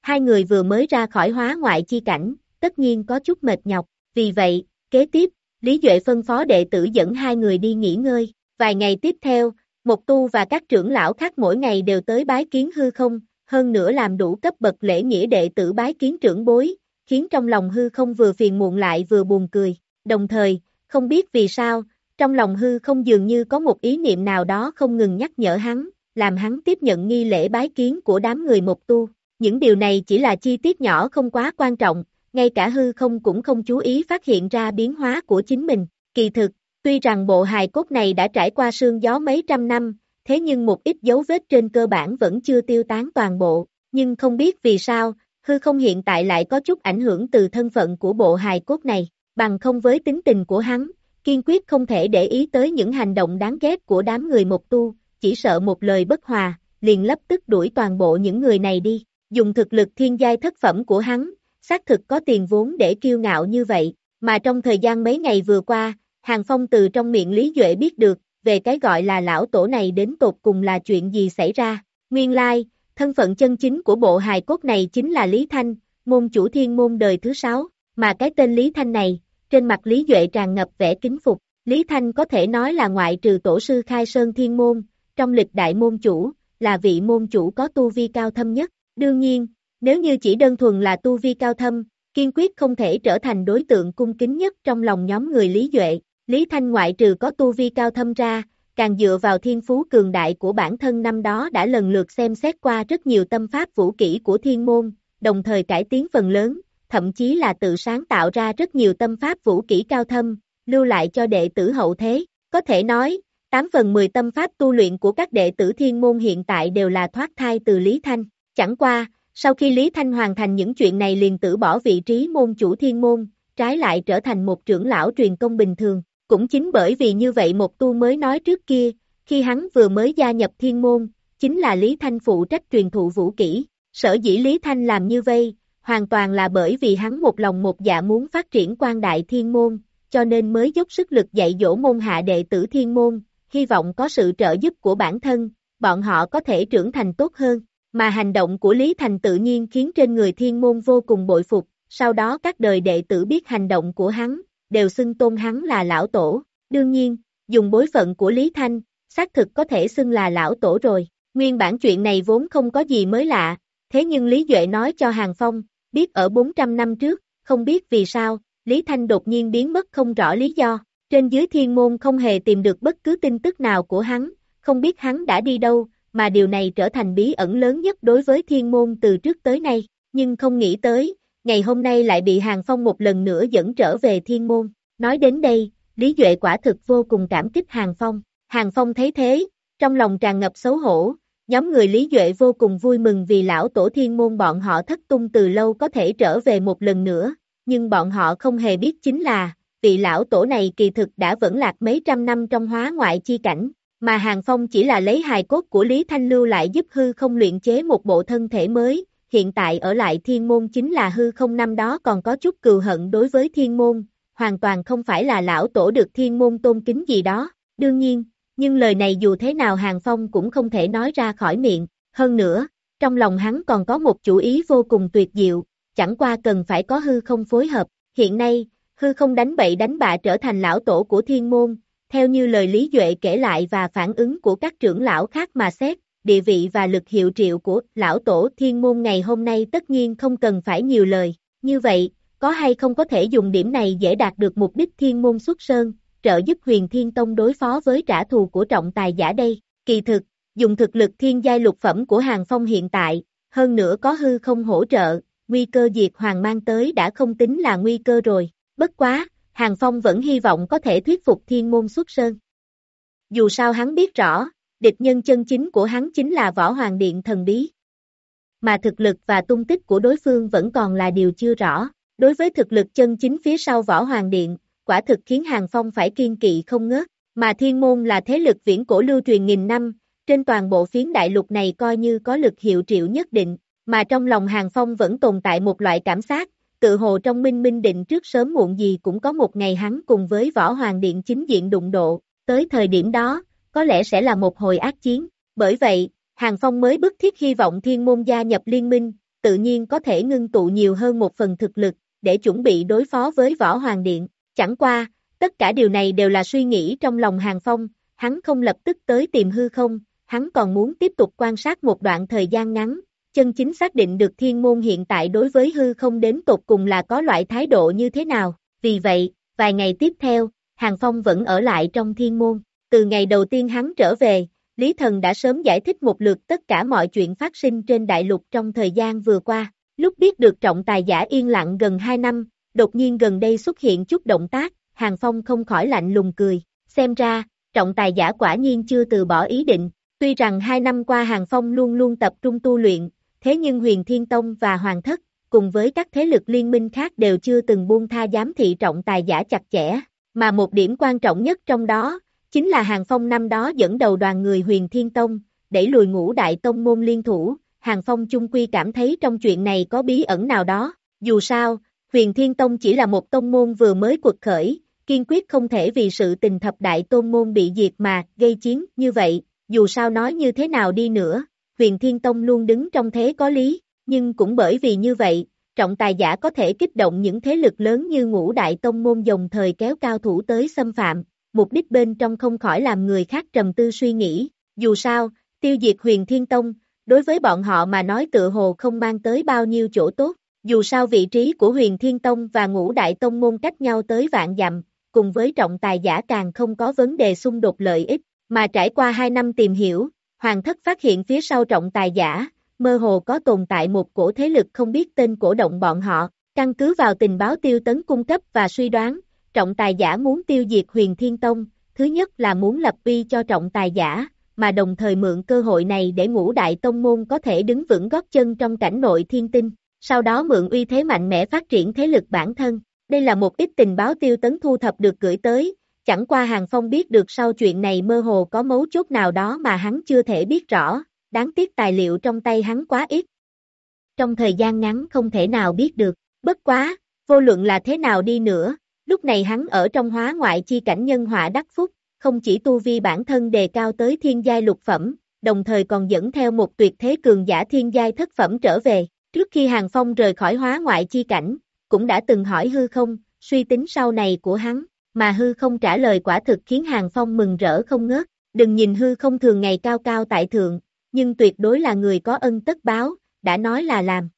Hai người vừa mới ra khỏi hóa ngoại chi cảnh, tất nhiên có chút mệt nhọc, vì vậy, kế tiếp, Lý Duệ phân phó đệ tử dẫn hai người đi nghỉ ngơi, vài ngày tiếp theo, Mộc tu và các trưởng lão khác mỗi ngày đều tới bái kiến hư không, hơn nữa làm đủ cấp bậc lễ nghĩa đệ tử bái kiến trưởng bối, khiến trong lòng hư không vừa phiền muộn lại vừa buồn cười, đồng thời, không biết vì sao, trong lòng hư không dường như có một ý niệm nào đó không ngừng nhắc nhở hắn, làm hắn tiếp nhận nghi lễ bái kiến của đám người một tu. Những điều này chỉ là chi tiết nhỏ không quá quan trọng, ngay cả hư không cũng không chú ý phát hiện ra biến hóa của chính mình. Kỳ thực, tuy rằng bộ hài cốt này đã trải qua sương gió mấy trăm năm, thế nhưng một ít dấu vết trên cơ bản vẫn chưa tiêu tán toàn bộ, nhưng không biết vì sao, hư không hiện tại lại có chút ảnh hưởng từ thân phận của bộ hài cốt này, bằng không với tính tình của hắn, kiên quyết không thể để ý tới những hành động đáng ghét của đám người một tu, chỉ sợ một lời bất hòa, liền lập tức đuổi toàn bộ những người này đi, dùng thực lực thiên giai thất phẩm của hắn, xác thực có tiền vốn để kiêu ngạo như vậy, mà trong thời gian mấy ngày vừa qua, Hàng Phong từ trong miệng Lý Duệ biết được, về cái gọi là lão tổ này đến tột cùng là chuyện gì xảy ra, nguyên lai, thân phận chân chính của bộ hài cốt này chính là Lý Thanh, môn chủ thiên môn đời thứ sáu, mà cái tên Lý Thanh này, trên mặt Lý Duệ tràn ngập vẻ kính phục, Lý Thanh có thể nói là ngoại trừ tổ sư khai sơn thiên môn, trong lịch đại môn chủ, là vị môn chủ có tu vi cao thâm nhất, đương nhiên, nếu như chỉ đơn thuần là tu vi cao thâm, kiên quyết không thể trở thành đối tượng cung kính nhất trong lòng nhóm người Lý Duệ, Lý Thanh ngoại trừ có tu vi cao thâm ra, càng dựa vào thiên phú cường đại của bản thân năm đó đã lần lượt xem xét qua rất nhiều tâm pháp vũ kỹ của thiên môn, đồng thời cải tiến phần lớn, thậm chí là tự sáng tạo ra rất nhiều tâm pháp vũ kỹ cao thâm, lưu lại cho đệ tử hậu thế. Có thể nói, 8 phần 10 tâm pháp tu luyện của các đệ tử thiên môn hiện tại đều là thoát thai từ Lý Thanh. Chẳng qua, sau khi Lý Thanh hoàn thành những chuyện này liền tử bỏ vị trí môn chủ thiên môn, trái lại trở thành một trưởng lão truyền công bình thường. Cũng chính bởi vì như vậy một tu mới nói trước kia, khi hắn vừa mới gia nhập thiên môn, chính là Lý Thanh phụ trách truyền thụ vũ kỹ. Sở dĩ Lý Thanh làm như vậy, hoàn toàn là bởi vì hắn một lòng một dạ muốn phát triển quan đại thiên môn, cho nên mới dốc sức lực dạy dỗ môn hạ đệ tử thiên môn, hy vọng có sự trợ giúp của bản thân, bọn họ có thể trưởng thành tốt hơn, mà hành động của Lý Thành tự nhiên khiến trên người thiên môn vô cùng bội phục, sau đó các đời đệ tử biết hành động của hắn, đều xưng tôn hắn là lão tổ, đương nhiên, dùng bối phận của Lý Thanh, xác thực có thể xưng là lão tổ rồi, nguyên bản chuyện này vốn không có gì mới lạ, thế nhưng Lý Duệ nói cho Hàng Phong, biết ở 400 năm trước, không biết vì sao, Lý Thanh đột nhiên biến mất không rõ lý do, trên dưới thiên môn không hề tìm được bất cứ tin tức nào của hắn, không biết hắn đã đi đâu, mà điều này trở thành bí ẩn lớn nhất đối với thiên môn từ trước tới nay, nhưng không nghĩ tới, ngày hôm nay lại bị Hàng Phong một lần nữa dẫn trở về thiên môn. Nói đến đây, Lý Duệ quả thực vô cùng cảm kích Hàng Phong. Hàng Phong thấy thế, trong lòng tràn ngập xấu hổ, nhóm người Lý Duệ vô cùng vui mừng vì lão tổ thiên môn bọn họ thất tung từ lâu có thể trở về một lần nữa, nhưng bọn họ không hề biết chính là, vị lão tổ này kỳ thực đã vẫn lạc mấy trăm năm trong hóa ngoại chi cảnh, mà Hàng Phong chỉ là lấy hài cốt của Lý Thanh lưu lại giúp hư không luyện chế một bộ thân thể mới, hiện tại ở lại thiên môn chính là hư không năm đó còn có chút cừu hận đối với thiên môn, hoàn toàn không phải là lão tổ được thiên môn tôn kính gì đó, đương nhiên, nhưng lời này dù thế nào Hàng Phong cũng không thể nói ra khỏi miệng, hơn nữa, trong lòng hắn còn có một chủ ý vô cùng tuyệt diệu, chẳng qua cần phải có hư không phối hợp, hiện nay, hư không đánh bậy đánh bạ trở thành lão tổ của thiên môn, theo như lời Lý Duệ kể lại và phản ứng của các trưởng lão khác mà xét, địa vị và lực hiệu triệu của lão tổ thiên môn ngày hôm nay tất nhiên không cần phải nhiều lời, như vậy, có hay không có thể dùng điểm này dễ đạt được mục đích thiên môn xuất sơn, trợ giúp huyền thiên tông đối phó với trả thù của trọng tài giả đây, kỳ thực, dùng thực lực thiên giai lục phẩm của hàng phong hiện tại, hơn nữa có hư không hỗ trợ, nguy cơ diệt hoàng mang tới đã không tính là nguy cơ rồi, bất quá, hàng phong vẫn hy vọng có thể thuyết phục thiên môn xuất sơn. Dù sao hắn biết rõ, địch nhân chân chính của hắn chính là võ hoàng điện thần bí. Mà thực lực và tung tích của đối phương vẫn còn là điều chưa rõ, đối với thực lực chân chính phía sau võ hoàng điện, quả thực khiến Hàng Phong phải kiên kỵ không ngớt, mà thiên môn là thế lực viễn cổ lưu truyền nghìn năm, trên toàn bộ phiến đại lục này coi như có lực hiệu triệu nhất định, mà trong lòng Hàng Phong vẫn tồn tại một loại cảm giác, tự hồ trong minh minh định trước sớm muộn gì cũng có một ngày hắn cùng với võ hoàng điện chính diện đụng độ, tới thời điểm đó, có lẽ sẽ là một hồi ác chiến, Bởi vậy, Hàng Phong mới bức thiết hy vọng thiên môn gia nhập liên minh, tự nhiên có thể ngưng tụ nhiều hơn một phần thực lực, để chuẩn bị đối phó với Võ Hoàng Điện. Chẳng qua, tất cả điều này đều là suy nghĩ trong lòng Hàng Phong, hắn không lập tức tới tìm hư không, hắn còn muốn tiếp tục quan sát một đoạn thời gian ngắn, chân chính xác định được thiên môn hiện tại đối với hư không đến tột cùng là có loại thái độ như thế nào. Vì vậy, vài ngày tiếp theo, Hàng Phong vẫn ở lại trong thiên môn. Từ ngày đầu tiên hắn trở về, Lý Thần đã sớm giải thích một lượt tất cả mọi chuyện phát sinh trên đại lục trong thời gian vừa qua. Lúc biết được trọng tài giả yên lặng gần 2 năm, đột nhiên gần đây xuất hiện chút động tác, Hàng Phong không khỏi lạnh lùng cười. Xem ra, trọng tài giả quả nhiên chưa từ bỏ ý định. Tuy rằng hai năm qua Hàng Phong luôn luôn tập trung tu luyện, thế nhưng huyền Thiên Tông và Hoàng Thất, cùng với các thế lực liên minh khác đều chưa từng buông tha giám thị trọng tài giả chặt chẽ, mà một điểm quan trọng nhất trong đó, chính là Hàng Phong năm đó dẫn đầu đoàn người huyền Thiên Tông, đẩy lùi ngũ đại tông môn liên thủ, Hàng Phong chung quy cảm thấy trong chuyện này có bí ẩn nào đó, dù sao, huyền Thiên Tông chỉ là một tông môn vừa mới quật khởi, kiên quyết không thể vì sự tình thập đại tôn môn bị diệt mà gây chiến như vậy, dù sao nói như thế nào đi nữa, huyền Thiên Tông luôn đứng trong thế có lý, nhưng cũng bởi vì như vậy, trọng tài giả có thể kích động những thế lực lớn như ngũ đại tông môn dòng thời kéo cao thủ tới xâm phạm, mục đích bên trong không khỏi làm người khác trầm tư suy nghĩ, dù sao, tiêu diệt huyền thiên tông, đối với bọn họ mà nói tự hồ không mang tới bao nhiêu chỗ tốt, dù sao vị trí của huyền thiên tông và ngũ đại tông môn cách nhau tới vạn dặm, cùng với trọng tài giả càng không có vấn đề xung đột lợi ích, mà trải qua hai năm tìm hiểu, hoàng thất phát hiện phía sau trọng tài giả, mơ hồ có tồn tại một cổ thế lực không biết tên cổ động bọn họ, căn cứ vào tình báo tiêu tấn cung cấp và suy đoán, trọng tài giả muốn tiêu diệt huyền thiên tông, thứ nhất là muốn lập uy cho trọng tài giả, mà đồng thời mượn cơ hội này để ngũ đại tông môn có thể đứng vững gót chân trong cảnh nội thiên tinh, sau đó mượn uy thế mạnh mẽ phát triển thế lực bản thân. Đây là một ít tình báo tiêu tấn thu thập được gửi tới, chẳng qua Hàng Phong biết được sau chuyện này mơ hồ có mấu chốt nào đó mà hắn chưa thể biết rõ, đáng tiếc tài liệu trong tay hắn quá ít. Trong thời gian ngắn không thể nào biết được, bất quá, vô luận là thế nào đi nữa, lúc này hắn ở trong hóa ngoại chi cảnh nhân họa đắc phúc, không chỉ tu vi bản thân đề cao tới thiên giai lục phẩm, đồng thời còn dẫn theo một tuyệt thế cường giả thiên giai thất phẩm trở về. Trước khi Hàng Phong rời khỏi hóa ngoại chi cảnh, cũng đã từng hỏi hư không, suy tính sau này của hắn, mà hư không trả lời quả thực khiến Hàng Phong mừng rỡ không ngớt. Đừng nhìn hư không thường ngày cao cao tại thượng, nhưng tuyệt đối là người có ân tất báo, đã nói là làm.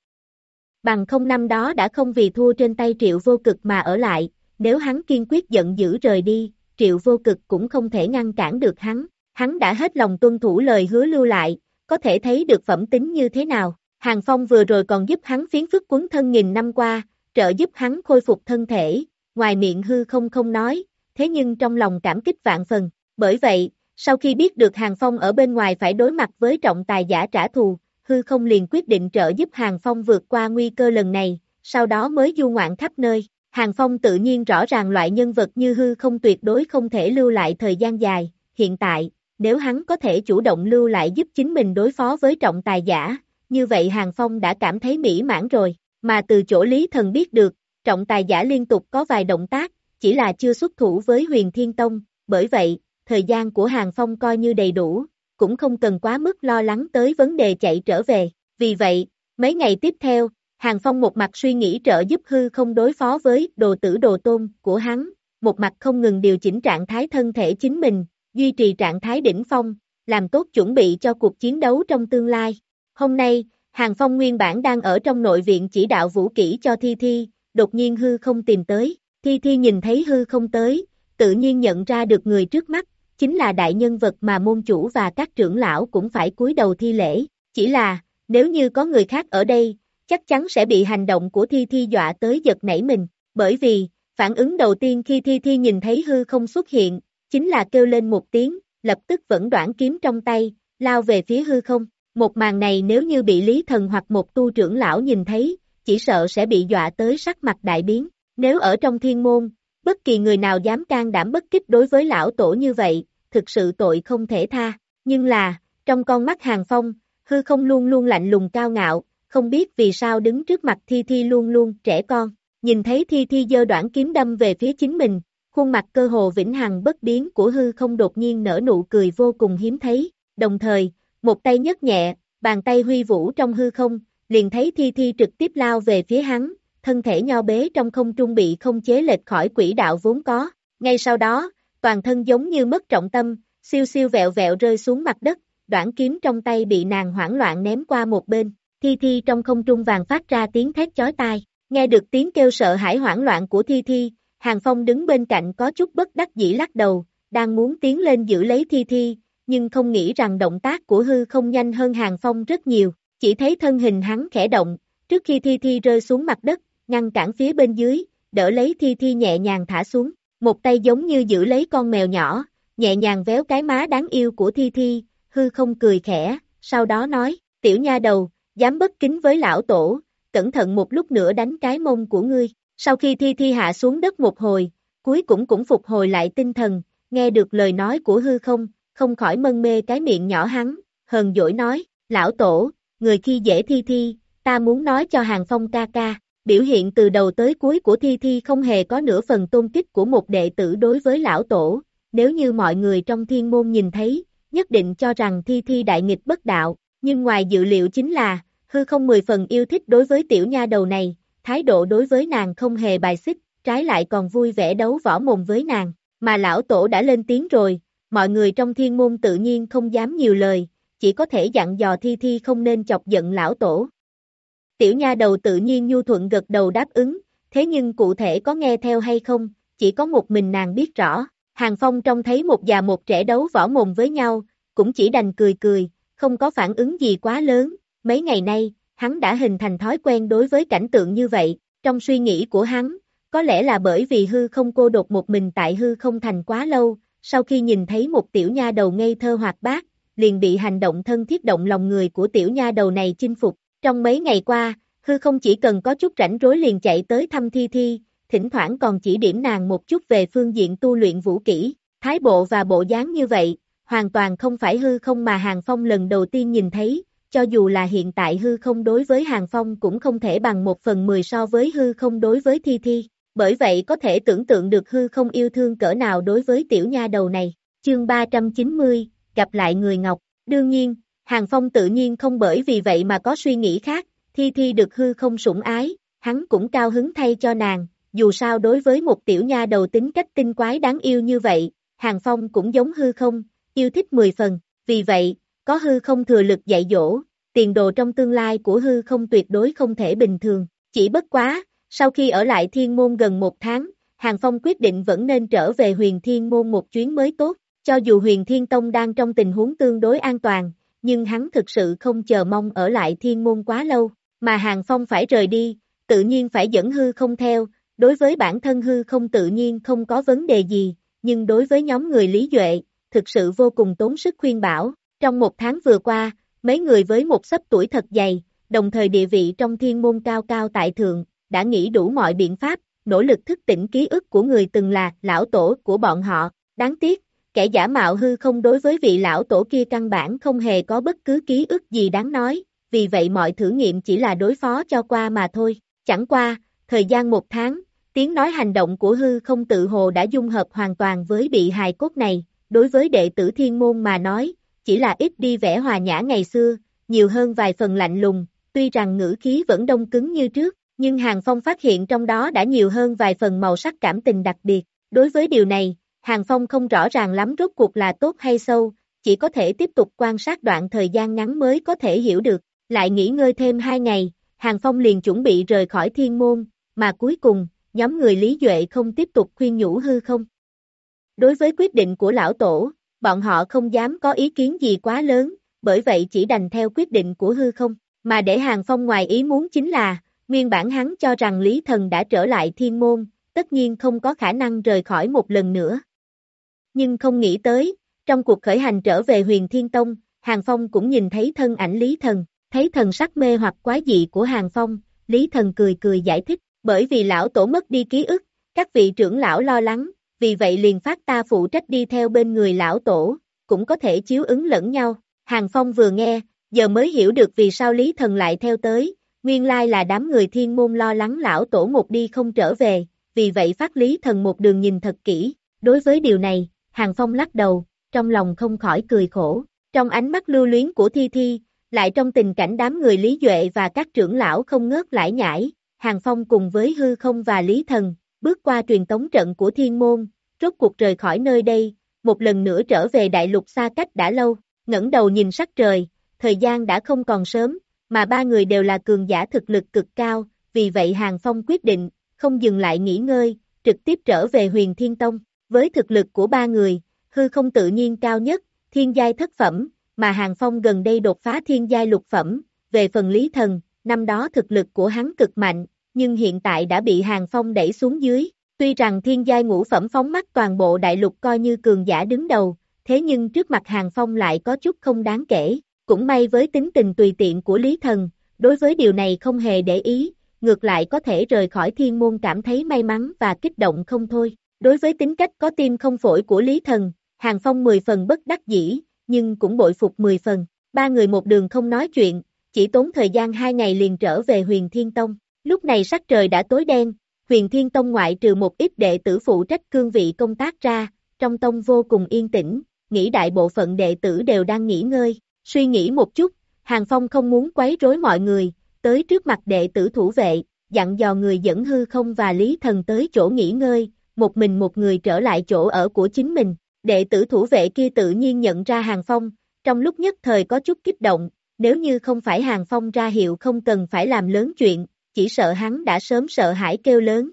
Bằng không năm đó đã không vì thua trên tay triệu vô cực mà ở lại, nếu hắn kiên quyết giận dữ rời đi, triệu vô cực cũng không thể ngăn cản được hắn, hắn đã hết lòng tuân thủ lời hứa lưu lại, có thể thấy được phẩm tính như thế nào. Hàng Phong vừa rồi còn giúp hắn phiến phức quấn thân nghìn năm qua, trợ giúp hắn khôi phục thân thể, ngoài miệng hư không không nói, thế nhưng trong lòng cảm kích vạn phần. Bởi vậy, sau khi biết được Hàng Phong ở bên ngoài phải đối mặt với trọng tài giả trả thù, hư không liền quyết định trợ giúp Hàng Phong vượt qua nguy cơ lần này, sau đó mới du ngoạn khắp nơi. Hàng Phong tự nhiên rõ ràng loại nhân vật như hư không tuyệt đối không thể lưu lại thời gian dài, hiện tại, nếu hắn có thể chủ động lưu lại giúp chính mình đối phó với trọng tài giả, như vậy Hàng Phong đã cảm thấy mỹ mãn rồi, mà từ chỗ Lý Thần biết được, trọng tài giả liên tục có vài động tác, chỉ là chưa xuất thủ với huyền thiên tông, bởi vậy, thời gian của Hàng Phong coi như đầy đủ, cũng không cần quá mức lo lắng tới vấn đề chạy trở về. Vì vậy, mấy ngày tiếp theo, Hàng Phong một mặt suy nghĩ trợ giúp hư không đối phó với đồ tử đồ tôn của hắn, một mặt không ngừng điều chỉnh trạng thái thân thể chính mình, duy trì trạng thái đỉnh phong, làm tốt chuẩn bị cho cuộc chiến đấu trong tương lai. Hôm nay, Hàng Phong nguyên bản đang ở trong nội viện chỉ đạo vũ kỹ cho Thi Thi, đột nhiên hư không tìm tới. Thi Thi nhìn thấy hư không tới, tự nhiên nhận ra được người trước mắt, chính là đại nhân vật mà môn chủ và các trưởng lão cũng phải cúi đầu thi lễ. Chỉ là, nếu như có người khác ở đây, chắc chắn sẽ bị hành động của Thi Thi dọa tới giật nảy mình, bởi vì, phản ứng đầu tiên khi Thi Thi nhìn thấy hư không xuất hiện, chính là kêu lên một tiếng, lập tức vẫn đoạn kiếm trong tay, lao về phía hư không. Một màn này nếu như bị Lý Thần hoặc một tu trưởng lão nhìn thấy, chỉ sợ sẽ bị dọa tới sắc mặt đại biến. Nếu ở trong thiên môn, bất kỳ người nào dám can đảm bất kích đối với lão tổ như vậy, thực sự tội không thể tha. Nhưng là, trong con mắt hàng phong, hư không luôn luôn lạnh lùng cao ngạo, không biết vì sao đứng trước mặt Thi Thi luôn luôn trẻ con. Nhìn thấy Thi Thi dơ đoạn kiếm đâm về phía chính mình, khuôn mặt cơ hồ vĩnh hằng bất biến của hư không đột nhiên nở nụ cười vô cùng hiếm thấy, đồng thời, một tay nhấc nhẹ, bàn tay huy vũ trong hư không, liền thấy Thi Thi trực tiếp lao về phía hắn, thân thể nho bế trong không trung bị không chế lệch khỏi quỹ đạo vốn có. Ngay sau đó, toàn thân giống như mất trọng tâm, siêu siêu vẹo vẹo rơi xuống mặt đất, đoạn kiếm trong tay bị nàng hoảng loạn ném qua một bên. Thi Thi trong không trung vàng phát ra tiếng thét chói tai, nghe được tiếng kêu sợ hãi hoảng loạn của Thi Thi, Hàng Phong đứng bên cạnh có chút bất đắc dĩ lắc đầu, đang muốn tiến lên giữ lấy Thi Thi, nhưng không nghĩ rằng động tác của hư không nhanh hơn Hàng Phong rất nhiều, chỉ thấy thân hình hắn khẽ động, trước khi Thi Thi rơi xuống mặt đất, ngăn cản phía bên dưới, đỡ lấy Thi Thi nhẹ nhàng thả xuống, một tay giống như giữ lấy con mèo nhỏ, nhẹ nhàng véo cái má đáng yêu của Thi Thi, hư không cười khẽ, sau đó nói, tiểu nha đầu, dám bất kính với lão tổ, cẩn thận một lúc nữa đánh cái mông của ngươi. Sau khi Thi Thi hạ xuống đất một hồi, cuối cũng cũng phục hồi lại tinh thần, nghe được lời nói của hư không, không khỏi mân mê cái miệng nhỏ hắn, hờn dỗi nói, lão tổ, người khi dễ Thi Thi, ta muốn nói cho Hàng Phong ca ca, biểu hiện từ đầu tới cuối của Thi Thi không hề có nửa phần tôn kích của một đệ tử đối với lão tổ, nếu như mọi người trong thiên môn nhìn thấy, nhất định cho rằng Thi Thi đại nghịch bất đạo, nhưng ngoài dự liệu chính là, hư không mười phần yêu thích đối với tiểu nha đầu này, thái độ đối với nàng không hề bài xích, trái lại còn vui vẻ đấu võ mồm với nàng, mà lão tổ đã lên tiếng rồi, mọi người trong thiên môn tự nhiên không dám nhiều lời, chỉ có thể dặn dò thi thi không nên chọc giận lão tổ. Tiểu nha đầu tự nhiên nhu thuận gật đầu đáp ứng, thế nhưng cụ thể có nghe theo hay không, chỉ có một mình nàng biết rõ. Hàng Phong trông thấy một già một trẻ đấu võ mồm với nhau, cũng chỉ đành cười cười, không có phản ứng gì quá lớn, mấy ngày nay, hắn đã hình thành thói quen đối với cảnh tượng như vậy, trong suy nghĩ của hắn, có lẽ là bởi vì hư không cô độc một mình tại hư không thành quá lâu, sau khi nhìn thấy một tiểu nha đầu ngây thơ hoạt bát, liền bị hành động thân thiết động lòng người của tiểu nha đầu này chinh phục. Trong mấy ngày qua, hư không chỉ cần có chút rảnh rối liền chạy tới thăm thi thi, thỉnh thoảng còn chỉ điểm nàng một chút về phương diện tu luyện vũ kỹ, thái bộ và bộ dáng như vậy, hoàn toàn không phải hư không mà Hàng Phong lần đầu tiên nhìn thấy, cho dù là hiện tại hư không đối với Hàng Phong cũng không thể bằng một phần mười so với hư không đối với Thi Thi, bởi vậy có thể tưởng tượng được hư không yêu thương cỡ nào đối với tiểu nha đầu này. Chương 390, gặp lại người Ngọc, đương nhiên, Hàng Phong tự nhiên không bởi vì vậy mà có suy nghĩ khác, Thi Thi được hư không sủng ái, hắn cũng cao hứng thay cho nàng, dù sao đối với một tiểu nha đầu tính cách tinh quái đáng yêu như vậy, Hàng Phong cũng giống hư không, yêu thích 10 phần, vì vậy, có hư không thừa lực dạy dỗ, tiền đồ trong tương lai của hư không tuyệt đối không thể bình thường, chỉ bất quá, sau khi ở lại thiên môn gần một tháng, Hàng Phong quyết định vẫn nên trở về huyền thiên môn một chuyến mới tốt, cho dù huyền thiên tông đang trong tình huống tương đối an toàn, nhưng hắn thực sự không chờ mong ở lại thiên môn quá lâu, mà Hàng Phong phải rời đi, tự nhiên phải dẫn hư không theo, đối với bản thân hư không tự nhiên không có vấn đề gì, nhưng đối với nhóm người Lý Duệ, thực sự vô cùng tốn sức khuyên bảo, trong một tháng vừa qua, mấy người với một sấp tuổi thật dày, đồng thời địa vị trong thiên môn cao cao tại thượng, đã nghĩ đủ mọi biện pháp, nỗ lực thức tỉnh ký ức của người từng là lão tổ của bọn họ. Đáng tiếc, kẻ giả mạo hư không đối với vị lão tổ kia căn bản không hề có bất cứ ký ức gì đáng nói, vì vậy mọi thử nghiệm chỉ là đối phó cho qua mà thôi. Chẳng qua, thời gian một tháng, tiếng nói hành động của hư không tự hồ đã dung hợp hoàn toàn với bị hài cốt này, đối với đệ tử thiên môn mà nói, chỉ là ít đi vẻ hòa nhã ngày xưa, nhiều hơn vài phần lạnh lùng, tuy rằng ngữ khí vẫn đông cứng như trước, nhưng Hàng Phong phát hiện trong đó đã nhiều hơn vài phần màu sắc cảm tình đặc biệt. Đối với điều này, Hàng Phong không rõ ràng lắm rốt cuộc là tốt hay sâu, chỉ có thể tiếp tục quan sát đoạn thời gian ngắn mới có thể hiểu được. Lại nghỉ ngơi thêm hai ngày, Hàng Phong liền chuẩn bị rời khỏi thiên môn, mà cuối cùng, nhóm người Lý Duệ không tiếp tục khuyên nhủ hư không. Đối với quyết định của lão tổ, bọn họ không dám có ý kiến gì quá lớn, bởi vậy chỉ đành theo quyết định của hư không, mà để Hàng Phong ngoài ý muốn chính là, nguyên bản hắn cho rằng Lý Thần đã trở lại thiên môn, tất nhiên không có khả năng rời khỏi một lần nữa. Nhưng không nghĩ tới, trong cuộc khởi hành trở về huyền thiên tông, Hàng Phong cũng nhìn thấy thân ảnh Lý Thần, thấy thần sắc mê hoặc quá dị của Hàng Phong, Lý Thần cười cười giải thích, bởi vì lão tổ mất đi ký ức, các vị trưởng lão lo lắng, vì vậy liền phát ta phụ trách đi theo bên người lão tổ, cũng có thể chiếu ứng lẫn nhau. Hàng Phong vừa nghe, giờ mới hiểu được vì sao Lý Thần lại theo tới, nguyên lai là đám người thiên môn lo lắng lão tổ một đi không trở về, vì vậy phát Lý Thần một đường nhìn thật kỹ. Đối với điều này, Hàng Phong lắc đầu, trong lòng không khỏi cười khổ, Trong ánh mắt lưu luyến của Thi Thi, lại trong tình cảnh đám người Lý Duệ và các trưởng lão không ngớt lãi nhãi, Hàng Phong cùng với Hư Không và Lý Thần, bước qua truyền tống trận của Thiên Môn, rốt cuộc rời khỏi nơi đây, một lần nữa trở về đại lục xa cách đã lâu, ngẩng đầu nhìn sắc trời, thời gian đã không còn sớm, mà ba người đều là cường giả thực lực cực cao, vì vậy Hàng Phong quyết định, không dừng lại nghỉ ngơi, trực tiếp trở về huyền Thiên Tông. Với thực lực của ba người, hư không tự nhiên cao nhất, thiên giai thất phẩm, mà Hàng Phong gần đây đột phá thiên giai lục phẩm, về phần lý thần, năm đó thực lực của hắn cực mạnh, nhưng hiện tại đã bị Hàng Phong đẩy xuống dưới. Tuy rằng thiên giai ngũ phẩm phóng mắt toàn bộ đại lục coi như cường giả đứng đầu, thế nhưng trước mặt Hàng Phong lại có chút không đáng kể. Cũng may với tính tình tùy tiện của Lý Thần, đối với điều này không hề để ý, ngược lại có thể rời khỏi thiên môn cảm thấy may mắn và kích động không thôi. Đối với tính cách có tim không phổi của Lý Thần, Hàng Phong 10 phần bất đắc dĩ, nhưng cũng bội phục 10 phần. Ba người một đường không nói chuyện, chỉ tốn thời gian hai ngày liền trở về huyền Thiên Tông. Lúc này sắc trời đã tối đen, huyền Thiên Tông ngoại trừ một ít đệ tử phụ trách cương vị công tác ra, trong tông vô cùng yên tĩnh, nghĩ đại bộ phận đệ tử đều đang nghỉ ngơi. Suy nghĩ một chút, Hàng Phong không muốn quấy rối mọi người, tới trước mặt đệ tử thủ vệ, dặn dò người dẫn hư không và lý thần tới chỗ nghỉ ngơi, một mình một người trở lại chỗ ở của chính mình. Đệ tử thủ vệ kia tự nhiên nhận ra Hàng Phong, trong lúc nhất thời có chút kích động, nếu như không phải Hàng Phong ra hiệu không cần phải làm lớn chuyện, chỉ sợ hắn đã sớm sợ hãi kêu lớn.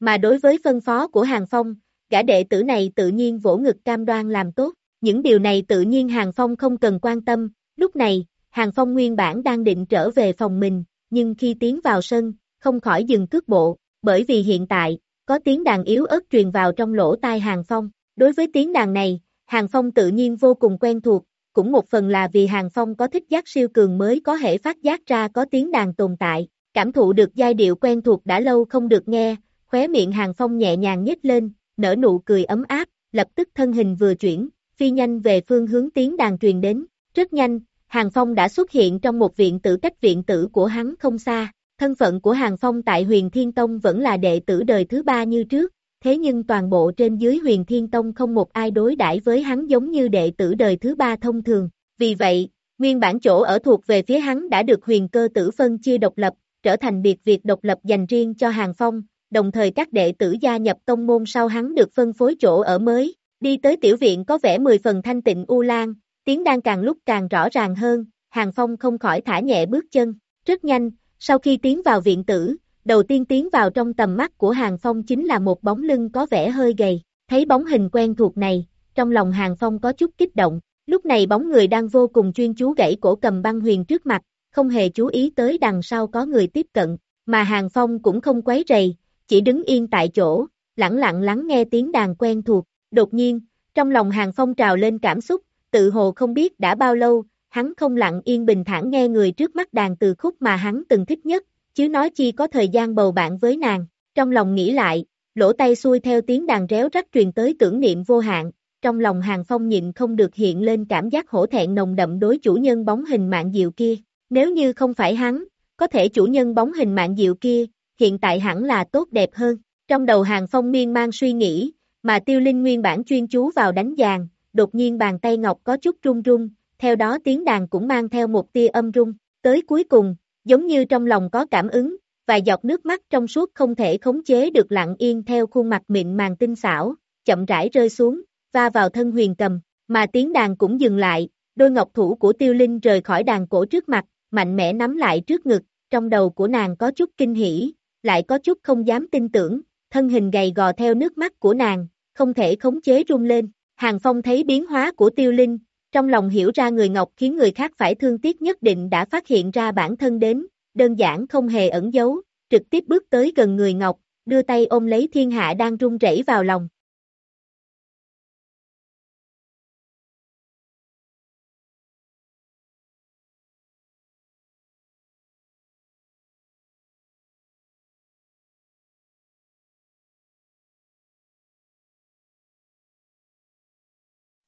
Mà đối với phân phó của Hàng Phong, gã đệ tử này tự nhiên vỗ ngực cam đoan làm tốt, những điều này tự nhiên Hàng Phong không cần quan tâm, lúc này, Hàng Phong nguyên bản đang định trở về phòng mình, nhưng khi tiến vào sân, không khỏi dừng cước bộ, bởi vì hiện tại, có tiếng đàn yếu ớt truyền vào trong lỗ tai Hàng Phong. Đối với tiếng đàn này, Hàng Phong tự nhiên vô cùng quen thuộc, cũng một phần là vì Hàng Phong có thích giác siêu cường mới có thể phát giác ra có tiếng đàn tồn tại, cảm thụ được giai điệu quen thuộc đã lâu không được nghe, khóe miệng Hàng Phong nhẹ nhàng nhếch lên, nở nụ cười ấm áp, lập tức thân hình vừa chuyển, phi nhanh về phương hướng tiếng đàn truyền đến, rất nhanh, Hàng Phong đã xuất hiện trong một viện tử cách viện tử của hắn không xa, thân phận của Hàng Phong tại huyền Thiên Tông vẫn là đệ tử đời thứ ba như trước, thế nhưng toàn bộ trên dưới huyền Thiên Tông không một ai đối đãi với hắn giống như đệ tử đời thứ ba thông thường, vì vậy, nguyên bản chỗ ở thuộc về phía hắn đã được huyền cơ tử phân chia độc lập, trở thành biệt việc độc lập dành riêng cho Hàng Phong, đồng thời các đệ tử gia nhập tông môn sau hắn được phân phối chỗ ở mới, đi tới tiểu viện có vẻ 10 phần thanh tịnh u lan, tiếng đang càng lúc càng rõ ràng hơn, Hàng Phong không khỏi thả nhẹ bước chân, rất nhanh, sau khi tiến vào viện tử, đầu tiên tiến vào trong tầm mắt của Hàng Phong chính là một bóng lưng có vẻ hơi gầy, thấy bóng hình quen thuộc này, trong lòng Hàng Phong có chút kích động, lúc này bóng người đang vô cùng chuyên chú gãy cổ cầm băng huyền trước mặt, không hề chú ý tới đằng sau có người tiếp cận, mà Hàng Phong cũng không quấy rầy, chỉ đứng yên tại chỗ, lặng lặng lắng nghe tiếng đàn quen thuộc, đột nhiên, trong lòng Hàng Phong trào lên cảm xúc, tự hồ không biết đã bao lâu, hắn không lặng yên bình thản nghe người trước mắt đàn từ khúc mà hắn từng thích nhất, chứ nói chi có thời gian bầu bạn với nàng, trong lòng nghĩ lại, lỗ tay xuôi theo tiếng đàn réo rắt truyền tới tưởng niệm vô hạn, trong lòng hàng phong nhịn không được hiện lên cảm giác hổ thẹn nồng đậm đối chủ nhân bóng hình mạng diệu kia, nếu như không phải hắn, có thể chủ nhân bóng hình mạng diệu kia, hiện tại hẳn là tốt đẹp hơn, trong đầu hàng phong miên mang suy nghĩ, mà tiêu linh nguyên bản chuyên chú vào đánh giàn, đột nhiên bàn tay ngọc có chút run run, theo đó tiếng đàn cũng mang theo một tia âm rung, tới cuối cùng, giống như trong lòng có cảm ứng, vài giọt nước mắt trong suốt không thể khống chế được lặng yên theo khuôn mặt mịn màng tinh xảo, chậm rãi rơi xuống, va vào thân huyền cầm, mà tiếng đàn cũng dừng lại, đôi ngọc thủ của tiêu linh rời khỏi đàn cổ trước mặt, mạnh mẽ nắm lại trước ngực, trong đầu của nàng có chút kinh hỉ, lại có chút không dám tin tưởng, thân hình gầy gò theo nước mắt của nàng, không thể khống chế rung lên, Hàng Phong thấy biến hóa của tiêu linh, trong lòng hiểu ra người Ngọc khiến người khác phải thương tiếc nhất định đã phát hiện ra bản thân đến, đơn giản không hề ẩn giấu, trực tiếp bước tới gần người Ngọc, đưa tay ôm lấy thiên hạ đang run rẩy vào lòng.